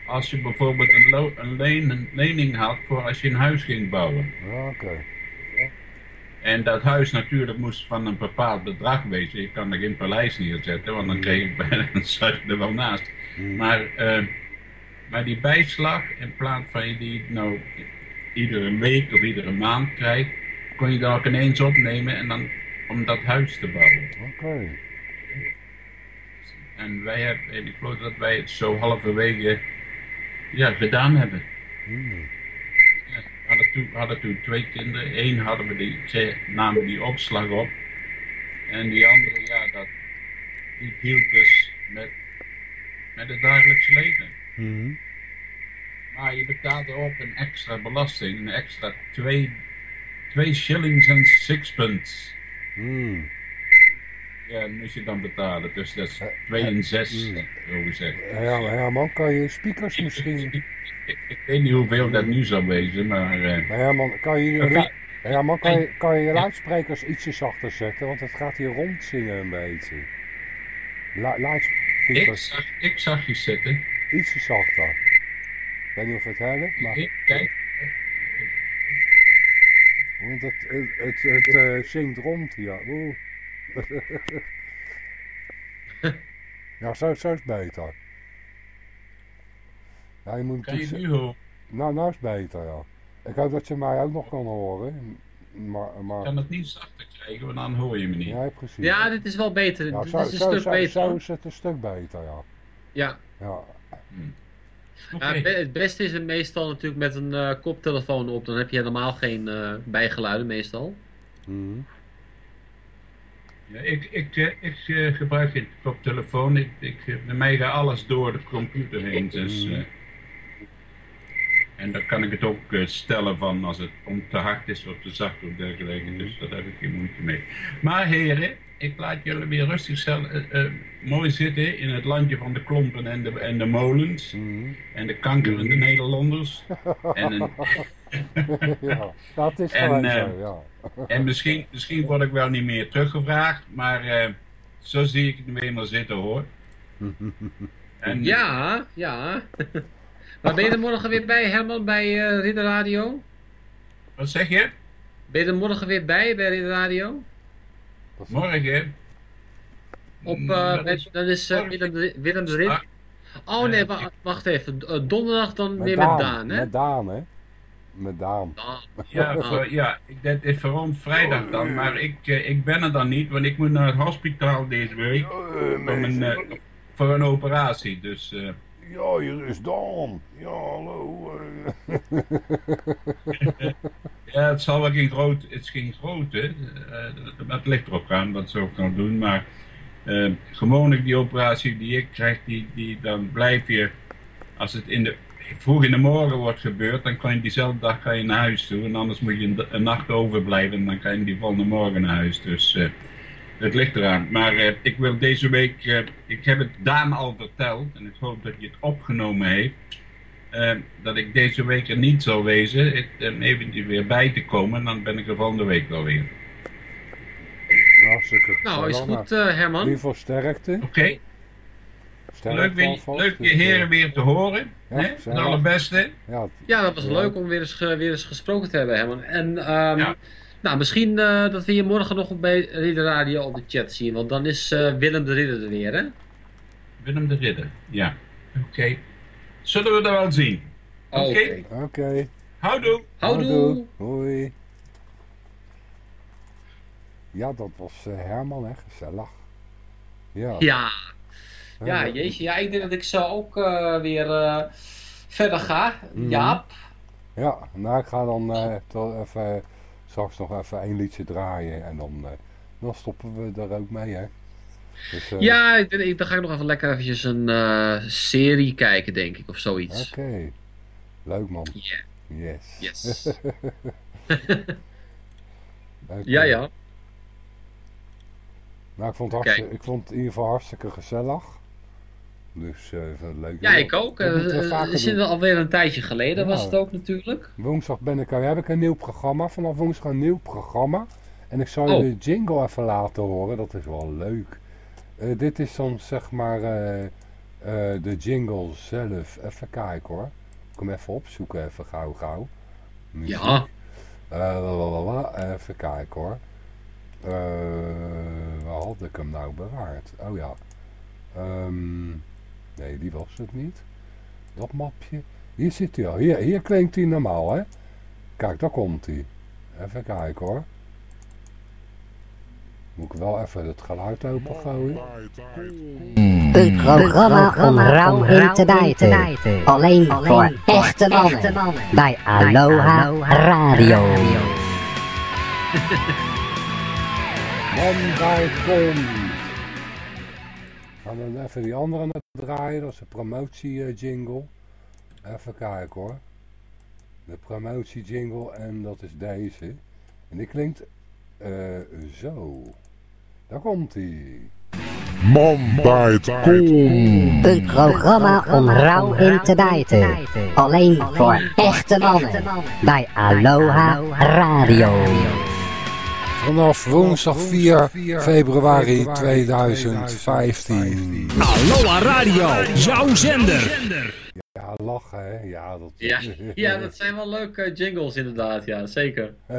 als je bijvoorbeeld een, lo- een, leen- een lening had voor als je een huis ging bouwen. Oké. En dat huis natuurlijk moest van een bepaald bedrag wezen. Je kan er geen paleis neerzetten, want dan kreeg ik bijna een zuid er wel naast. Maar, eh, maar die bijslag, in plaats van je die nou iedere week of iedere maand krijgt, kon je dat ook ineens opnemen en dan om dat huis te bouwen. Oké. En wij hebben, en ik geloof dat wij het zo halverwege ja, gedaan hebben. Hmm. Ja, we hadden toen, hadden toen twee kinderen. Eén hadden we die, ze namen die opslag op. En die andere, ja, dat, die hielp dus met, met het dagelijks leven. Mhm. Maar je betaalde ook een extra belasting, een extra twee, twee shillings en sixpence. Hmm. Ja, dat moest je dan betalen. Dus dat is twee en zes, zo gezegd. Ja, Herman, kan je speakers misschien... Ik, ik weet niet hoeveel dat nu zal wezen, maar... eh, Maar Herman, kan je, lu- Herman, kan je, kan je je luidsprekers ietsje zachter zetten? Want het gaat hier rondzingen een beetje. Lu ik, luidsprekers zag, ik zag je zitten. ietsje zachter. Ik weet niet of het helpt, maar... Ik, kijk, Want het, het, het, het eh, zingt rond hier. Oeh. ja, zo, zo is beter. Ja, je moet kan je nu horen? Nou, nou is beter, ja. Ik hoop dat je mij ook nog kan horen. Maar, Ik maar... kan het niet zachter krijgen, want dan hoor je me niet. Ja, precies. Ja, dit is wel beter. Ja, dit zo, is een zo, stuk zo, beter. zo is het een stuk beter, ja. Ja. ja. Oké. Ja, het be- het beste is het meestal natuurlijk met een eh, koptelefoon op. Dan heb je helemaal geen eh, bijgeluiden meestal. Mhm. Ja, ik, ik, eh, ik eh, gebruik geen koptelefoon. Ik, ik, bij mij gaat alles door de computer heen. Dus, Mm. eh, en dan kan ik het ook stellen van als het om te hard is of te zacht of dergelijke. Mm. Dus daar heb ik geen moeite mee. Maar heren, ik laat jullie weer rustig stel, eh, eh, mooi zitten in het landje van de klompen en de, en de molens. Mhm. En de kankerende Nederlanders. En, een, ja, dat is En, gewoon eh, zo, ja. en misschien, misschien word ik wel niet meer teruggevraagd. Maar eh, zo zie ik het nu eenmaal zitten hoor. En, Ja, ja. maar ben je er morgen weer bij, Herman, bij eh Ridder Radio? Wat zeg je? Ben je er morgen weer bij, bij Ridder Radio? Morgen? Op, eh, dat is- eh, morgen. Willem, de- Willem Ridder. Oh nee, wa- wacht even. Eh, Donderdag dan weer Daan, met Daan, hè? Met Daan, hè? Met Daan. Ja, voor, ja ik, dat is voor ons vrijdag dan, maar ik, eh, ik ben er dan niet, want ik moet naar het hospitaal deze week voor, een, eh, voor een operatie. Dus eh, Ja, hier is Daan. Ja, hallo. eh. ja, het zal wel geen groot, het is geen grote, eh het ligt erop aan wat ze ook kan doen, maar eh, gewoonlijk die operatie die ik krijg, die, die, dan blijf je, als het in de, vroeg in de morgen wordt gebeurd, dan kan je diezelfde dag ga je naar huis toe. En anders moet je een, een nacht overblijven en dan kan je die volgende morgen naar huis. Dus eh, het ligt eraan. Maar eh, ik wil deze week, eh, ik heb het Daan al verteld en ik hoop dat hij het opgenomen heeft. eh, dat ik deze week er niet zal wezen, om eventjes weer bij te komen. En dan ben ik er volgende week wel weer. Hartstikke Nou, is goed, eh, Herman. In ieder geval sterkte. Oké, leuk, weer, leuk je heren weer te horen. Ja, hè? Het allerbeste. Ja, het- Ja, dat was Ja. leuk om weer eens, weer eens gesproken te hebben, Herman. En ehm, Ja. Nou, misschien eh, dat we je morgen nog bij Ridder Radio op de chat zien. Want dan is eh, Willem de Ridder er weer, hè? Willem de Ridder, ja. Oké. Zullen we dat wel zien? Oké. Oké. Oké. Houdoe. Houdoe. Hoi. Ja, dat was eh, Herman, hè. Gezellig. Ja. Ja. Ja, jeetje. Ja, ik denk dat ik zo ook eh, weer eh, verder ga. Mhm. Jaap. Ja, nou ik ga dan eh, toch even, straks nog even één liedje draaien en dan, eh, dan stoppen we er ook mee, hè. Dus, eh, Ja, ik, dan ga ik nog even lekker eventjes een eh, serie kijken, denk ik, of zoiets. Oké. Leuk man. Yes. Yes. Ja, ja. Nou, ik vond, het ik vond het in ieder geval hartstikke gezellig. Dus eh, vind het leuk. Ja, ik ook. Moeten we Eh, Het is doen. alweer een tijdje geleden, Ja. was het ook natuurlijk. Woensdag ben ik, heb ik een nieuw programma. Vanaf woensdag een nieuw programma. En ik zal je Oh. de jingle even laten horen. Dat is wel leuk. Eh, dit is dan zeg maar eh, eh, de jingle zelf. Even kijken hoor. Ik hem even opzoeken, even gauw gauw. Muziek. Ja. Eh, lalalala. Even kijken hoor. Eh, waar had ik hem nou bewaard? Oh ja. Ehm, nee, die was het niet. Dat mapje. Hier zit hij al. Hier, hier klinkt hij normaal, hè? Kijk, daar komt hij. Even kijken hoor. Moet ik wel even het geluid opengooien? Een programma om rauw in te bijten. Alleen voor echte mannen. Bij Aloha Radio. Man bij. Gaan we dan even die andere net draaien. Dat is de promotie eh, jingle. Even kijken hoor. De promotie jingle en dat is deze. En die klinkt eh, zo. Daar komt hij. Man bijt kom. Een programma om rauw in te bijten. Alleen voor echte mannen. Bij Aloha Radio. Vanaf woensdag 4 februari 2015. Aloha Radio, jouw zender. Ja, lachen hè. Ja, dat... Ja, ja, dat zijn wel leuke jingles inderdaad, ja, zeker.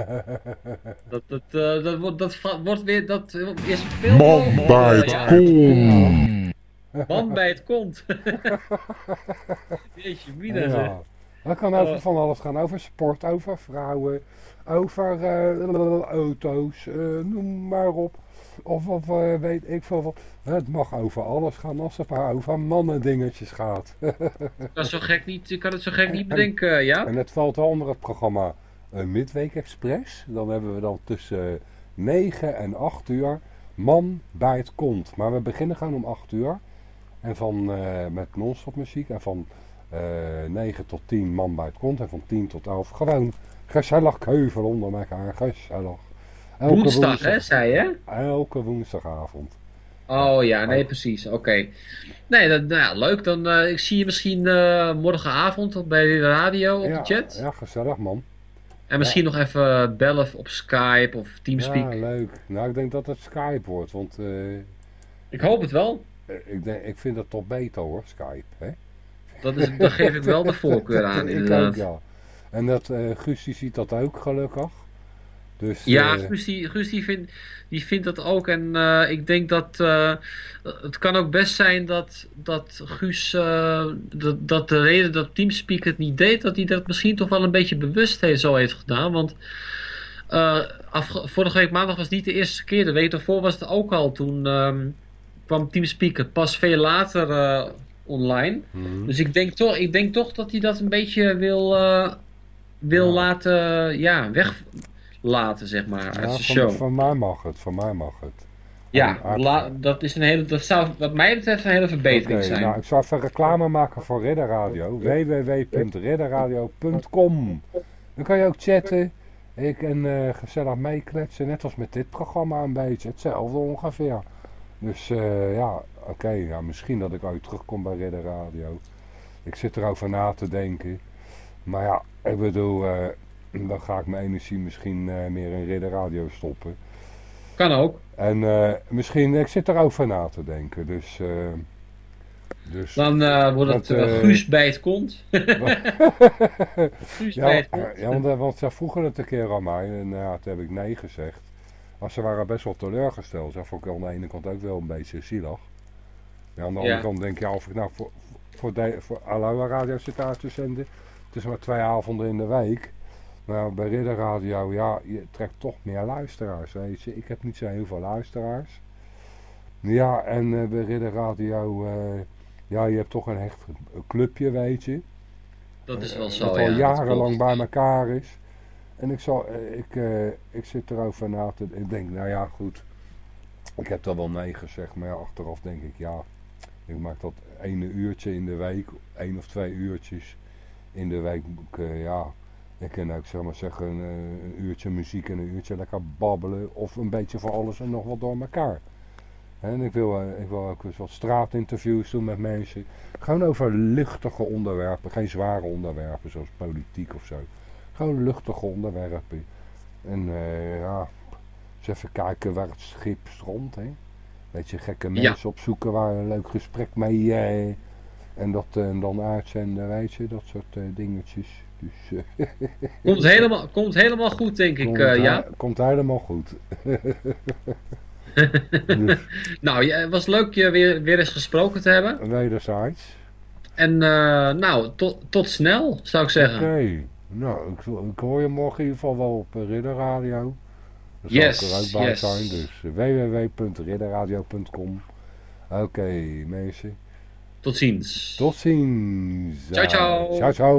Dat, dat, eh, dat, wordt, dat wordt weer, dat is veel Man eh, ja. kom. Man bij het kont. Jeetje, mina zeg. Ja. Dat kan over Oh. van alles gaan. Over sport, over vrouwen, over eh, auto's, eh, noem maar op. Of, of eh, weet ik veel wat. Het mag over alles gaan als het maar over mannen dingetjes gaat. Ik kan, zo gek niet, ik kan het zo gek niet bedenken, ja? En het valt wel onder het programma Midweek Express. Dan hebben we dan tussen 9 en 8 uur Man bij het kont. Maar we beginnen gewoon om 8 uur. En van, met non-stop muziek. En van eh 9 tot 10 Man bij het kont. En van 10 tot 11 gewoon gezellig keuvel onder elkaar. Gezellig. Elke Woensdag, hè, zei je? Elke woensdagavond. Oh ja, nee, precies, oké. Nee, dat, nou ja, leuk. Dan, eh, ik zie je misschien eh, morgenavond bij de radio op ja, de chat. Ja, gezellig man. En misschien nog even bellen op Skype of Teamspeak. Ja, leuk. Nou, ik denk dat het Skype wordt. Want eh, Ik hoop het wel. eh, ik, denk, ik vind het toch beter hoor, Skype. Hè? Dat is, daar geef ik wel de voorkeur aan, ik inderdaad. ook, ja. En dat, eh Guus die ziet dat ook gelukkig. Dus, Ja, eh, Guus, die, Guus die, vindt, die vindt dat ook. En eh, ik denk dat het kan ook best zijn dat, dat Guus, dat, dat de reden dat Teamspeak het niet deed, dat hij dat misschien toch wel een beetje bewust heeft, zo heeft gedaan. Want vorige week maandag was niet de eerste keer. De week daarvoor was het ook al. Toen ehm, kwam Teamspeak het pas veel later online. mhm. Dus ik denk, toch, ik denk toch dat hij dat een beetje wil, wil Ja. laten, ja, weglaten, zeg maar, uit van, show. van mij mag het, van mij mag het. Ja, la- dat, is een hele, dat zou wat mij betreft een hele verbetering zijn. nou, ik zal even reclame maken voor Ridder Radio. www.ridderradio.com Dan kan je ook chatten. Ik en eh, gezellig meekletsen. Net als met dit programma een beetje. Hetzelfde ongeveer. Dus eh, ja, oké. ja, misschien dat ik ooit terugkom bij Ridder Radio. Ik zit erover na te denken. Maar ja, ik bedoel, eh, dan ga ik mijn energie misschien eh, meer in Ridder Radio stoppen. Kan ook. En eh, misschien, ik zit erover na te denken. Dus, dus Dan wordt het Dat, Guus bij het kont. Guus bij ja, het kont. ja, want, want ze vroegen het een keer aan mij en uh, toen heb ik nee gezegd. Maar ze waren best wel teleurgesteld. Dat vond ik aan de ene kant ook wel een beetje zielig. Ja, aan de andere Ja. kant denk je, ja, of ik nou voor, voor, de, voor Radio zit uit te zenden. Het is maar twee avonden in de week. Maar bij Ridder Radio, ja, je trekt toch meer luisteraars, weet je. Ik heb niet zo heel veel luisteraars. Ja, en eh, bij Ridder Radio, eh, ja, je hebt toch een hecht clubje, weet je. Dat is Eh, wel zo, Dat al jarenlang bij elkaar is. En ik, zal, ik, ik zit erover na te Ik denk, nou ja, goed. Ik heb er wel nee gezegd, maar ja, achteraf denk ik, ja. Ik maak dat ene uurtje in de week, één of twee uurtjes in de week. moet Ik, eh, ja, ik kan ook zeg maar zeggen, een, eh, een uurtje muziek en een uurtje lekker babbelen. Of een beetje van alles en nog wat door elkaar. En ik wil, eh, ik wil ook eens wat straatinterviews doen met mensen. Gewoon over luchtige onderwerpen, geen zware onderwerpen zoals politiek of zo. Gewoon luchtige onderwerpen. En ja, eens even kijken waar het schip strandt. Hè. Beetje gekke Ja. mensen opzoeken waar een leuk gesprek mee. eh, en dat eh, en dan uitzenden, weet je, dat soort eh, dingetjes. Dus, eh, Komt helemaal, komt helemaal goed, denk ik, komt, ja. komt helemaal goed. dus, Nou, het was leuk je weer, weer eens gesproken te hebben. wederzijds. En nou, tot, tot snel, zou ik zeggen. Oké, nou, ik, ik hoor je morgen in ieder geval wel op Ridder Radio. Daar zal Yes, ik er ook bij yes. zijn, dus www.ridderradio.com. Oké, mensen. Tot ziens. Tot ziens. Ciao, ciao. Ciao, ciao.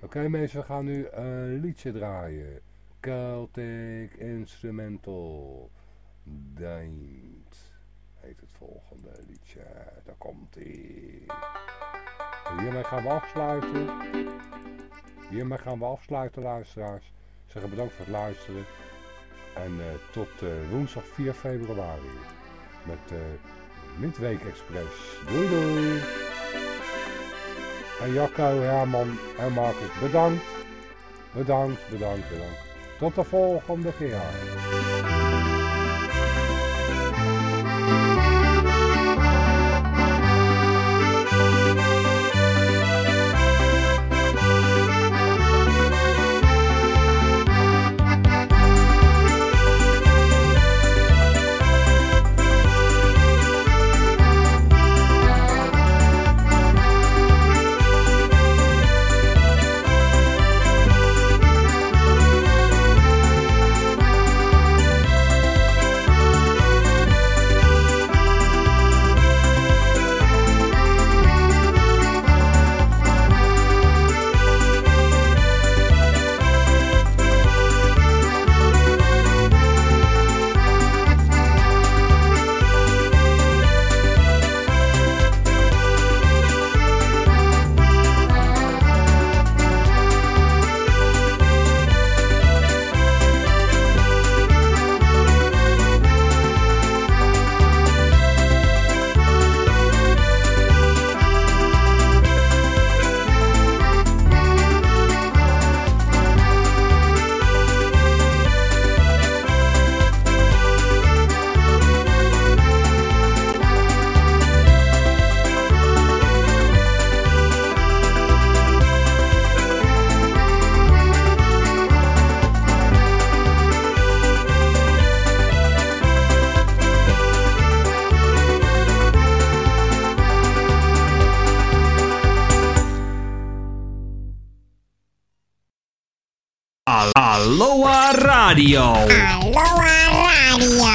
Oké mensen, we gaan nu een liedje draaien. Celtic Instrumental. Daint. Heet het volgende liedje. Daar komt ie. Hiermee gaan we afsluiten. Hiermee gaan we afsluiten, luisteraars. Zeggen bedankt voor het luisteren. En eh, tot eh, woensdag 4 februari. Met eh Midweek Express. Doei doei. En Jacco, Herman en Marcus, bedankt. Bedankt, bedankt, bedankt. Tot de volgende keer. Radio. Aloha Radio.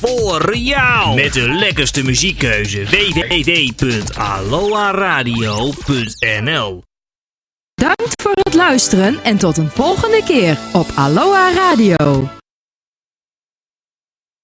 Voor jou. Met de lekkerste muziekkeuze. www.aloha-radio.nl Dank voor het luisteren en tot een volgende keer op Aloha Radio.